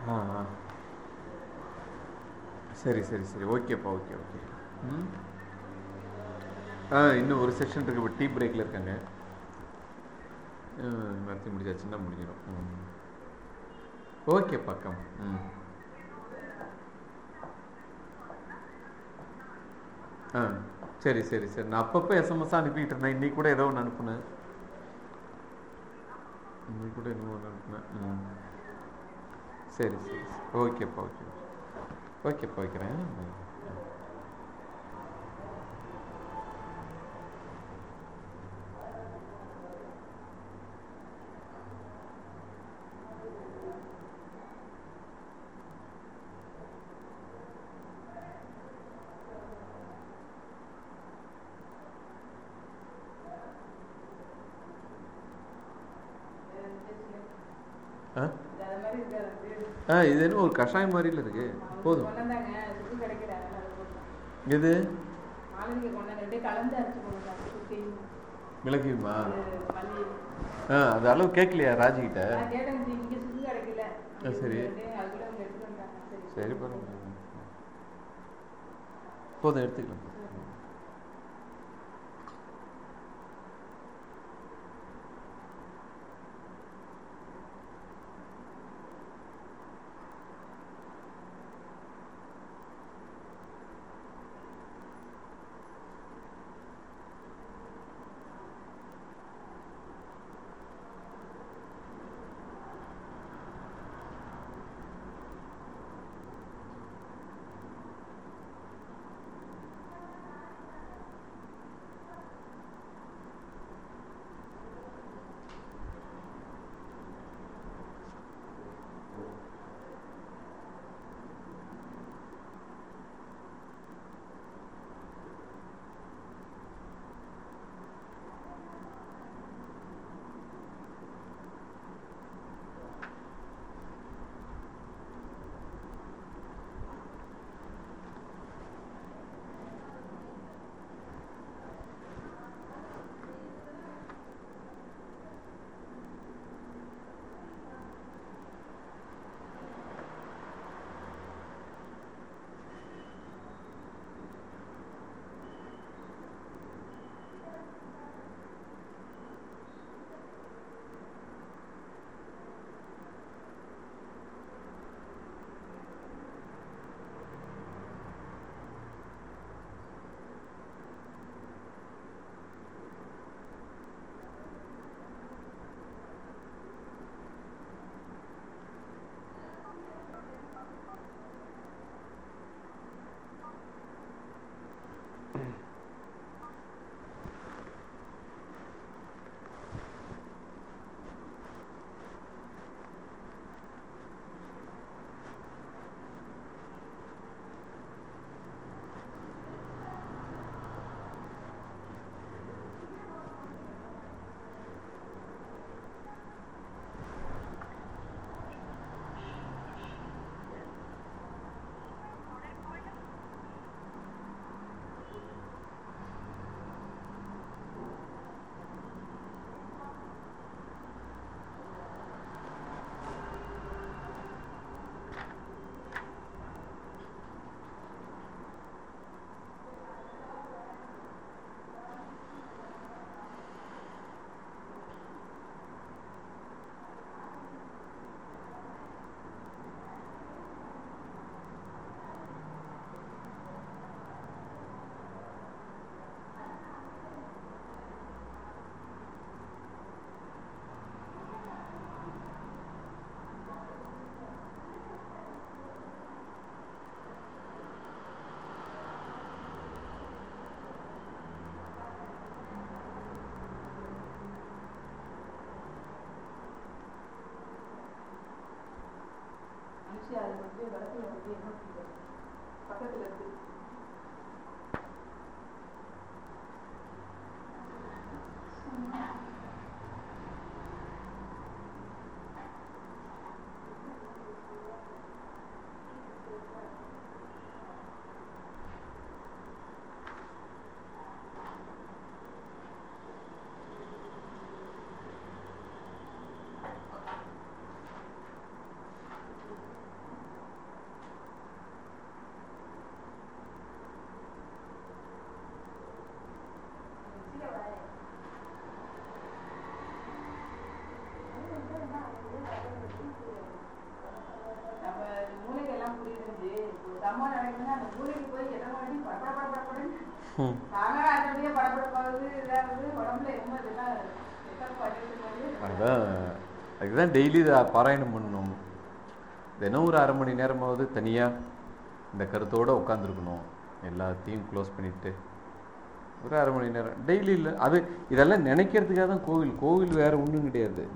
ஆ ஆ. சரி சரி சரி. ஓகேப்பா ஓகே ஓகே. ம். ஆ இன்னும் ஒரு செஷன் இருக்கு. இப்போ டீ பிரேக்கில் இருக்காங்க. நடத்தி முடிச்சாச்சுன்னா முடிஞ்சிடும். ம். ஓகே பக்கம். ம். ஆ சரி சரி சரி. நான் அப்பப்போ எஸ்எம்எஸ் அனுப்பிக்கிட்டு இருந்தேன். இன்றைக்கி கூட ஏதோ ஒன்று அனுப்புனேன். இன்னைக்கு கூட என்னமோ ஒன்று அனுப்புனேன். ம். சரி சரி சரி. ஓகேப்பா ஓகே. ஓகேப்பா வைக்கிறேன் ம். ஆ ஆ இது என்ன ஒரு கஷாயம் மாதிரில இருக்கு. போதும். இது மிளகுமா ஆ அது அளவு கேட்கலையா ராஜிக்கிட்ட ஆ, சரி. சரி பரவாயில்ல. போதும் எடுத்துக்கலாம். ஈஸியாக இருக்கும் வளர்த்து பக்கத்தில் ஏன்னா டெய்லி இதை பாராயணம் பண்ணணும்? தினம் ஒரு அரை மணி நேரமாவது தனியாக இந்த கருத்தோடு உட்காந்துருக்கணும் எல்லாத்தையும் க்ளோஸ் பண்ணிட்டு ஒரு அரை மணி நேரம். டெய்லி இல்லை. அது இதெல்லாம் நினைக்கிறதுக்காக தான் கோவில். கோவில் வேறு ஒன்றும் கிடையாது.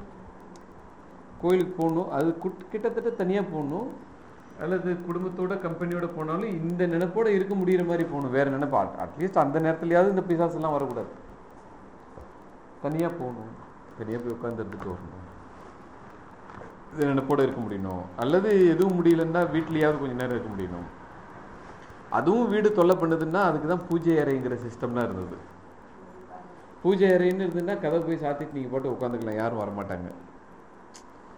கோயிலுக்கு போகணும். அது குட்- கிட்டத்தட்ட தனியாக போகணும். அல்லது குடும்பத்தோட கம்பெனியோட போனாலும் இந்த நினைப்போட இருக்க முடியிற மாதிரி போகணும். வேறு நினைப்பா. அட்லீஸ்ட் அந்த நேரத்துலையாவது இந்த பிசாஸ் எல்லாம் வரக்கூடாது. தனியாக போகணும். தனியாக போய் உட்காந்துருந்துட்டு வரணும். நினைப்போடு இருக்க முடியணும். அல்லது எதுவும் முடியலன்னா வீட்லேயாவது கொஞ்சம் நேரம் இருக்க முடியணும். அதுவும் வீடு தொல்லை பண்ணுதுன்னா அதுக்கு தான் பூஜை அறைங்கிற சிஸ்டம்லாம் இருந்தது. பூஜை அறைன்னு இருந்ததுன்னா கதை போய் சாத்திட்டு நீங்கள் போட்டு உட்காந்துக்கலாம். யாரும் வரமாட்டாங்க.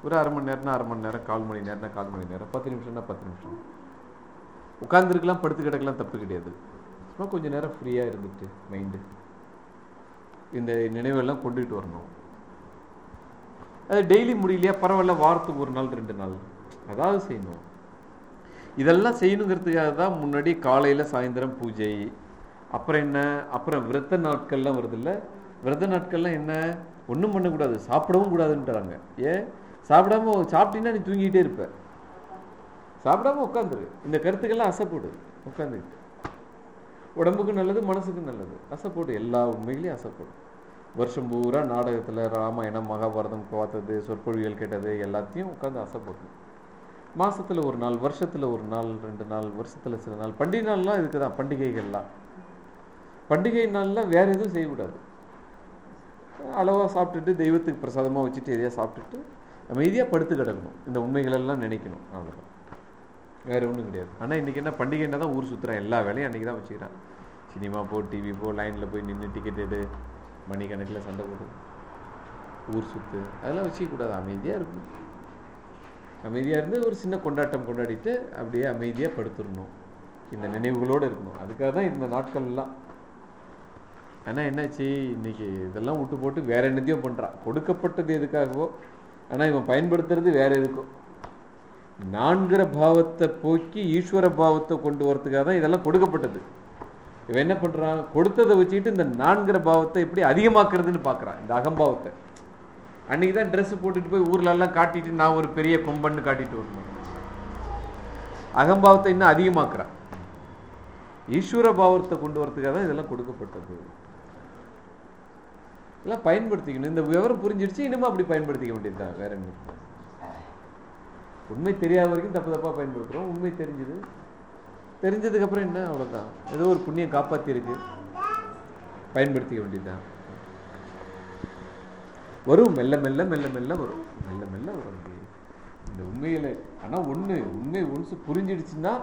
ஒரு அரை மணி நேரம்னா அரை மணி நேரம் கால் மணி நேரம்னா கால் மணி நேரம் பத்து நிமிஷம்னா பத்து நிமிஷம். உட்காந்துருக்கலாம் படுத்து கிடக்கலாம் தப்பு கிடையாது. சும்மா கொஞ்சம் நேரம் ஃப்ரீயாக இருந்துட்டு மைண்டு இந்த நினைவெல்லாம் கொண்டுகிட்டு வரணும். அது டெய்லி முடியலையா பரவாயில்ல வாரத்துக்கு ஒரு நாள் ரெண்டு நாள். அதாவது செய்யணும். இதெல்லாம் செய்யணுங்கிறதுக்காக தான் முன்னாடி காலையில் சாயந்தரம் பூஜை. அப்புறம் என்ன? அப்புறம் விரத நாட்கள்லாம் வருதில்ல? விரத நாட்கள்லாம் என்ன? ஒன்றும் பண்ணக்கூடாது. சாப்பிடவும் கூடாதுன்றாங்க. ஏன் சாப்பிடாம சாப்பிட்டீங்கன்னா நீ தூங்கிட்டே இருப்ப. சாப்பிடாம உட்காந்துரு. இந்த கருத்துக்கெல்லாம் அசைப்போடு உட்காந்துக்கிட்டு. உடம்புக்கும் நல்லது மனசுக்கும் நல்லது. அசைப்போடு எல்லா உண்மைகளையும் அசைப்போடு வருஷம் பூரா நாடகத்தில் ராமாயணம் மகாபாரதம் பார்த்தது சொற்பொழிகள் கேட்டது எல்லாத்தையும் உட்காந்து அசைப்போடு மாசத்துல ஒரு நாள் வருஷத்துல ஒரு நாள் ரெண்டு நாள் வருஷத்துல சில நாள் பண்டிகை நாள்லாம் இதுக்கு தான் பண்டிகைகள்லாம். பண்டிகை நாள்லாம் வேற எதுவும் செய்யக்கூடாது. அளவா சாப்பிட்டுட்டு தெய்வத்துக்கு பிரசாதமா வச்சுட்டு எதையாக சாப்பிட்டுட்டு அமைதியாக படுத்து கிடக்கணும். இந்த உண்மைகளெல்லாம் நினைக்கணும் அவ்வளவுதான். வேற ஒன்றும் கிடையாது. ஆனால் இன்னைக்கு என்ன பண்டிகைன்னா தான் ஊர் சுத்துறான் எல்லா வேலையும் அன்னைக்கு தான் வச்சுக்கிறான். சினிமா போ டிவி போ லைனில் போய் நின்று டிக்கெட் எடு. மணிக்கணக்கில் சண்டை போடும் ஊர் சுற்று அதெல்லாம் வச்சுக்கக்கூடாது. அமைதியாக இருக்கும் அமைதியாக இருந்து ஒரு சின்ன கொண்டாட்டம் கொண்டாடிட்டு அப்படியே அமைதியாக படுத்துடணும். இந்த நினைவுகளோடு இருக்கணும். அதுக்காக தான் இந்த நாட்கள் எல்லாம். என்னாச்சு? இன்னைக்கு இதெல்லாம் விட்டு போட்டு வேற என்னத்தையோ பண்ணுறான் கொடுக்கப்பட்டது எதுக்காகவோ? ஆனால் இவன் பயன்படுத்துறது வேற எதுக்கோ? நான்கிற பாவத்தை போக்கி ஈஸ்வர பாவத்தை கொண்டு வரதுக்காக தான் இதெல்லாம் கொடுக்கப்பட்டது. இவன் என்ன பண்றான்? கொடுத்ததை வச்சுக்கிட்டு இந்த நான்கிற பாவத்தை எப்படி அதிகமாக்குறதுன்னு பார்க்குறான் இந்த அகம்பாவத்தை. அன்னைக்கு தான் ட்ரெஸ் போட்டுட்டு போய் ஊர்ல எல்லாம் காட்டிட்டு நான் ஒரு பெரிய கொம்பன்னு காட்டிட்டு வரணும். அகம்பாவத்தை இன்னும் அதிகமாக்குறான். ஈஸ்வர பாவத்தை கொண்டு வரதுக்காக தான் இதெல்லாம் கொடுக்கப்பட்டது. இதெல்லாம் பயன்படுத்திக்கணும். இந்த விவரம் புரிஞ்சிருச்சு இனிமே அப்படி பயன்படுத்திக்க வேண்டியதுதான். வேற என்ன? உண்மை தெரியாத வரைக்கும் தப்பு தப்பா பயன்படுத்துறோம். உண்மை தெரிஞ்சது. தெரிஞ்சதுக்கப்புறம் என்ன? அவ்வளோதான் ஏதோ ஒரு புண்ணியம் காப்பாத்தி பயன்படுத்திக்க வேண்டியதுதான். வரும். மெல்ல மெல்ல மெல்ல மெல்ல வரும். மெல்ல மெல்ல வரும். இந்த உண்மையில் ஆனால் ஒன்று உண்மை ஒன்சு புரிஞ்சிடுச்சுன்னா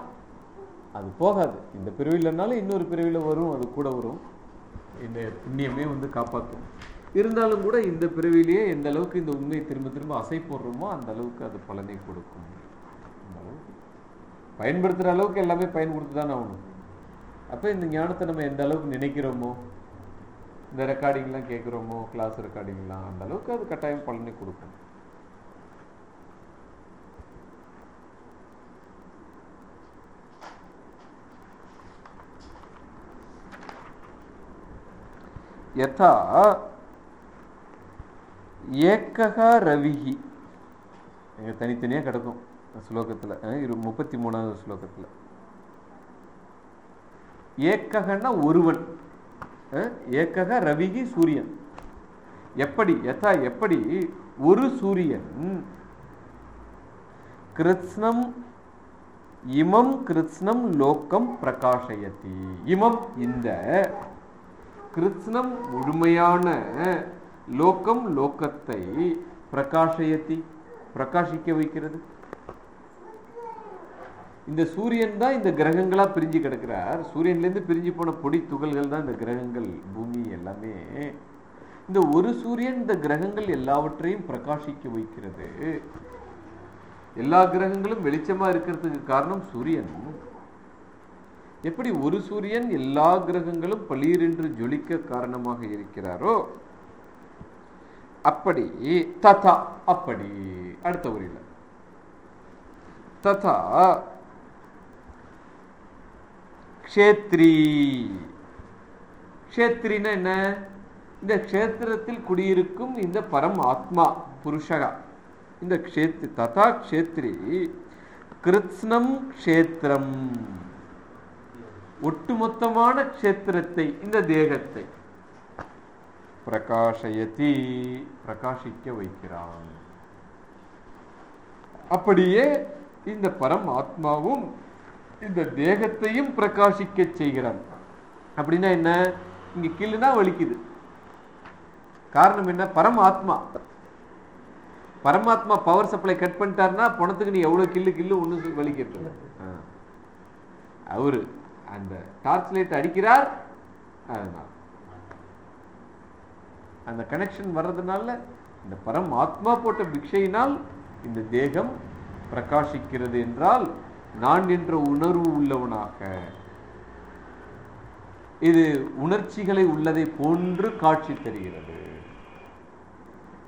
அது போகாது. இந்த பிரிவில்னாலும் இன்னொரு பிரிவில் வரும் அது கூட வரும். இந்த புண்ணியமே வந்து காப்பாற்றும் இருந்தாலும் கூட இந்த பிறவிலேயே எந்த அளவுக்கு இந்த உண்மையை திரும்ப திரும்ப அசை போடுறோமோ அந்த அளவுக்கு அது பலனை கொடுக்கும். பயன்படுத்துகிற அளவுக்கு எல்லாமே பயன் கொடுத்து தானே ஆகணும். அப்போ இந்த ஞானத்தை நம்ம எந்த அளவுக்கு நினைக்கிறோமோ இந்த ரெக்கார்டிங்லாம் கேட்குறோமோ கிளாஸ் ரெக்கார்டிங்லாம் அந்த அளவுக்கு அது கட்டாயம் பலனை கொடுக்கும். யதா ஏக்ககா ரவிகி எங்கள் தனித்தனியாக கிடக்கும். ஸ்லோகத்துல இரு முப்பத்தி மூணாவது ஸ்லோகத்துல. ஏக்ககன்னா ஒருவன் ஏக்கக ரவிகி சூரியன். எப்படி யதா எப்படி ஒரு சூரியன் கிருத்னம் இமம் கிருத்னம் லோக்கம் பிரகாஷயதி. இமம் இந்த கிருத்னம் முழுமையான லோக்கம் லோக்கத்தை பிரகாஷயத்தி பிரகாசிக்க வைக்கிறது. இந்த சூரியன் தான் இந்த கிரகங்களா பிரிஞ்சு கிடக்கிறார். சூரியன்ல இருந்து பிரிஞ்சு போன பொடி துகள்கள் தான் இந்த கிரகங்கள் பூமி எல்லாமே. இந்த ஒரு சூரியன் இந்த கிரகங்கள் எல்லாவற்றையும் பிரகாசிக்க வைக்கிறது. எல்லா கிரகங்களும் வெளிச்சமா இருக்கிறதுக்கு காரணம் சூரியன். எப்படி ஒரு சூரியன் எல்லா கிரகங்களும் பளீரென்று ஜொலிக்க காரணமாக இருக்கிறாரோ அப்படி ததா அப்படி. அடுத்த உரையில ததா க்ஷேத்ரி. க்ஷேத்ரின்னா என்ன? இந்த க்ஷேத்திரத்தில் குடியிருக்கும் இந்த பரம் ஆத்மா புருஷகா இந்த க்ஷேத்ரி ததா க்ஷேத்ரி. கிருத்ஸ்னம் க்ஷேத்திரம். ஒட்டுமொத்தமான க்ஷேத்திரத்தை இந்த தேகத்தை பிரகாஷயதி பிரகாசிக்க வைக்கிறான். அப்படியே இந்த பரம் ஆத்மாவும் இந்த தேகத்தையும் பிரகாசிக்க செய்கிறான். அப்படின்னா என்ன? இங்க கில்லுனா வலிக்குது. காரணம் என்ன? பரம் ஆத்மா பரமாத்மா பவர் சப்ளை கட் பண்ணிட்டாருன்னா பணத்துக்கு நீ எவ்வளவு கில்லு கில்லு ஒண்ணு வலிக்கிறது அவரு அந்த டார்ச் லைட் அடிக்கிறார். அதனால. அந்த கனெக்ஷன் வர்றதுனால இந்த பரம் ஆத்மா போட்ட பிக்ஷையினால் இந்த தேகம் பிரகாசிக்கிறது என்றால் நான் என்ற உணர்வு உள்ளவனாக. இது உணர்ச்சிகளை உள்ளதை போன்று காட்சி தருகிறது.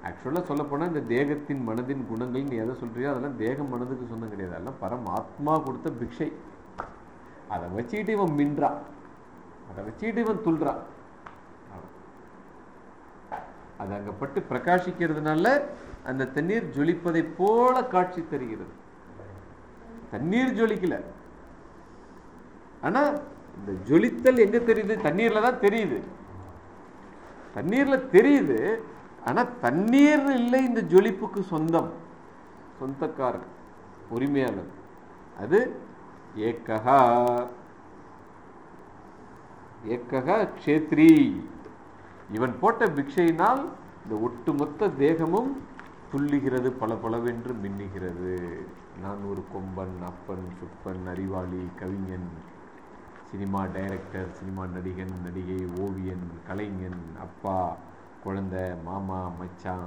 ஆக்சுவலாக சொல்லப்போனால் இந்த தேகத்தின் மனதின் குணங்கள் நீ எதை சொல்றியோ அதெல்லாம் தேகம் மனதுக்கு சொந்தம் கிடையாது. அதெல்லாம் பரம் ஆத்மா கொடுத்த பிக்ஷை. அதை வச்சுக்கிட்டு இவன் மின்றான். அதை வச்சுக்கிட்டு இவன் துள்றான் அது அங்க பட்டு பிரகாசிக்கிறதுனால அந்த தண்ணீர் ஜொலிப்பதை போல காட்சி தருகிறது. தண்ணீர் ஜொலிக்கல. ஆனா இந்த ஜொலித்தல் எங்க தெரியுது? தண்ணீர்ல தான் தெரியுது. தண்ணீர்ல தெரியுது ஆனா தண்ணீர் இல்லை இந்த ஜொலிப்புக்கு சொந்தம். சொந்தக்காரர் உரிமையாளர் அது ஏக்ககா ஏக்ககா க்ஷேத்ரி. இவன் போட்ட பிக்ஷையினால் இந்த ஒட்டுமொத்த தேகமும் துள்ளுகிறது பல பலவென்று மின்னுகிறது. நான் ஒரு கொம்பன் அப்பன் சுப்பன் அறிவாளி கவிஞன் சினிமா டைரக்டர் சினிமா நடிகன் நடிகை ஓவியன் கலைஞன் அப்பா குழந்தை மாமா மச்சான்.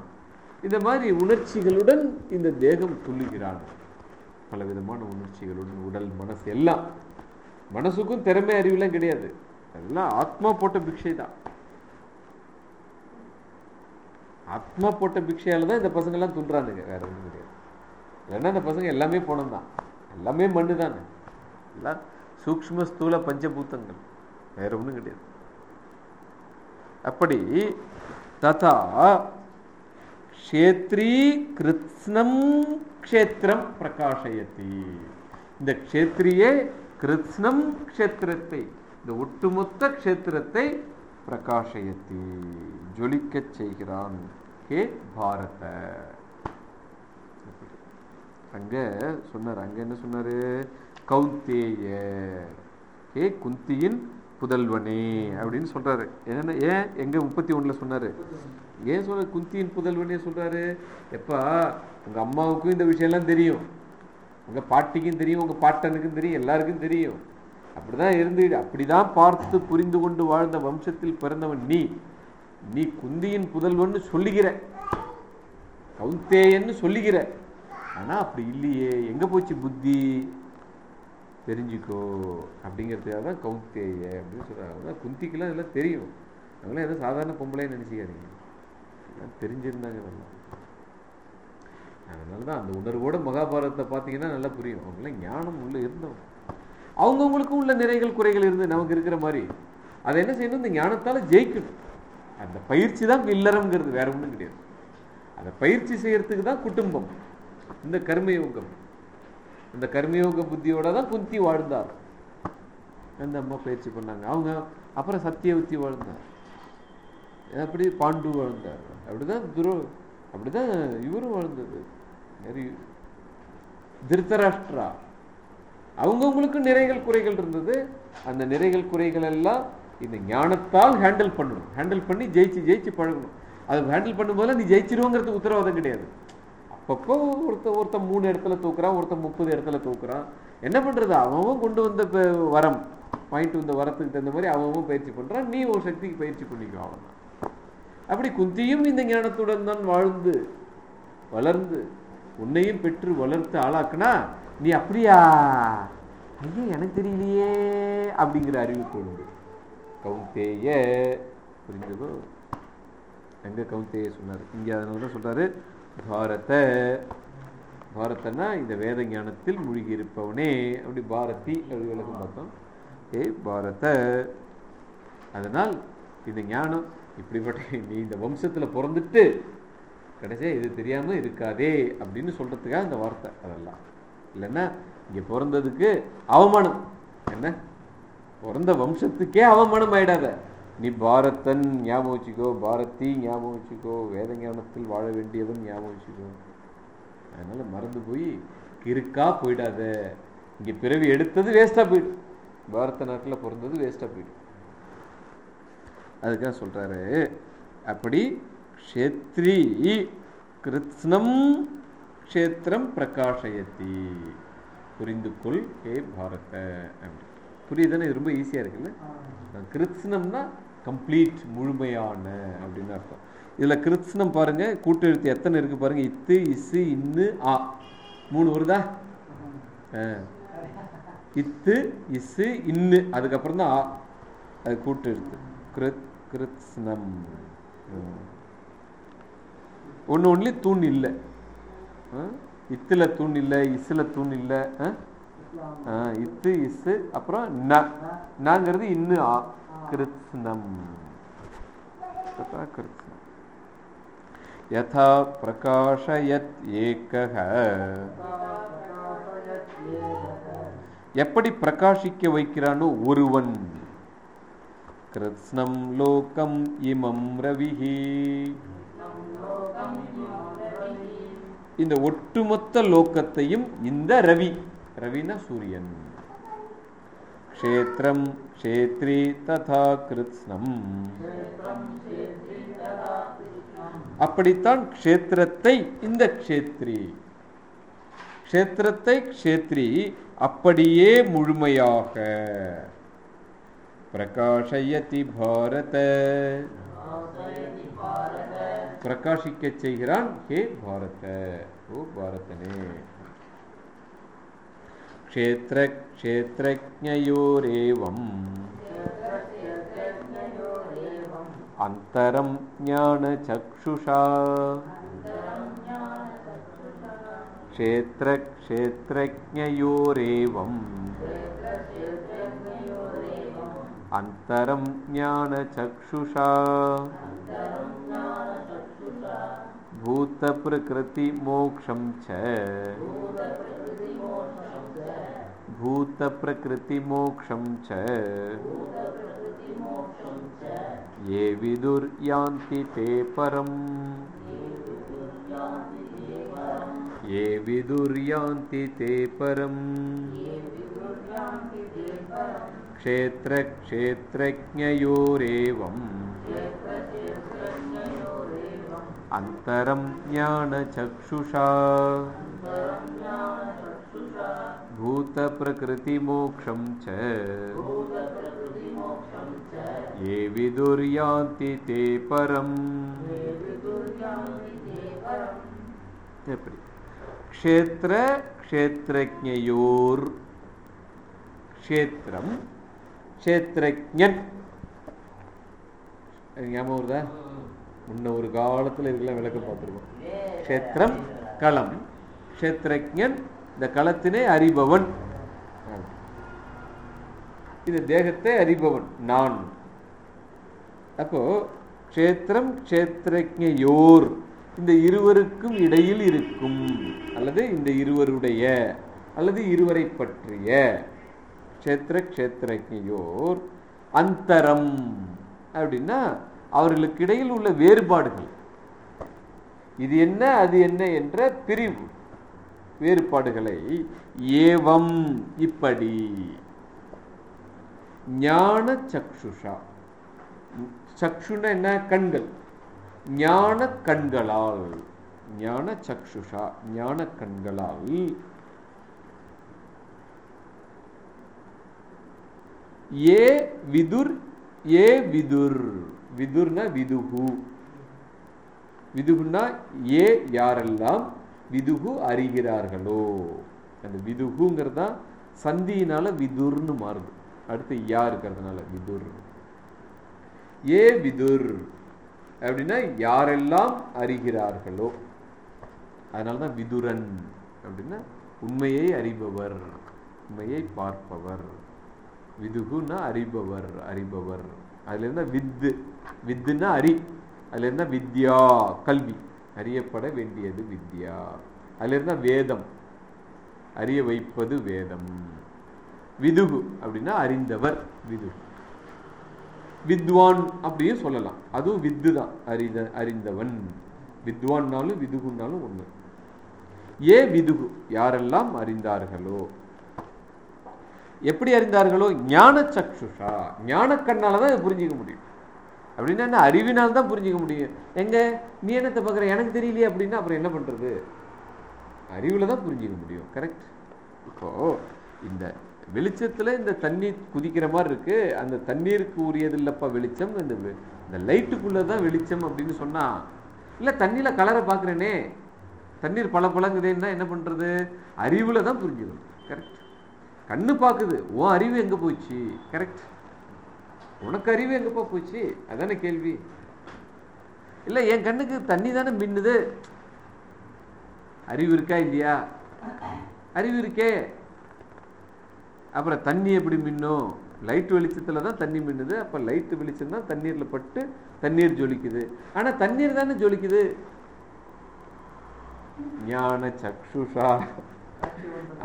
இந்த மாதிரி உணர்ச்சிகளுடன் இந்த தேகம் துள்ளுகிறான். பலவிதமான உணர்ச்சிகளுடன் உடல் மனசு எல்லாம். மனசுக்கும் திறமை அறிவுலாம் கிடையாது. எல்லாம் ஆத்மா போட்ட பிக்ஷை தான். ஆத்மா போட்ட பிக்ஷையால தான் இந்த பசங்கள்லாம் துன்றானுங்க வேற ஒன்றும் கிடையாது. ஏன்னா அந்த பசங்க எல்லாமே போனோம் தான் எல்லாமே மண்ணு தானே எல்லாம் சூக்ம ஸ்தூல பஞ்சபூத்தங்கள் வேற ஒன்றும் கிடையாது. அப்படி ததா க்ஷேத்ரி கிருத்னம் க்ஷேத்திரம் பிரகாஷயத்தி இந்த க்ஷேத்ரியே கிருத்னம் க்ஷேத்திரத்தை இந்த ஒட்டுமொத்த க்ஷேத்திரத்தை பிரகாஷயத்தி ஜொலிக்கச் செய்கிறான் ஹே பாரத. அங்கே சொன்னார். அங்கே என்ன சொன்னார்? கௌந்தேய ஏ குந்தியின் புதல்வனே அப்படின்னு சொல்கிறாரு என்னென்ன ஏன் எங்கே முப்பத்தி ஒன்றில் சொன்னார்? ஏன் சொல்ற குந்தியின் புதல்வனே சொல்கிறாரு எப்பா உங்க அம்மாவுக்கும் இந்த விஷயம்லாம் தெரியும். உங்க பாட்டிக்கும் தெரியும். உங்கள் பாட்டனுக்கும் தெரியும். எல்லாருக்கும் தெரியும். அப்படிதான் இருந்து அப்படிதான் பார்த்து புரிந்து கொண்டு வாழ்ந்த வம்சத்தில் பிறந்தவன் நீ. நீ குந்தியின் புதல்வன்னு சொல்லுகிற. கௌந்தேயன்னு சொல்லுகிற. ஆனா அப்படி இல்லையே. எங்கே போச்சு புத்தி? தெரிஞ்சுக்கோ. அப்படிங்கிறதுக்காக தான் கௌந்தேய அப்படின்னு சொல்கிறாங்க அதான் குந்திக்கெல்லாம் இதெல்லாம் தெரியும். அதெல்லாம் எதுவும் சாதாரண பொம்பளைன்னு நினச்சிக்காதீங்க. எல்லாம் தெரிஞ்சிருந்தாங்க இதெல்லாம் அதனால தான் அந்த உணர்வோட மகாபாரதத்தை பார்த்தீங்கன்னா நல்லா புரியும். அவங்களாம் ஞானம் உள்ளே இருந்தவங்க. அவங்கவுங்களுக்கும் உள்ள நிறைகள் குறைகள் இருந்து நமக்கு இருக்கிற மாதிரி. அதை என்ன செய்யணும்? இந்த ஞானத்தால் ஜெயிக்கணும். அந்த பயிற்சி தான் இல்லறம்ங்கிறது வேற ஒன்றும் கிடையாது. அந்த பயிற்சி செய்யறதுக்கு தான் குடும்பம். இந்த கர்மயோகம். இந்த கர்மயோக புத்தியோட தான் குந்தி வாழ்ந்தார். அந்த அம்மா பயிற்சி பண்ணாங்க. அவங்க அப்புறம் சத்தியவதி வாழ்ந்தார். அப்படி பாண்டு வாழ்ந்தார். அப்படிதான் துரு அப்படிதான் இவரும் வாழ்ந்தது. திருத்தராஷ்டிரா. அவங்கவுங்களுக்கு நிறைகள் குறைகள் இருந்தது. அந்த நிறைகள் குறைகள் எல்லாம் இந்த ஞானத்தால் ஹேண்டில் பண்ணணும். ஹேண்டில் பண்ணி ஜெயிச்சு ஜெயிச்சு பழகணும். அது ஹேண்டில் பண்ணும்போது நீ ஜெயிச்சிருவோங்கிறது உத்தரவாதம் கிடையாது. அப்பப்போ ஒருத்த ஒருத்தன் மூணு இடத்துல தூக்குறான் ஒருத்தன் முப்பது இடத்துல தூக்குறான். என்ன பண்றது? அவன் கொண்டு வந்த வரம் வாங்கிட்டு வந்த வரத்துக்கு தகுந்த மாதிரி அவன் பயிற்சி பண்றான். நீ ஒரு சக்திக்கு பயிற்சி பண்ணிக்கோ அவ்வளவுதான். அப்படி குந்தியும் இந்த ஞானத்துடன் தான் வாழ்ந்து வளர்ந்து உன்னையும் பெற்று வளர்த்து ஆளாக்குனா நீ அப்படியா? ஐயோ எனக்கு தெரியலையே அப்படிங்கிற அறிவு கொண்டு கவுந்தேய புரிஞ்சதோ எங்க கவுந்தேய சொன்னார்? இங்கே அதனால தான் சொல்றாரு. பாரத பாரதனா இந்த வேத ஞானத்தில் மூழ்கியிருப்பவனே அப்படி பாரதி அப்படி விளக்கம் பார்த்தோம். ஏ பாரத அதனால் இந்த ஞானம் இப்படிப்பட்ட நீ இந்த வம்சத்தில் பிறந்துட்டு கடைசியா இது தெரியாமல் இருக்காதே அப்படின்னு சொல்கிறதுக்காக அந்த வார்த்தை அதெல்லாம். இல்லைன்னா இங்கே பிறந்ததுக்கு அவமானம். என்ன? பிறந்த வம்சத்துக்கே அவமானம் ஆயிடாத. நீ பாரதன் ஞாபகம் வச்சுக்கோ பாரதி ஞாபகம் வச்சுக்கோ வேத ஞானத்தில் வாழ வேண்டியவன் ஞாபகம் வச்சுக்கோ அதனால மறந்து போய் கிறுக்கா போயிடாத. இங்க பிறவி எடுத்தது வேஸ்ட்டாக போயிடும் பாரத நாட்டில் பிறந்தது வேஸ்ட்டாக போயிடும் அதுக்காக சொல்றாரு. அப்படி க்ஷேத்ரி கிருத்னம் க்ஷேத்திரம் பிரகாஷயத்தி புரிந்து கொள் ஹே பாரத அப்படி. புரியுதுன்னு இது ரொம்ப ஈஸியா இருக்குல்ல? கிருத்ஸ்னம்னா கம்ப்ளீட் முழுமையான அப்படின்னு அர்த்தம். இதுல கிருத்ஸ்னம் பாருங்க கூட்டெழுத்து எத்தனை இருக்கு பாருங்க? இத்து இசு இன்னு ஆ. மூணு வருதா. இத்து இசு இன்னு. அதுக்கப்புறம் தான் ஆ. அது கூட்டெழுத்து கிருத் கிருத்ஸ்னம். ஒன்று ஒன்றுலி தூண் இல்லை. இத்துல தூண் இல்லை இசுல தூண் இல்லை ஆ? இத்து இசு அப்புறம் ந. நங்கிறது இன்னு ஆ. கிருத்னம் கிருத்னம் यथा பிரகாஷயத் ஏக்கக எப்படி பிரகாஷிக்க வைக்கிறானோ ஒருவன். கிருத்னம் லோகம் இமம் ரவிஹி. இந்த ஒட்டுமொத்த லோக்கத்தையும் இந்த ரவி. ரவினா சூரியன் க்ஷேத்திரம் க்ஷேத்ரி ததா கிருத்ஸ்னம் அப்படித்தான் க்ஷேத்திரத்தை இந்த க்ஷேத்ரி. க்ஷேத்திரத்தை க்ஷேத்ரி அப்படியே முழுமையாக பிரகாஷயதி பாரத. பிரகாசிக்க செய்கிறான் ஹே பாரத. ஓ பாரதனே. क्षेत्रक्षेत्रज्ञयोरेवम् अन्तरं ज्ञानचक्षुषा। क्षेत्रक्षेत्रज्ञयोरेवम् अन्तरं ज्ञानचक्षुषा। भूतप्रकृतिमोक्षं च। भूतप्रकृतिमोक्षं च ये विदुर्यान्ति ते परम् ये विदुर्यान्ति ते परम् क्षेत्रक्षेत्रज्ञयोरेवम्। अन्तरं ज्ञानचक्षुषा भूतप्रकृतिमोक्षं च ये विदुर्यान्ति ते परम् எப்படி க்ஷேத்திர க்ஷேத்ரஜயோர் க்ஷேத்திரம் க்ஷேத்ரஜன் ஞாபகம் வருதா முன்ன ஒரு காலத்துல இதுக்கெல்லாம் விளக்கம் பார்த்துருக்கோம் க்ஷேத்திரம் களம் க்ஷேத்ரஜன் இந்த களத்தினை அறிபவன். இந்த தேகத்தை அறிபவன் நான். அப்போ க்ஷேத்திரம் க்ஷேத்ரஜயோர் இந்த இருவருக்கும் இடையில் இருக்கும் அல்லது இந்த இருவருடைய அல்லது இருவரை பற்றிய க்ஷேத்திர க்ஷேத்ரஜயோர் அந்தரம் அப்படின்னா அவர்களுக்கு இடையில் உள்ள வேறுபாடுகள். இது என்ன அது என்ன என்ற பிரிவு. வேறுபாடுகளை ஏவம் இப்படி. ஞான சக்ஷுஷா. சக்ஷுன்னா என்ன? கண்கள். ஞான கண்களால். ஞான சக்ஷுஷா ஞான கண்களால். ஏ விதுர் ஏ விதுர். விதுர்னா விதுகு. விதுகுன்னா ஏ யாரெல்லாம்? விதுகு அறிகிறார்களோ? அந்த விதுகுங்கிறது தான் சந்தியினால விதுர்னு மாறுது. அடுத்து யா இருக்கிறதுனால விதுர். ஏ விதுர். அப்படின்னா யாரெல்லாம் அறிகிறார்களோ? அதனால தான் விதுரன். அப்படின்னா உண்மையை அறிபவர். உண்மையை பார்ப்பவர். விதுகுன்னா அறிபவர் அறிபவர். அதுல இருந்தா வித்து. வித்துன்னா அறி. அதுல இருந்தா வித்யா கல்வி. அறியப்பட வேண்டியது வித்யா. அதுல இருந்தா வேதம். அறிய வைப்பது வேதம். விதுகு அப்படின்னா அறிந்தவர் விதுகு வித்வான் அப்படியே சொல்லலாம். அதுவும் வித்து தான் அறிந்த அறிந்தவன். வித்வான்னாலும் விதுகுன்னாலும் ஒண்ணு. ஏ விதுகு? யாரெல்லாம் அறிந்தார்களோ? எப்படி அறிந்தார்களோ? ஞான சக்ஷுஷா ஞான கண்ணால தான் புரிஞ்சிக்க முடியும். அப்படின்னா என்ன? அறிவினால் தான் புரிஞ்சிக்க முடியும். எங்க? நீ என்னத்தை பார்க்குற? எனக்கு தெரியலையே அப்படின்னா அப்புறம் என்ன பண்ணுறது அறிவில் தான் புரிஞ்சிக்க முடியும். கரெக்ட் இப்போ இந்த வெளிச்சத்தில் இந்த தண்ணீர் குதிக்கிற மாதிரி இருக்குது அந்த தண்ணீருக்கு உரியது இல்லைப்பா வெளிச்சம். இந்த இந்த லைட்டுக்குள்ளே தான் வெளிச்சம் அப்படின்னு சொன்னா இல்லை தண்ணியில் கலரை பார்க்குறேனே. தண்ணீர் பல பழங்குதேன்னா என்ன பண்ணுறது அறிவில் தான் புரிஞ்சுக்கணும். கரெக்ட் கண்ணு பார்க்குது. உன் அறிவு எங்கே போச்சு? கரெக்ட் உனக்கு அறிவு எங்கப்பா போச்சு? அதானே கேள்வி. இல்ல என் கண்ணுக்கு தண்ணி தானே மின்னுது? அறிவு இருக்கா இல்லையா? அறிவு இருக்கே. அப்புறம் தண்ணி எப்படி மின்னும்? லைட் வெளிச்சத்துல தான் தண்ணி மின்னுது. அப்ப லைட் வெளிச்சம் தான் தண்ணீர்ல பட்டு தண்ணீர் ஜொலிக்குது. ஆனா தண்ணீர் தானே ஜொலிக்குது? ஞான சக்ஷுஷா.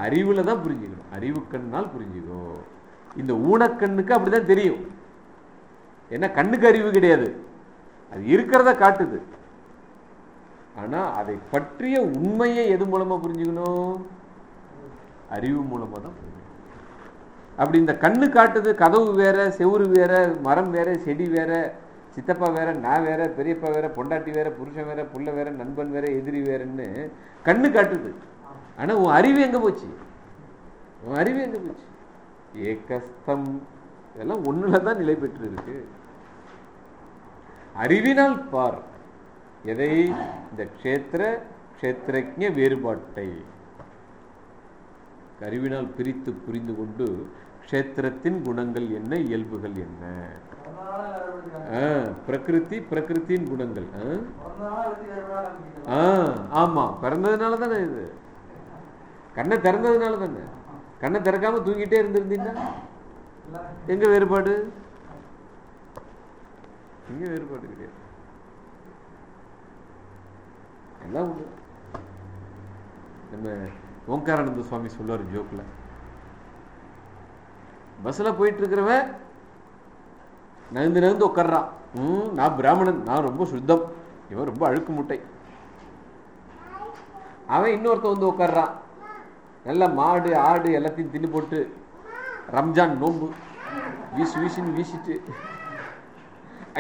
அறிவுல தான் புரிஞ்சுக்கணும். அறிவு கண்ணால் புரிஞ்சுக்கோ இந்த ஊனக்கண்ணுக்கு அப்படிதான் தெரியும். ஏன்னா கண்ணுக்கு அறிவு கிடையாது. அது இருக்கிறத காட்டுது. ஆனால் அதை பற்றிய உண்மையை எது மூலமாக புரிஞ்சுக்கணும்? அறிவு மூலமா தான் அப்படி இந்த கண்ணு காட்டுது கதவு வேற செவுரு வேற மரம் வேற செடி வேற சித்தப்பா வேற நான் வேற பெரியப்பா வேற பொண்டாட்டி வேற புருஷன் வேற புள்ள வேற நண்பன் வேற எதிரி வேறன்னு கண்ணு காட்டுது. ஆனால் உன் அறிவு எங்கே போச்சு? உன் அறிவு எங்கே போச்சு? ஏகஸ்தம். இதெல்லாம் ஒண்ணுல தான் நிலை பெற்று இருக்கு அறிவினால் பார். எதை? இந்த க்ஷேத்திர க்ஷேத்திரஜ வேறுபாட்டை. அறிவினால் பிரித்து புரிந்து கொண்டு க்ஷேத்திரத்தின் குணங்கள் என்ன இயல்புகள் என்ன? பிரகிருதி பிரகிருத்தின் குணங்கள். ஆமா. பிறந்ததுனால தானே இது? கண்ணை திறந்ததுனால தானே கண்ணை திறக்காம தூங்கிட்டே இருந்திருந்தீங்கன்னா எங்க வேறுபாடு? எங்க வேறுபாடு கிடையாது எல்லாம் உண்டு. நம்ம ஓங்காரானந்த சுவாமி சொல்லுவார் ஜோக்ல. பஸ்ல போயிட்டு இருக்கிறவன் நகர்ந்து நகர்ந்து உட்கார்றான் ம் நான் பிராமணன் நான் ரொம்ப சுத்தம். இவன் ரொம்ப அழுக்கு முட்டை. அவன் இன்னொருத்த வந்து உட்கார்றான் நல்ல மாடு ஆடு எல்லாத்தையும் தின்னு போட்டு ரம்ஜான் நோன்பு. வீசு வீசுன்னு வீசிட்டு.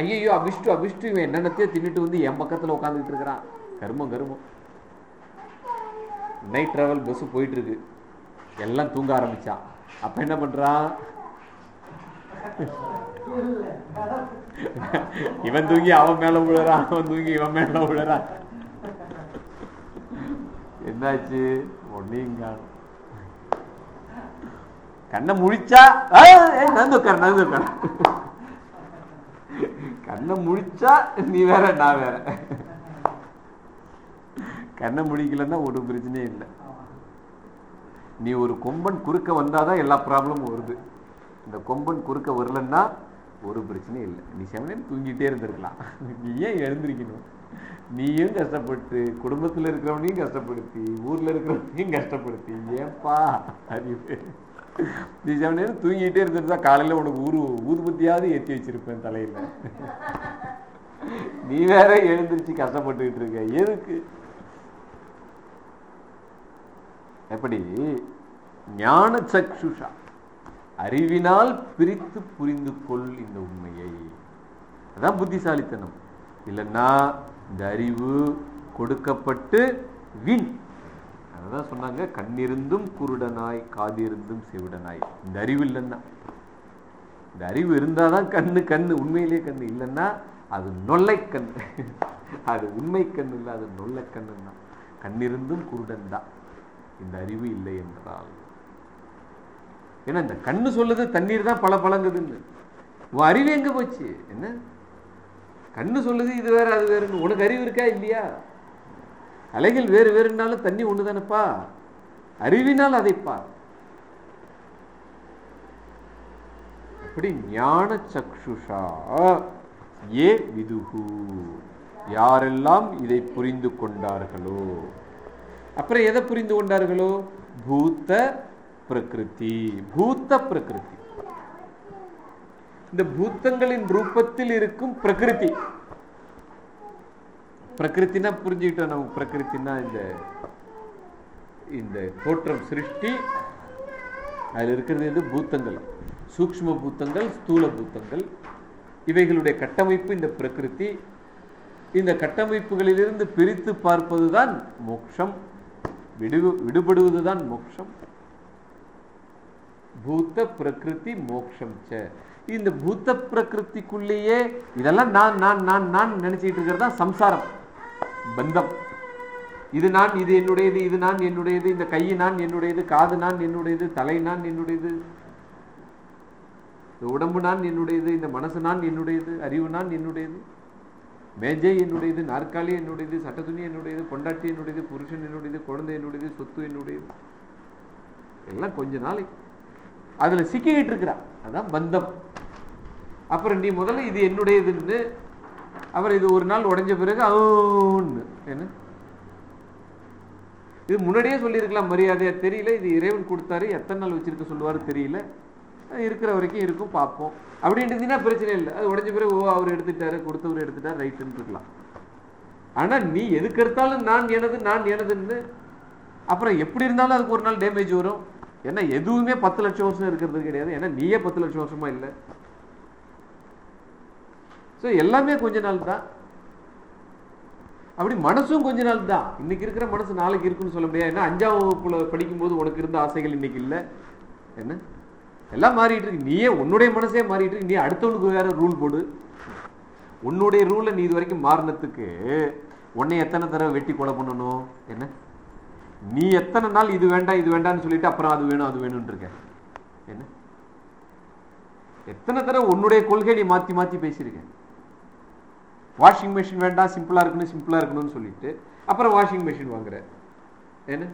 ஐயையோ அபிஷ்டு அபிஷ்டு இவன் என்னென்னத்தையோ தின்னுட்டு வந்து என் பக்கத்துல உட்காந்துக்கிட்டு இருக்கிறான். கருமம் கருமம். நைட் டிராவல் பஸ் போயிட்டு இருக்கு எல்லாம் தூங்க ஆரம்பிச்சான். அப்ப என்ன பண்றான்? இவன் தூங்கி அவன் மேல விழுறான் அவன் தூங்கி இவன் மேல விழுறான் என்னாச்சு? ஒன்னையும் கண்ணை முழிச்சா ஆ, ஏய், நகர்ந்து உட்காரு. கண்ணை முடிச்சா நீ வேற நான் வேற. கண்ணை முடிக்கலன்னா ஒரு பிரச்சனையும் இல்லை. நீ ஒரு கொம்பன் குறுக்க வந்தாதான் எல்லா ப்ராப்ளமும் வருது. இந்த கொம்பன் குறுக்க வரலன்னா ஒரு பிரச்சனையும் இல்லை. நீ செவனேன்னு தூங்கிட்டே இருந்திருக்கலாம். நீ ஏன் எழுந்திருக்கணும்? நீயும் கஷ்டப்பட்டு குடும்பத்துல இருக்கிறவனையும் கஷ்டப்படுத்தி ஊர்ல இருக்கிறவனையும் கஷ்டப்படுத்தி ஏப்பா அறிவு? நீ நேரம் தூங்கிட்டே இருந்திருந்தா காலையில உனக்கு ஊரு ஊதுபத்தியாவது ஏற்றி வச்சிருப்பேன் தலையில. நீ வேற எழுந்திருச்சு கஷ்டப்பட்டுக்கிட்டு இருக்க. எதுக்கு? எப்படி? ஞான சக்ஷுஷா அறிவினால் பிரித்து புரிந்து கொள் இந்த உண்மையை. அதான் புத்திசாலித்தனம். இல்லைன்னா இந்த அறிவு கொடுக்கப்பட்டு வீண். அதான் சொன்னாங்க கண்ணிருந்தும் குருடனாய் காதிருந்தும் செவிடனாய். இந்த அறிவு இல்லைன்னா. இந்த அறிவு இருந்தாதான் கண்ணு கண்ணு உண்மையிலேயே கண்ணு இல்லைன்னா அது நொல்லை கண் அது உண்மை கண் இல்லை அது நொல்லை கண்ணு தான் கண்ணிருந்தும் குருடன் தான். இந்த அறிவு இல்லை என்றால். ஏன்னா இந்த கண்ணு சொல்லுது தண்ணீர் தான் பல பழங்குதுன்னு. உன் அறிவு எங்கே போச்சு? என்ன? கண்ணு சொல்லுது இது வேற அது வேறுன்னு. உனக்கு அறிவு இருக்கா இல்லையா? அலைகள் வேறு வேறுனாலும் தண்ணி ஒன்று தானப்பா அறிவினால் அதைப்பா அப்படி ஞான சக்ஷுஷா ஏ விதுகு யாரெல்லாம் இதை புரிந்து கொண்டார்களோ? அப்புறம் எதை புரிந்து கொண்டார்களோ? பூத்த பிரகிருதி. பூத்த பிரகிருதி. இந்த பூத்தங்களின் ரூபத்தில் இருக்கும் பிரகிருதி. பிரகிருத்தினா புரிஞ்சுக்கிட்டோம் நம்ம பிரகிருத்தினா இந்த இந்த தோற்றம் சிருஷ்டி அதில் இருக்கிறது வந்து பூத்தங்கள். சூக்ஷ்ம பூத்தங்கள் ஸ்தூல பூத்தங்கள். இவைகளுடைய கட்டமைப்பு இந்த பிரகிருதி. இந்த கட்டமைப்புகளிலிருந்து பிரித்து பார்ப்பதுதான் மோட்சம் விடு விடுபடுவதுதான் மோட்சம் பூத்த பிரகிருதி மோக்ஷம் ச. இந்த பூத்த பிரகிருத்திக்குள்ளேயே இதெல்லாம் நான் நான் நான் நான் நினைச்சிட்டு இருக்கிறது தான் சம்சாரம். பந்தம். இது நான் இது என்னுடையது இது நான் என்னுடையது இந்த கை நான் என்னுடையது காது நான் என்னுடையது தலை நான் என்னுடையது. இந்த உடம்பு நான் என்னுடையது இந்த மனசு நான் என்னுடையது அறிவு நான் என்னுடையது. மேஜை என்னுடையது நாற்காலி என்னுடையது சட்டத்துணி என்னுடையது பொண்டாட்டி என்னுடையது புருஷன் என்னுடையது குழந்தை என்னுடையது சொத்து என்னுடையது. எல்லாம் கொஞ்ச நாளைக்கு அதில் சிக்கிக்கிட்டு இருக்கிறா அதான் பந்தம். அப்புறம் நீ முதல்ல இது என்னுடையதுன்னு அப்புறம் இது ஒரு நாள் உடஞ்ச பிறகு அவுன்னு. என்ன? இது முன்னாடியே சொல்லியிருக்கலாம் மரியாதையா. தெரியல இது இறைவன் கொடுத்தாரு எத்தனை நாள் வச்சிருக்க சொல்லுவாரு தெரியல. இருக்கிற வரைக்கும் இருக்கும் பார்ப்போம். அப்படின்றதுன்னா பிரச்சனை இல்லை. அது உடஞ்ச பிறகு ஓ அவர் எடுத்துட்டாரு கொடுத்தவர் எடுத்துட்டாரு ரைட்டுன்னு இருக்கலாம். ஆனால் நீ எதுக்கு எடுத்தாலும் நான் எனது நான் எனதுன்னு. அப்புறம் எப்படி இருந்தாலும் அதுக்கு ஒரு நாள் டேமேஜ் வரும். ஏன்னா எதுவுமே பத்து லட்சம் வருஷம் இருக்கிறது கிடையாது. ஏன்னா நீயே பத்து லட்சம் வருஷமா இல்லை. ஸோ எல்லாமே கொஞ்ச நாள் தான் அப்படி மனசும் கொஞ்ச நாள் தான் இன்னைக்கு இருக்கிற மனசு நாளைக்கு இருக்குன்னு சொல்ல முடியாது. ஏன்னா அஞ்சாம் வகுப்புல படிக்கும்போது உனக்கு இருந்த ஆசைகள் இன்னைக்கு இல்லை. என்ன? எல்லாம் மாறிட்டு இருக்கு. நீயே உன்னுடைய மனசே மாறிட்டு இருக்கு. நீ அடுத்தவனுக்கு வேற ரூல் போடு. உன்னுடைய ரூலை நீ இது வரைக்கும் மாறினத்துக்கு உன்னை எத்தனை தடவை வெட்டி கொலை பண்ணணும்? என்ன? நீ எத்தனை நாள் இது வேண்டாம் இது வேண்டாம்னு சொல்லிட்டு அப்புறம் அது வேணும் அது வேணும்னு இருக்க. என்ன? எத்தனை தடவை உன்னுடைய கொள்கை நீ மாற்றி மாற்றி பேசியிருக்கேன் வாஷிங் மிஷின் வேண்டாம் சிம்பிளாக இருக்கணும் சிம்பிளாக இருக்கணும்னு சொல்லிட்டு அப்புறம் வாஷிங் மிஷின் வாங்குற. என்ன?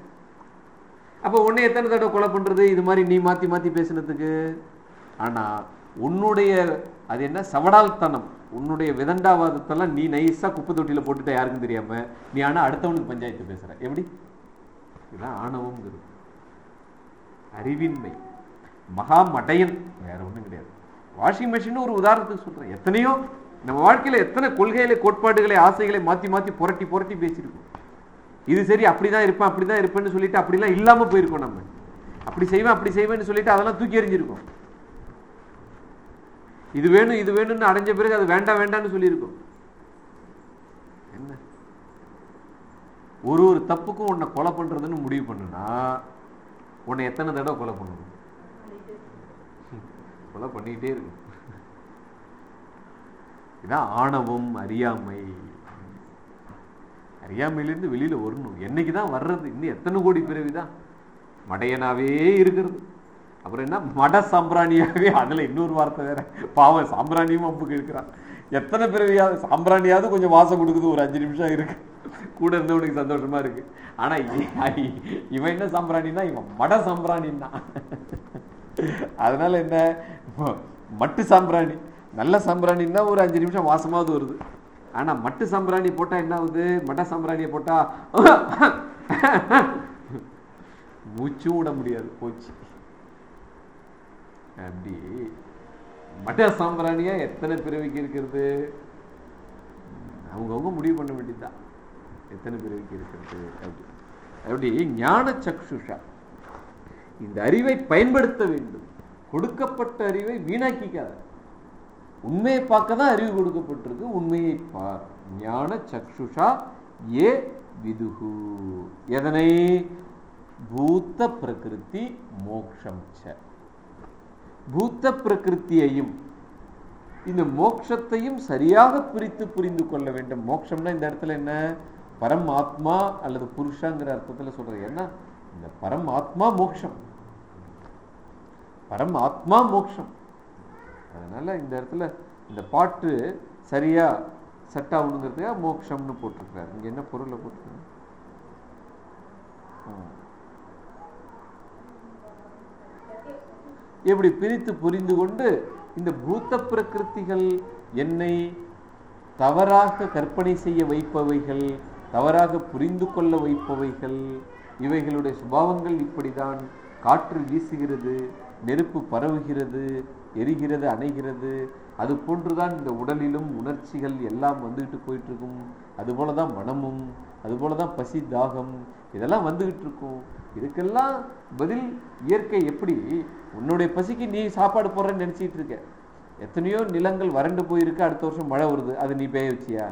அப்போ உன்னை எத்தனை தடவை கொலை பண்ணுறது இது மாதிரி நீ மாற்றி மாற்றி பேசினதுக்கு. ஆனால் உன்னுடைய அது என்ன? சவடால்தனம். உன்னுடைய விதண்டாவாதத்தெல்லாம் நீ நைஸாக குப்பை தொட்டியில் போட்டுட்ட யாருக்கும் தெரியாமல் நீ ஆனால் அடுத்தவனுக்கு பஞ்சாயத்து பேசுகிற எப்படி? இதுதான் ஆணவங்கிறது அறிவின்மை. மகா மடையன் வேற ஒன்றும் கிடையாது. வாஷிங் மிஷின் ஒரு உதாரணத்துக்கு சொல்கிறேன் எத்தனையோ நம்ம வாழ்க்கையில எத்தனை கொள்கைகளை கோட்பாடுகளை ஆசைகளை மாத்தி மாத்தி புரட்டி புரட்டி பேசியிருக்கோம். இது சரி அப்படிதான் இருப்பேன் அப்படிதான் இருப்பேன்னு சொல்லிட்டு அப்படிலாம் இல்லாம போயிருக்கோம் நம்ம. அப்படி செய்வேன் அப்படி செய்வேன்னு சொல்லிட்டு அதெல்லாம் தூக்கி எறிஞ்சிருக்கோம். இது வேணும் இது வேணும்னு அடைஞ்ச பிறகு அது வேண்டாம் வேண்டாம்னு சொல்லியிருக்கோம். என்ன? ஒரு ஒரு தப்புக்கும் உன்னை கொலை பண்றதுன்னு முடிவு பண்ணுனா உன்னை எத்தனை தடவை கொலை பண்ணணும்? கொலை பண்ணிக்கிட்டே இருக்கும் இதான் ஆணவம் அறியாமை. அறியாமையிலேருந்து வெளியில் வரணும். என்னைக்கு தான் வர்றது? இன்னும் எத்தனை கோடி பிறவிதான்? மடையனாவே இருக்கிறது. அப்புறம் என்ன? மட சாம்பிராணியாகவே அதில் இன்னொரு வார்த்தை வேற. பாவம் சாம்பிராணியும் அம்புக்கு இருக்கிறான் எத்தனை பிறவியாவது? சாம்பிராணியாவது கொஞ்சம் வாசம் கொடுக்குது. ஒரு அஞ்சு நிமிஷம் இருக்கு. கூட இருந்தவனுக்கு சந்தோஷமா இருக்கு. ஆனா இவன் என்ன சாம்பிராணின்னா? இவன் மட சாம்பிராணின்னா. அதனால என்ன? மட்டு சாம்பிராணி. நல்ல சாம்பிராணின்னா ஒரு அஞ்சு நிமிஷம் வாசமாவது வருது. ஆனா மட்டு சாம்பிராணி போட்டா என்ன ஆகுது? மட்ட சாம்பிராணியை போட்டா மூச்சும் விட முடியாது போச்சு. அப்படி. மட்ட சாம்பிராணியா எத்தனை பிறவிக்கு இருக்கிறது? அவங்கவுங்க முடிவு பண்ண வேண்டியதுதான். எத்தனை பிறவிக்கு இருக்கிறது? அப்படி. அப்படி ஞான சக்ஷுஷா. இந்த அறிவை பயன்படுத்த வேண்டும். கொடுக்கப்பட்ட அறிவை வீணாக்கிக்காத. உண்மையை பார்க்க தான் அறிவு கொடுக்கப்பட்டிருக்கு. உண்மையை பார். ஞான சக்ஷுஷா ஏ விதுகு எதனை? பூத்த பிரகிருதி மோக்ஷம் ச. பூத்த பிரகிருத்தியையும் இந்த மோக்ஷத்தையும் சரியாக பிரித்து புரிந்து கொள்ள வேண்டும். மோக்ஷம்னா இந்த இடத்துல என்ன? பரம் ஆத்மா அல்லது புருஷங்கிற அர்த்தத்துல சொல்றது என்ன? இந்த பரம் ஆத்மா மோக்ஷம். பரம் ஆத்மா மோக்ஷம். அதனால இந்த இடத்துல இந்த பாட்டு சரியா செட் ஆகணுங்கிறதுக்காக மோக்ஷம்னு போட்டிருக்கிறார். இங்கே என்ன பொருளை போட்டிருக்காரு எப்படி இப்படி பிரித்து புரிந்து கொண்டு இந்த பூத்த பிரகிருத்திகள் என்னை தவறாக கற்பனை செய்ய வைப்பவைகள் தவறாக புரிந்து கொள்ள வைப்பவைகள் இவைகளுடைய சுபாவங்கள் இப்படிதான் காற்று வீசுகிறது நெருப்பு பரவுகிறது எரிகிறது அணைகிறது. அது போன்றுதான் இந்த உடலிலும் உணர்ச்சிகள் எல்லாம் வந்துகிட்டு போயிட்டு இருக்கும் அதுபோல தான் மனமும் அதுபோல தான் பசி தாகம் இதெல்லாம் வந்துகிட்டு இருக்கும் இதுக்கெல்லாம் பதில் இயற்கை எப்படி? உன்னுடைய பசிக்கு நீ சாப்பாடு போடுறேன்னு நினச்சிட்டு இருக்க. எத்தனையோ நிலங்கள் வறண்டு போயிருக்கு அடுத்த வருஷம் மழை வருது. அது நீ பெய்ய வச்சியா?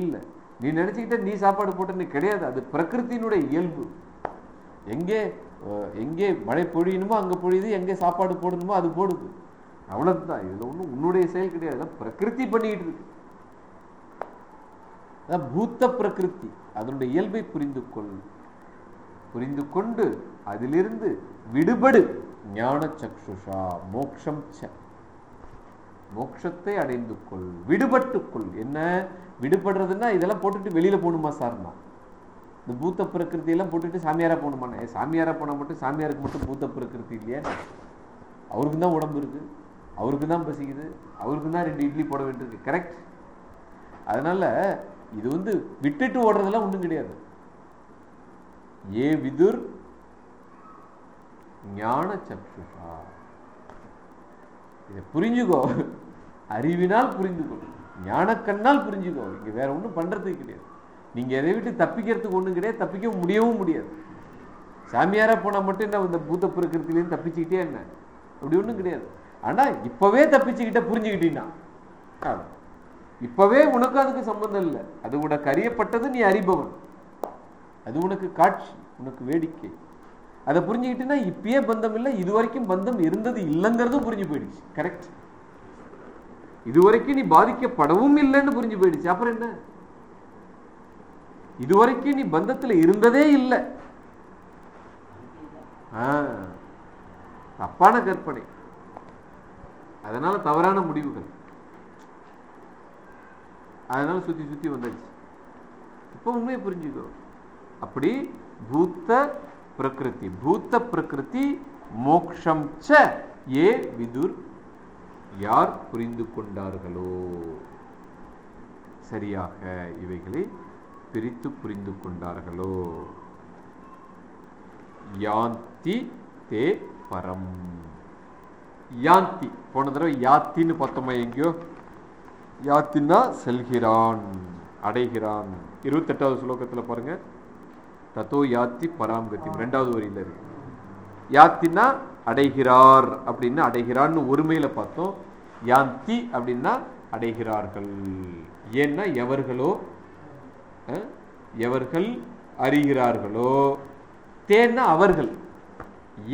இல்லை. நீ நினச்சிக்கிட்ட நீ சாப்பாடு போட்டன்னு கிடையாது. அது பிரகிருத்தினுடைய இயல்பு. எங்கே எங்கே மழை பொழியணுமோ அங்கே பொழியுது. எங்கே சாப்பாடு போடணுமோ அது போடுது. அவ்வளவுதான். இதுல ஒன்றும் உன்னுடைய செயல் கிடையாது. பிரகிருதி பண்ணிக்கிட்டு இருக்கு. பூத்த பிரகிருதி. அதனுடைய இயல்பை புரிந்து கொள். புரிந்து கொண்டு அதிலிருந்து விடுபடு. ஞான சக்ஷுஷா மோக்ஷம் ச. மோட்சத்தை அடைந்து கொள். விடுபட்டு கொள். என்ன? விடுபடுறதுன்னா இதெல்லாம் போட்டுட்டு வெளியில போகணுமா சார்னா இந்த பூத்த பிரகிருதி எல்லாம் போட்டுட்டு சாமியாரா போகணுமாண்ணே? சாமியாரா போனா மட்டும் சாமியாருக்கு மட்டும் பூத்த பிரகிருதி இல்லையா? அவருக்கு தான் உடம்பு இருக்கு. அவருக்கு தான் பசிக்குது அவருக்கு தான் ரெண்டு இட்லி போட வேண்டியிருக்கு. கரெக்ட் அதனால இது வந்து விட்டுட்டு ஓடுறதெல்லாம் ஒன்றும் கிடையாது. ஏ விதுர் ஞான சக்ஷுஷா. இதை புரிஞ்சுக்கோ. அறிவினால் புரிந்துக்கோ ஞானக்கண்ணால் புரிஞ்சுக்கோ. இங்க வேற ஒண்ணும் பண்றதுக்கு கிடையாது. நீங்க எதை விட்டு தப்பிக்கிறதுக்கு ஒன்றும் கிடையாது தப்பிக்க முடியவும் முடியாது. சாமியாராக போனா மட்டும் என்ன இந்த பூத்த பிரகிருத்திலேருந்து தப்பிச்சுக்கிட்டே என்ன? அப்படி ஒன்றும் கிடையாது. ஆனா இப்பவே தப்பிச்சுக்கிட்ட புரிஞ்சுக்கிட்டீங்கன்னா இப்போவே இப்பவே உனக்கு அதுக்கு சம்பந்தம் இல்லை. அது உனக்கு அறியப்பட்டது நீ அறிபவன். அது உனக்கு காட்சி உனக்கு வேடிக்கை. அதை புரிஞ்சுக்கிட்டுன்னா இப்பயே பந்தம் இல்லை இது வரைக்கும் பந்தம் இருந்தது இல்லைங்கிறதும் புரிஞ்சு போயிடுச்சு. கரெக்ட் இது வரைக்கும் நீ பாதிக்கப்படவும் இல்லைன்னு புரிஞ்சு போயிடுச்சு. அப்புறம் என்ன? இது வரைக்கும் நீ பந்தத்துல இருந்ததே இல்லை. தப்பான கற்பனை. அதனால தவறான முடிவுகள். அதனால சுத்தி சுத்தி வந்தாச்சு. இப்போ உண்மையை புரிஞ்சுக்கோ. அப்படி பூத்த பிரகிருதி பூத்த பிரகிருதி மோக்ஷம் ச ஏ விதுர் யார் புரிந்து கொண்டார்களோ? சரியாக இவைகளை பிரித்து புரிந்து கொண்டார்களோ? யாந்தி தே பரம். யாந்தி. போன தடவை யாத்தின்னு பார்த்தோமா எங்கேயோ? யாத்தின்னா செல்கிறான் அடைகிறான். இருபத்தெட்டாவது ஸ்லோகத்தில் பாருங்க. தத்தோ யாத்தி பராம்கத்தி ரெண்டாவது வரியில இருக்கு. யாத்தின்னா அடைகிறார் அப்படின்னு அடைகிறான்னு ஒருமையில பார்த்தோம். யாந்தி அப்படின்னா அடைகிறார்கள். ஏன்னா எவர்களோ எவர்கள் அறிகிறார்களோ தேன்னா அவர்கள்.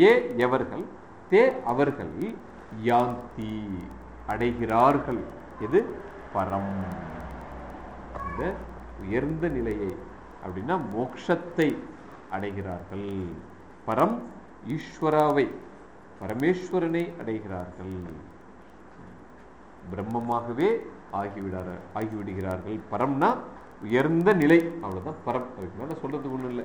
ஏ எவர்கள் தே அவர்கள் யாந்தி அடைகிறார்கள். எது? பரம். இந்த உயர்ந்த நிலையை அப்படின்னா மோட்சத்தை அடைகிறார்கள். பரம் ஈஸ்வராவை பரமேஸ்வரனை அடைகிறார்கள். பிரம்மமாகவே ஆகிவிடார ஆகிவிடுகிறார்கள். பரம்னா உயர்ந்த நிலை. அவ்வளோதான் பரம் அதுக்கு மேலே சொல்றதுக்கு ஒன்றும் இல்லை.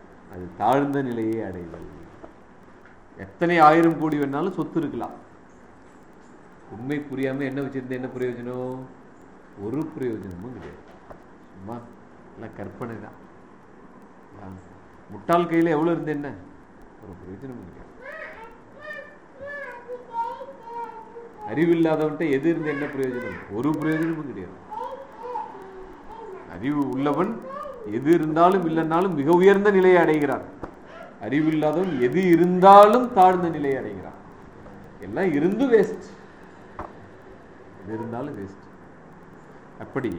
அது தாழ்ந்த நிலையை அடைதல். எத்தனை ஆயிரம் கோடி வேணாலும் சொத்து இருக்கலாம். உண்மை புரியாம என்ன வச்சிருந்த என்ன பிரயோஜனம்? ஒரு பிரயோஜனமும் கிடையாது. சும்மா எல்லாம் கற்பனை தான். முட்டாள் கையில எவ்வளவு இருந்து என்ன? ஒரு பிரயோஜனமும் கிடையாது. அறிவில்லாதவன்ட்ட எது இருந்து என்ன பிரயோஜனம்? ஒரு பிரயோஜனமும் கிடையாது. அறிவு உள்ளவன் எது இருந்தாலும் இல்லைன்னாலும் மிக உயர்ந்த நிலையை அடைகிறான் அறிவில்லாதவன் எது இருந்தாலும் தாழ்ந்த நிலையை அடைகிறான் எல்லாம் இருந்தும் வேஸ்ட் எது இருந்தாலும் வேஸ்ட் அப்படி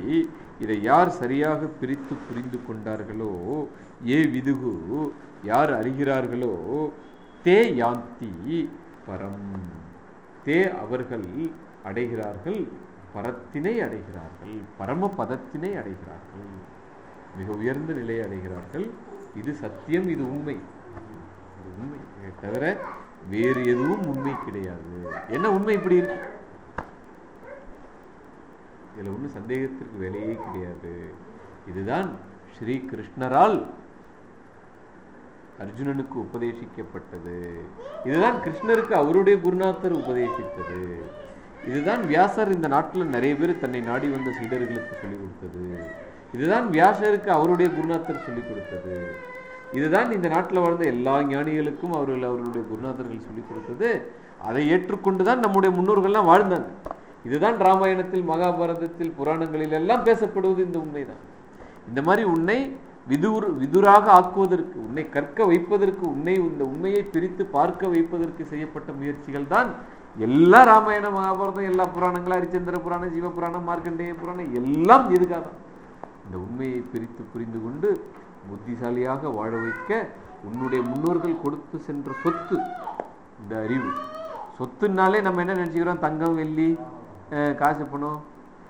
இதை யார் சரியாக பிரித்து புரிந்து கொண்டார்களோ ஏ விதுகு யார் அறிகிறார்களோ தே யாந்தி பரம். தே அவர்கள் அடைகிறார்கள் பரத்தினை அடைகிறார்கள் பரம பதத்தினை அடைகிறார்கள். மிக உயர்ந்த நிலையை அடைகிறார்கள். இது சத்தியம் இது உண்மை. இது உண்மை. தவிர வேறு எதுவும் உண்மை கிடையாது. என்ன உண்மை இப்படி இருக்கு? இதுல ஒன்றும் சந்தேகத்திற்கு வேலையே கிடையாது. இதுதான் ஸ்ரீ கிருஷ்ணரால் அர்ஜுனனுக்கு உபதேசிக்கப்பட்டது. இதுதான் கிருஷ்ணருக்கு அவருடைய குருநாதர் உபதேசித்தது. இதுதான் வியாசர் இந்த நாட்டில் நிறைய பேர் தன்னை நாடி வந்த சீடர்களுக்கு சொல்லிக் கொடுத்தது. இதுதான் வியாசருக்கு அவருடைய குருநாதர் சொல்லிக் கொடுத்தது. இதுதான் இந்த நாட்டில் வாழ்ந்த எல்லா ஞானிகளுக்கும் அவர்கள் அவர்களுடைய குருநாதர்கள் சொல்லிக் கொடுத்தது. அதை ஏற்றுக்கொண்டு தான் நம்முடைய முன்னோர்கள்லாம் வாழ்ந்தாங்க. இதுதான் ராமாயணத்தில் மகாபாரதத்தில் புராணங்களில் எல்லாம் பேசப்படுவது இந்த உண்மைதான். இந்த மாதிரி உன்னை விதுர் விதுராக ஆக்குவதற்கு உன்னை கற்க வைப்பதற்கு உன்னை இந்த உண்மையை பிரித்து பார்க்க வைப்பதற்கு செய்யப்பட்ட முயற்சிகள் தான் எல்லா ராமாயண மகாபாரதம் எல்லா புராணங்களும் ஹரிச்சந்திர புராணம் சிவபுராணம் மார்க்கண்டேய புராணம் எல்லாம் எதுக்காக இந்த உண்மையை பிரித்து புரிந்து கொண்டு புத்திசாலியாக வாழ வைக்க உன்னுடைய முன்னோர்கள் கொடுத்து சென்ற சொத்து இந்த அறிவு. சொத்துனாலே நம்ம என்ன நினச்சிக்கிறோம்? தங்கம் வெள்ளி அஹ், காசு பணம்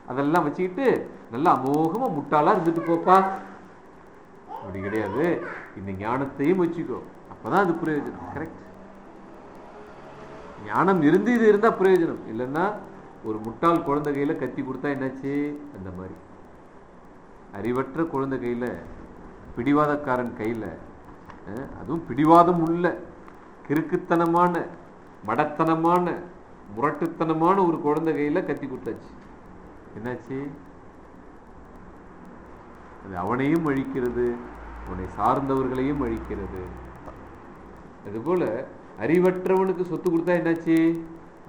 அதெல்லாம் வச்சுக்கிட்டு நல்லா அமோகமா முட்டாளா இருந்துட்டு போப்பா. அப்படி கிடையாது. இந்த ஞானத்தையும் வச்சுக்கோ. அப்பதான் அது பிரயோஜனம். கரெக்ட் ஞானம் இருந்து இது இருந்தால் பிரயோஜனம். இல்லைன்னா ஒரு முட்டாள் குழந்தை கையில கத்தி கொடுத்தா என்னாச்சு? அந்த மாதிரி. அறிவற்ற குழந்தை கையில பிடிவாதக்காரன் கையில அஹ், அதுவும் பிடிவாதம் உள்ள கிறுக்குத்தனமான மடத்தனமான முரட்டுத்தனமான ஒரு குழந்தை கையில கத்தி கொடுத்தாச்சு. என்னாச்சு? அது அவனையும் அழிக்கிறது அவனை சார்ந்தவர்களையும் அழிக்கிறது. அதுபோல் அறிவற்றவனுக்கு சொத்து கொடுத்தா என்னாச்சு?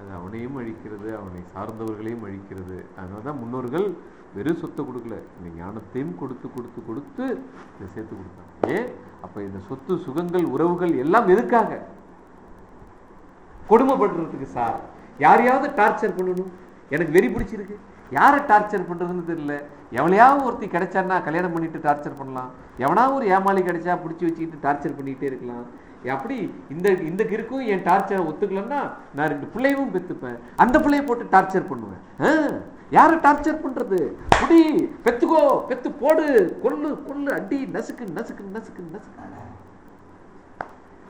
அது அவனையும் அழிக்கிறது அவனை சார்ந்தவர்களையும் அழிக்கிறது. அதனால தான் முன்னோர்கள் வெறும் சொத்தை கொடுக்கல. இந்த ஞானத்தையும் கொடுத்து கொடுத்து கொடுத்து இதை சேர்த்து கொடுத்தாங்க. ஏன் அப்போ இந்த சொத்து சுகங்கள் உறவுகள் எல்லாம் எதுக்காக? கொடுமைப்படுறதுக்கு சார். யாரையாவது டார்ச்சர் பண்ணணும். எனக்கு வெறி பிடிச்சிருக்கு. யாரை டார்ச்சர் பண்ணுறதுன்னு தெரியல. எவனையாவது ஒருத்தி கிடைச்சான்னா கல்யாணம் பண்ணிட்டு டார்ச்சர் பண்ணலாம். எவனாவது ஒரு ஏமாளி கிடைச்சா பிடிச்சி வச்சுக்கிட்டு டார்ச்சர் பண்ணிக்கிட்டே இருக்கலாம். அப்படி இந்த இந்த கிருக்கும் என் டார்ச்சரை ஒத்துக்கலன்னா நான் ரெண்டு பிள்ளையும் பெத்துப்பேன். அந்த பிள்ளைய போட்டு டார்ச்சர் பண்ணுவேன். ஆ, யாரை டார்ச்சர் பண்றது? குடி பெத்துக்கோ பெத்து போடு கொல்லு கொல்லு அடி நசுக்கு நசுக்கு நசுக்கு நசுக்கு.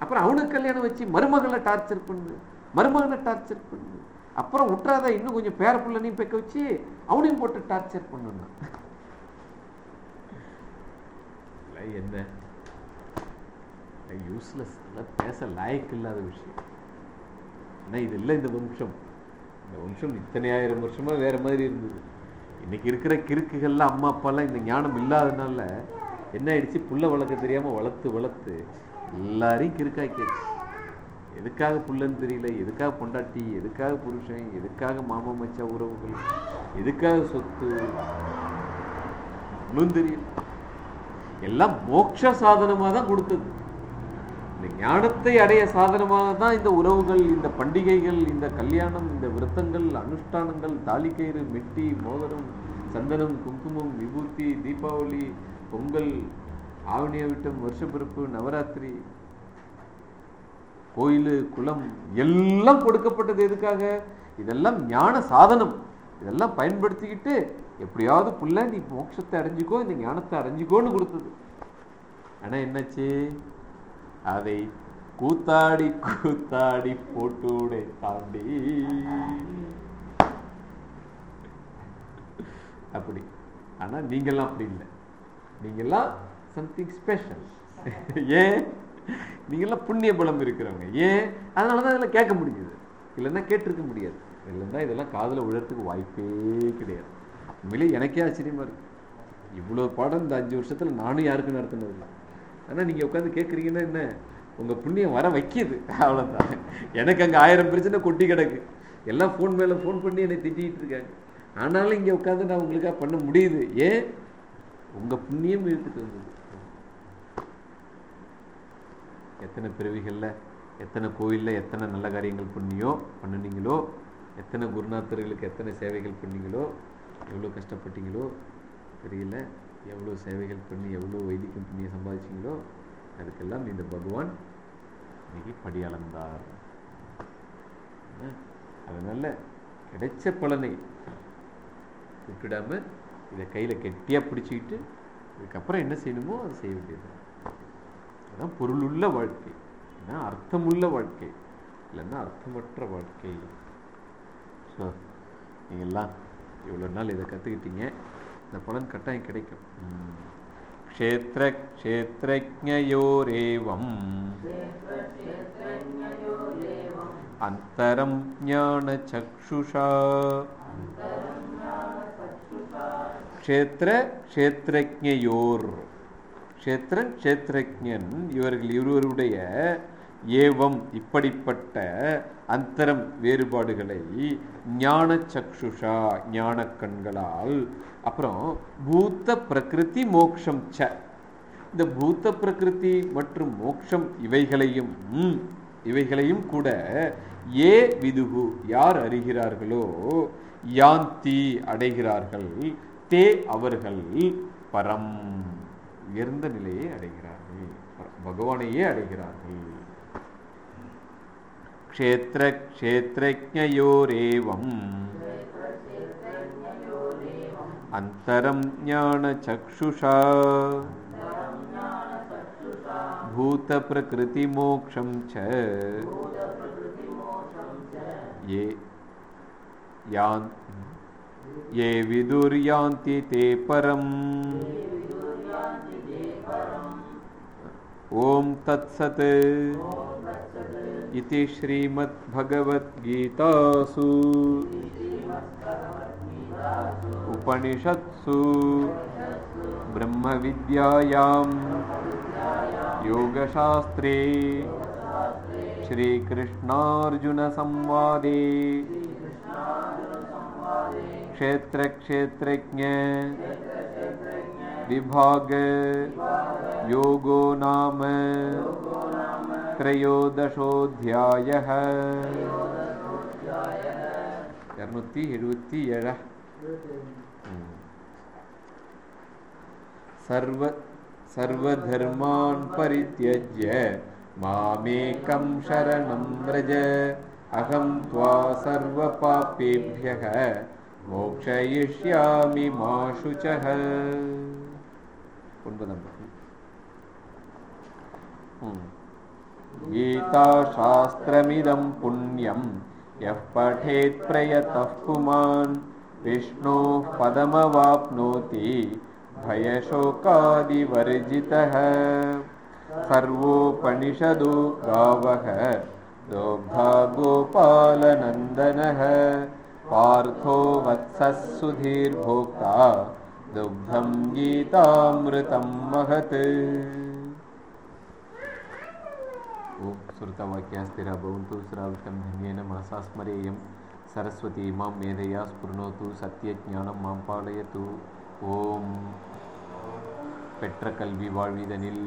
அப்புறம் அவனுக்கு கல்யாணம் வச்சு மருமகளை டார்ச்சர் பண்ணு மருமகனை டார்ச்சர் பண்ணு. அப்புறம் விட்டுறாத இன்னும் கொஞ்சம் பேர பிள்ளைனையும் பெக்க வச்சு அவனையும் போட்டு டார்ச்சர் பண்ணணும் என்ன? யூஸ்லெஸ் பேச லாய்க்கு இல்லாத விஷயம். ஆனால் இது இல்லை இந்த வம்சம் இந்த வம்சம் இத்தனை ஆயிரம் வருஷமா வேற மாதிரி இருந்தது. இன்னைக்கு இருக்கிற கிறுக்குகள்லாம் அம்மா அப்பாலாம் இந்த ஞானம் இல்லாதனால என்ன ஆயிடுச்சு? புள்ள வளர்க்க தெரியாம வளர்த்து வளர்த்து எல்லாரையும் கிறுக்காக்கியாச்சு. எதுக்காக புள்ளன்னு தெரியல. எதுக்காக பொண்டாட்டி? எதுக்காக புருஷன்? எதுக்காக மாமா மச்சா உறவுகள்? எதுக்காக சொத்து? ஒன்றும் தெரியல. எல்லாம் மோட்ச சாதனமாக தான் கொடுத்தது. இந்த ஞானத்தை அடைய சாதனமாக தான் இந்த உறவுகள் இந்த பண்டிகைகள் இந்த கல்யாணம் இந்த விரத்தங்கள் அனுஷ்டானங்கள் தாலிக்கயிறு மெட்டி மோதிரம் சந்தனம் குங்குமம் விபூதி தீபாவளி பொங்கல் ஆவணிய விட்டம் வருஷப்பிறப்பு நவராத்திரி கோயில் குளம் எல்லாம் கொடுக்கப்பட்டது எதுக்காக? இதெல்லாம் ஞான சாதனம். இதெல்லாம் பயன்படுத்திக்கிட்டு எப்படியாவது புள்ள நீ மோட்சத்தை அடைஞ்சிக்கோ இந்த ஞானத்தை அடைஞ்சிக்கோன்னு கொடுத்தது. ஆனா என்னாச்சு? அதை கூத்தாடி கூத்தாடி போட்டுடே தாண்டி. அப்படி. ஆனா நீங்கெல்லாம் அப்படி இல்லை. நீங்கெல்லாம் சம்திங் ஸ்பெஷல் ஏன்? நீங்கெல்லாம் புண்ணிய பலம் இருக்கிறவங்க. ஏன்? அதனால தான் இதெல்லாம் கேட்க முடியுது இல்லைன்னா கேட்டிருக்க முடியாது. இல்லைன்னா இதெல்லாம் காதில் விழுறதுக்கு வாய்ப்பே கிடையாது. உண்மையிலே எனக்கே ஆச்சரியமா இருக்கு. இவ்வளோ பாடம் இந்த அஞ்சு வருஷத்துல நானும் யாருக்கும் நடத்தினதில்லை ஆனால் நீங்கள் உட்காந்து கேட்குறீங்கன்னா என்ன? உங்கள் புண்ணியம் வர வைக்கிது. அவ்வளோதான் எனக்கு அங்கே ஆயிரம் பிரச்சனை கொட்டி கிடக்கு. எல்லாம் ஃபோன் மேலே ஃபோன் பண்ணி என்னை திட்டிகிட்டு இருக்காங்க. ஆனாலும் இங்கே உட்காந்து நான் உங்களுக்காக பண்ண முடியுது. ஏன்? உங்கள் புண்ணியம் இழுத்துட்டு வந்தது. எத்தனை பிறவிகளில் எத்தனை கோயிலில் எத்தனை நல்ல காரியங்கள் பண்ணியோ பண்ணுனீங்களோ எத்தனை குருநாத்தர்களுக்கு எத்தனை சேவைகள் பண்ணீங்களோ எவ்வளோ கஷ்டப்பட்டீங்களோ தெரியல. எவ்வளோ சேவைகள் பண்ணி எவ்வளோ வைதிகம் பண்ணி சம்பாதிச்சீங்களோ அதுக்கெல்லாம் இந்த பகவான் இன்னைக்கு படி அளந்தார் அதனால கிடைச்ச பலனை விட்டுடாம இதை கையில் கெட்டியாக பிடிச்சிக்கிட்டு இதுக்கப்புறம் என்ன செய்யணுமோ அதை செய்ய வேண்டியது. அதான் பொருளுள்ள வாழ்க்கை. ஏன்னா அர்த்தமுள்ள வாழ்க்கை. இல்லைன்னா அர்த்தமற்ற வாழ்க்கை. ஸோ நீங்கள்லாம் இவ்வளோ நாள் இதை கற்றுக்கிட்டீங்க இந்த பலன் கட்டாயம் கிடைக்கும். ம். க்ஷேத்ர க்ஷேத்ரஜயோரேவம் அந்தரம் ஞான சக்ஷுஷா க்ஷேத்ர க்ஷேத்ரஜயோர் க்ஷேத்ரன் க்ஷேத்ரஜன் இவர்கள் இருவருடைய ஏவம் இப்படிப்பட்ட அந்தரம் வேறுபாடுகளை ஞான சக்ஷுஷா ஞான கண்களால் அப்புறம் பூத்த பிரகிருதி மோக்ஷம் ச. இந்த பூத்த பிரகிருதி மற்றும் மோக்ஷம் இவைகளையும் இவைகளையும் கூட ஏ விதுகு யார் அறிகிறார்களோ யாந்தி அடைகிறார்கள் தே அவர்கள் பரம். உயர்ந்த நிலையை அடைகிறார்கள். பகவானையே அடைகிறார்கள். क्षेत्रक्षेत्रज्ञयोरेवम् अन्तरं ज्ञानचक्षुषा भूतप्रकृतिमोक्षं च। ये यान् ये विदुर्यान्ति ते परम्। ॐ तत्सत्। इति श्रीमद्भगवद्गीतासु। उपनिषत्सु। ब्रह्मविद्यायां। योगशास्त्रे। श्रीकृष्णार्जुनसंवादे। क्षेत्रक्षेत्रज्ञ विभाग योगो नाम त्रयोदशोऽध्यायः இரநூத்தி எழுபத்தி ஏழா सर्व सर्वधर्मान् परित्यज्य मामेकं शरणं व्रज अहं त्वा सर्वपापेभ्यः मोक्षयिष्यामि मा शुचः गीताशास्त्रमिदं पुण्यं यः पठेत् प्रयतः पुमान् विष्णोः पदमवाप्नोति भयशोकादिवर्जितः सर्वोपनिषदो गावः दोग्धा गोपालनन्दनः पार्थो वत्सः सुधीर्भोक्ता दुग्धं गीतामृतं महत् ॐ श्रुतवाक्यास्तिरा भवन्तु श्रावितं धन्येन मनसा स्मरेयं सरस्वती मां मेधया स्फुर्णोतु सत्यज्ञानं मां पालयतु ஓம் பெற்ற கல்வி வாழ்விதனில்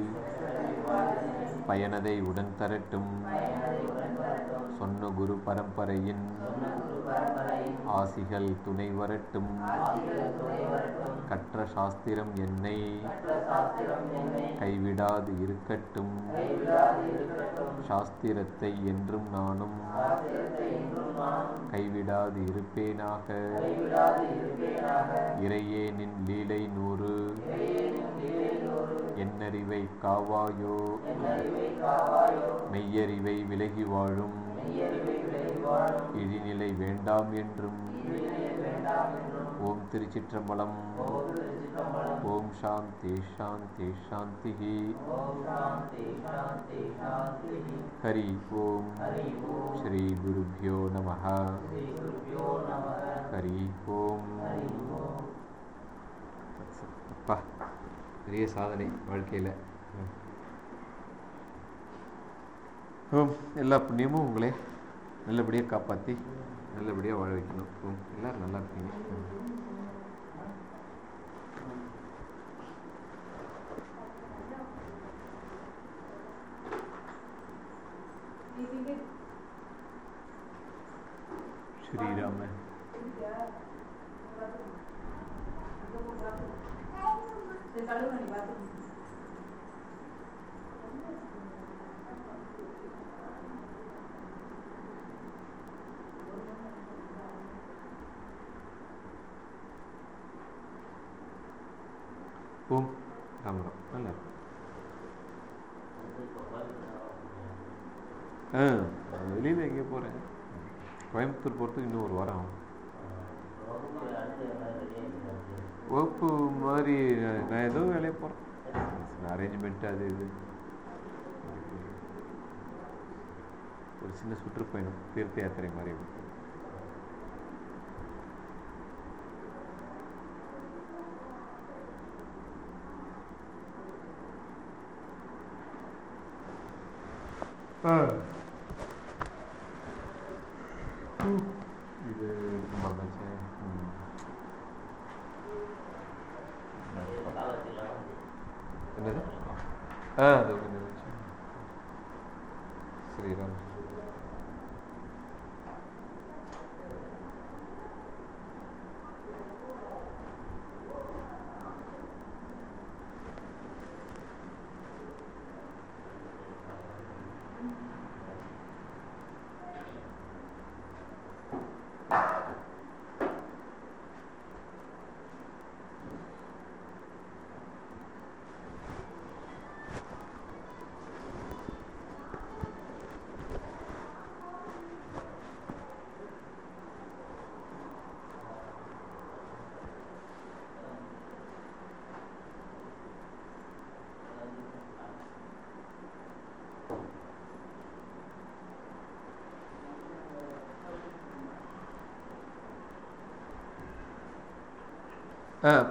பயனதை உடன் தரட்டும் சொன்ன குரு பரம்பரையின் ஆசிகள் துணை வரட்டும். கற்ற சாஸ்திரம் என்னை கைவிடாது இருக்கட்டும். சாஸ்திரத்தை என்றும் நானும் கைவிடாது இருப்பேனாக. இறையே நின் லீலை நூறு. என்னறிவை காவாயோ. மெய்யறிவை விலகி வாழும். இழிநிலை வேண்டாம் என்றும். ஓம் திருச்சிற்றம்பலம். ஓம் சாந்தி சாந்தி சாந்தி ஹரி ஓம். ஸ்ரீ குருபியோ நம ஹரி ஓம். பெரிய சாதனை வாழ்க்கையில். ஓம் எல்லா புண்ணியமும் உங்களே நல்லபடியாக காப்பாற்றி நல்லபடியாக வாழ வைக்கணும் ஓம் எல்லாரும் நல்லா இருப்பீங்க ம். ஸ்ரீராம ஓம் ராமராம் நல்லா ஆ வெளியில் எங்கே போகிறேன் கோயம்புத்தூர் போகிறதுக்கு இன்னும் ஒரு வாரம் ஆகும் வகுப்பு மாதிரி நான் நான் ஏதோ வேலையை போகிறேன் அரேஞ்ச்மெண்ட்டு அது இது ஒரு சின்ன சுற்றுப்பயணம் தீர்த்த யாத்திரை மாதிரி ஆ இது மறந்துச்சு ம் காலத்தில் என்னது ஆ அது கொஞ்சம் இருந்துச்சு. ஸ்ரீராம் ஆ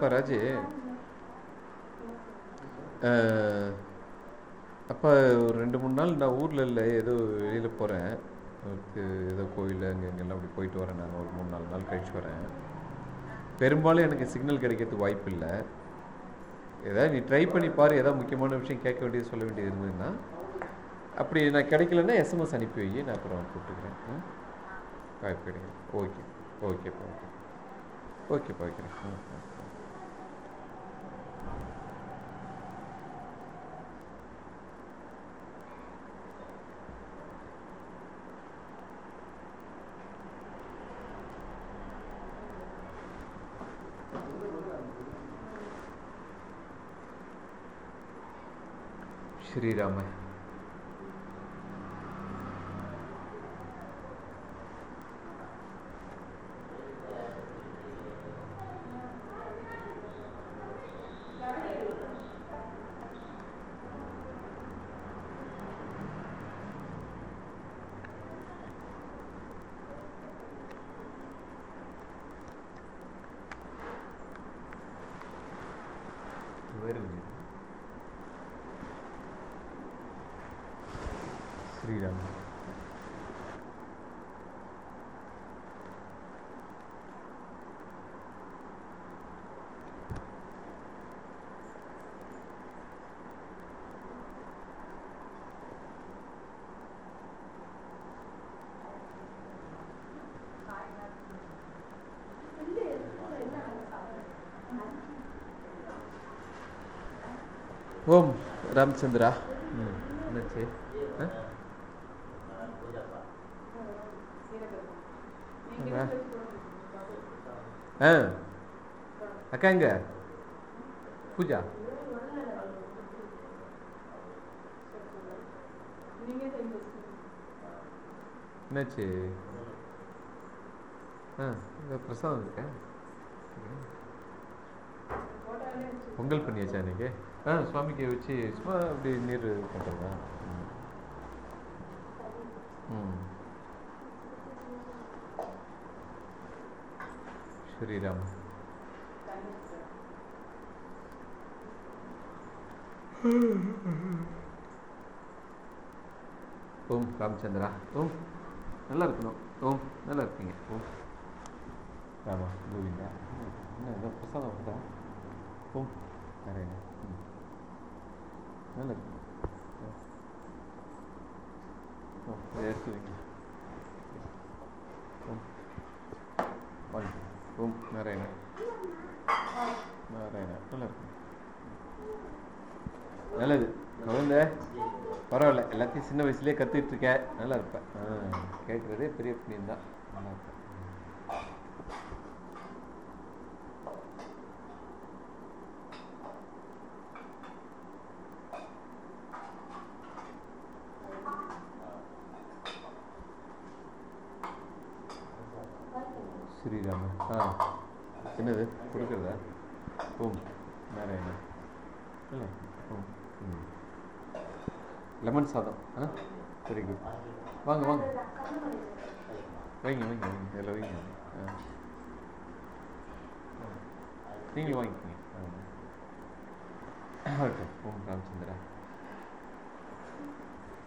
அப்போ ராஜு அப்போ ஒரு ரெண்டு மூணு நாள் நான் ஊரில் இல்லை ஏதோ வெளியில் போகிறேன் ஏதோ கோயில் அங்கே இங்கெல்லாம் அப்படி போயிட்டு வரேன் நான் ஒரு மூணு நாலு நாள் கழிச்சு வரேன். பெரும்பாலும் எனக்கு சிக்னல் கிடைக்கிறதுக்கு வாய்ப்பு இல்லை. ஏதாவது நீ ட்ரை பண்ணி பாரு ஏதாவது முக்கியமான விஷயம் கேட்க வேண்டியது சொல்ல வேண்டியது இருந்ததுன்னா அப்படி நான் கிடைக்கலன்னா எஸ்எம்எஸ் அனுப்பி வை. நான் அப்புறம் கூப்பிட்டுக்கிறேன். ம்? வாய்ப்பு கிடைக்கும் ஓகே. ஓகேப்பா ஓகே. ஓகேப்பா வைக்கிறேன். ம் ம். ஸ்ரீராம் ஓம் ராமச்சந்திரா ம் என்னாச்சு ஆ. அக்கா எங்க? பூஜா. என்னாச்சு? ஆ இந்த பிரசாதம் இருக்கேன் பொங்கல் பண்ணியாச்சா இன்னைக்கு? ஆ சுவாமிக்கு வச்சு சும்மா அப்படி நீர் பண்ணுறதா ம் ஸ்ரீராம் ஓம் ராமச்சந்திரா ஓம் நல்லா இருக்கணும் ஓம் நல்லா இருக்கீங்க ஓம் ராமா கோவிந்தா என்ன ஏதோ பிரசாதம் வருதா ஓம் நாராயணா ம் நல்லா இருக்கணும் ஓம் இதை எடுத்து வைங்க ஓம் வாங்க ஓம் நாராயணா நாராயணா நல்லா இருக்கணும் நல்லது குழந்தை பாட்டி சின்ன வயசுலேயே கற்றுக்கிட்டு இருக்கேன் நல்லா இருப்பேன். ஆ கேட்குறதே பெரிய புண்ணியம் தான். நல்லா இருப்பேன். ஸ்ரீராம ஆ என்னது? கொடுக்குறதா? ஓம் நாராயணா இல்லை. லெமன் சாதம். ஆ? வெரி குட் வாங்க வாங்க. வைங்க வைங்க வைங்க. இதில் வைங்க. ஆ. நீங்கள் வாங்கிக்கோங்க. ஆ. ஓகே. ஓம் ராமச்சந்திரா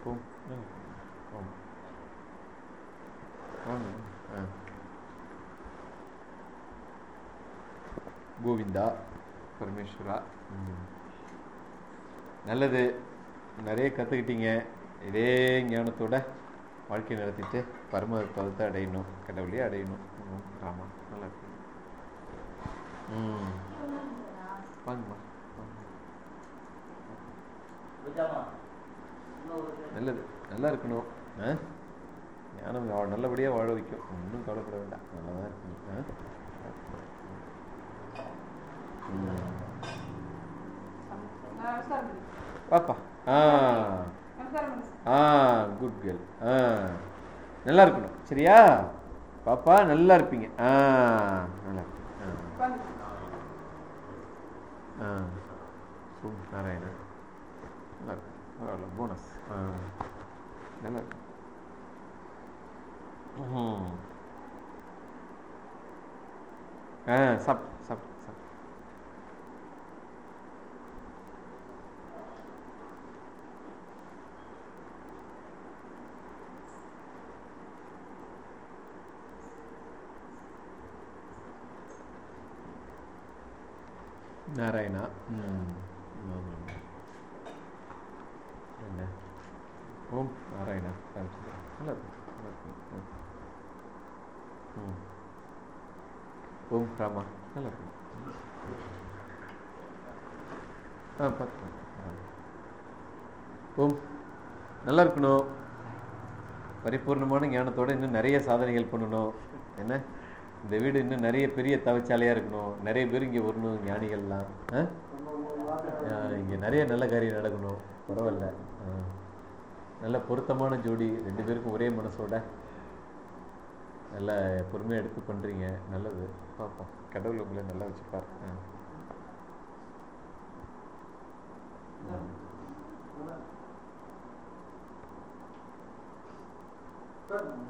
ஓம் ஓம் வாங்க. ஆ. கோவிந்தா பரமேஸ்வரா. ம். நல்லது. நிறைய கற்றுக்கிட்டீங்க இதே ஞானத்தோட வாழ்க்கை நடத்திட்டு பரம பதத்தை அடையணும் கடவுளையே அடையணும். ம், ஆமா நல்லா இருக்கு. ம். வாங்கம்மா நல்லது நல்லா இருக்கணும். ஆ? ஞானம் நல்லபடியாக வாழ வைக்கும். ஒன்றும் கவலைப்பட வேண்டாம். நல்லா தான் இருக்கணும். ஆ? பாப்பா ஆ. ஆ குட் கேர்ள் ஆ. நல்லா இருக்கணும். சரியா? பாப்பா நல்லா இருப்பீங்க. ஆ நல்லா இருக்கு. ஆ. உட்காருங்க. நாராயணா. நல்லா இருக்கும் பரவாயில்ல. போனஸ் ஆ. நல்லா இருக்கும் ஆ சாப் நாராயணா. ம் என்ன? ஓம் நாராயணா நல்லா ம். ம். ஓம் ராமா நல்லா இருக்கும் ஆ பார்த்து ஓம் நல்லா இருக்கணும். பரிபூர்ணமான ஞானத்தோட இன்னும் நிறைய சாதனைகள் பண்ணணும். என்ன? இந்த வீடு இன்னும் நிறைய பெரிய தவச்சாலையாக இருக்கணும். நிறைய பேர் இங்கே வரணும் ஞானிகள்லாம். ஆ? நிறைய நல்ல காரியம் நடக்கணும். பரவாயில்ல. ஆ. நல்ல பொருத்தமான ஜோடி. ரெண்டு பேருக்கும் ஒரே மனசோட. நல்லா பொறுமையாக எடுத்து பண்ணுறீங்க நல்லது. பார்ப்போம் கடவுள் உங்களை நல்லா வச்சுப்பார். ஆ.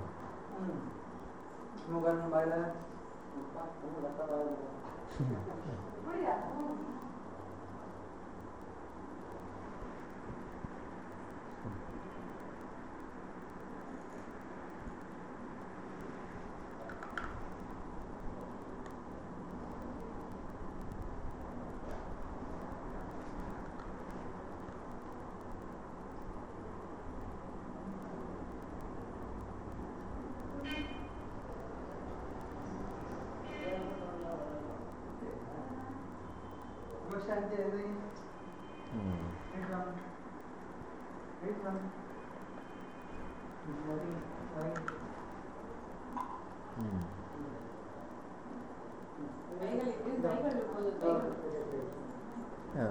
ம். ஸ்ரீராம ஆ புரியுதா? ம். ஆ.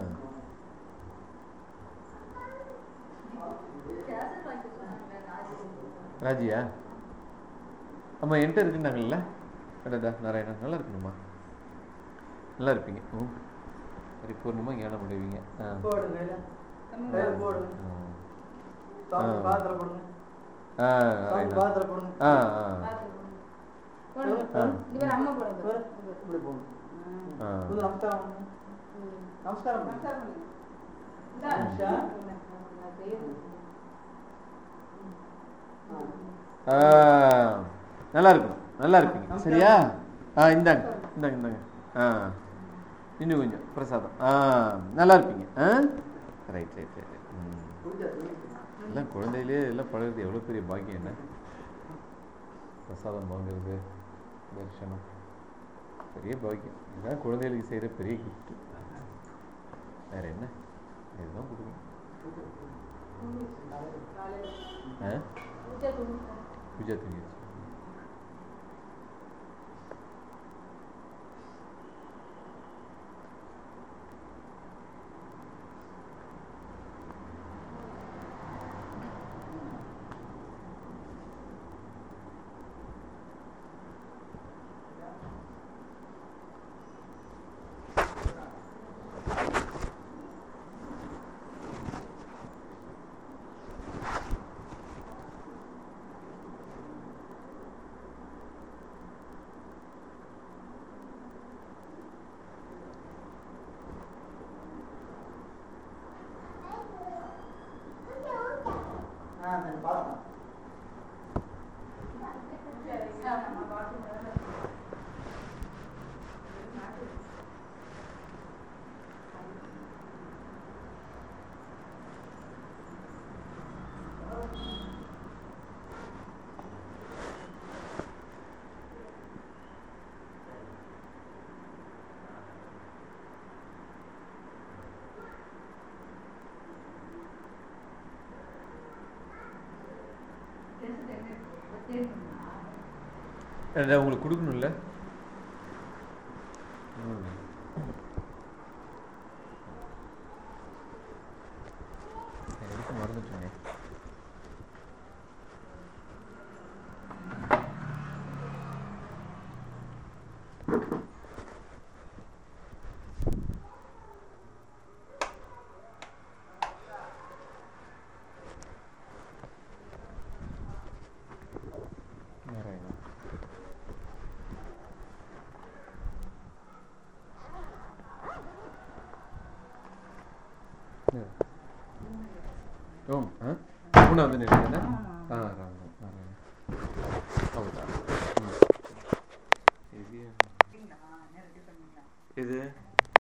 கேசட் வாங்கி சொன்னாங்க ராஜி ராஜியா ஆமா என்கிட்ட இருக்குன்னாங்கல்ல அடடா நாராயணன் நல்லா இருக்கணுமா நல்லா இருப்பீங்க ம் பரிபூர்ணமாக ஞானம் அடைவீங்க. அம்மா நமஸ்காரம். நமஸ்காரம் பண்ணுங்க. நமஸ்காரம் பண்ணுங்க. இந்தா. நிமிஷா. நான் செய்யணும். ஆ, நல்லா இருக்கும் நல்லா இருப்பீங்க சரியா? ஆ இந்தாங்க இந்தாங்க இந்தாங்க. ஆ இன்னும் கொஞ்சம் பிரசாதம். ஆ நல்லா இருப்பீங்க ஆ ரைட் ரைட் ரைட்? எல்லாம் குழந்தையிலே எல்லாம் பழகுறது எவ்வளோ பெரிய பாக்கியம் என்ன? பிரசாதம் வாங்குறது தரிசனம். பெரிய பாக்கியம். இதுதான் குழந்தைகளுக்கு செய்கிற பெரிய கிஃப்ட் வேற என்ன? இதுதான் கொடுக்கணும். ஆ? பூஜை கொடுங்க. பூஜா தூங்கிடுச்சு ஆ, உங்களுக்கு கொடுக்கணும்ல ம். நான் எடுக்க மறந்துட்டேனே நாராயணா ஓம் ஆ மூணாவது நிலை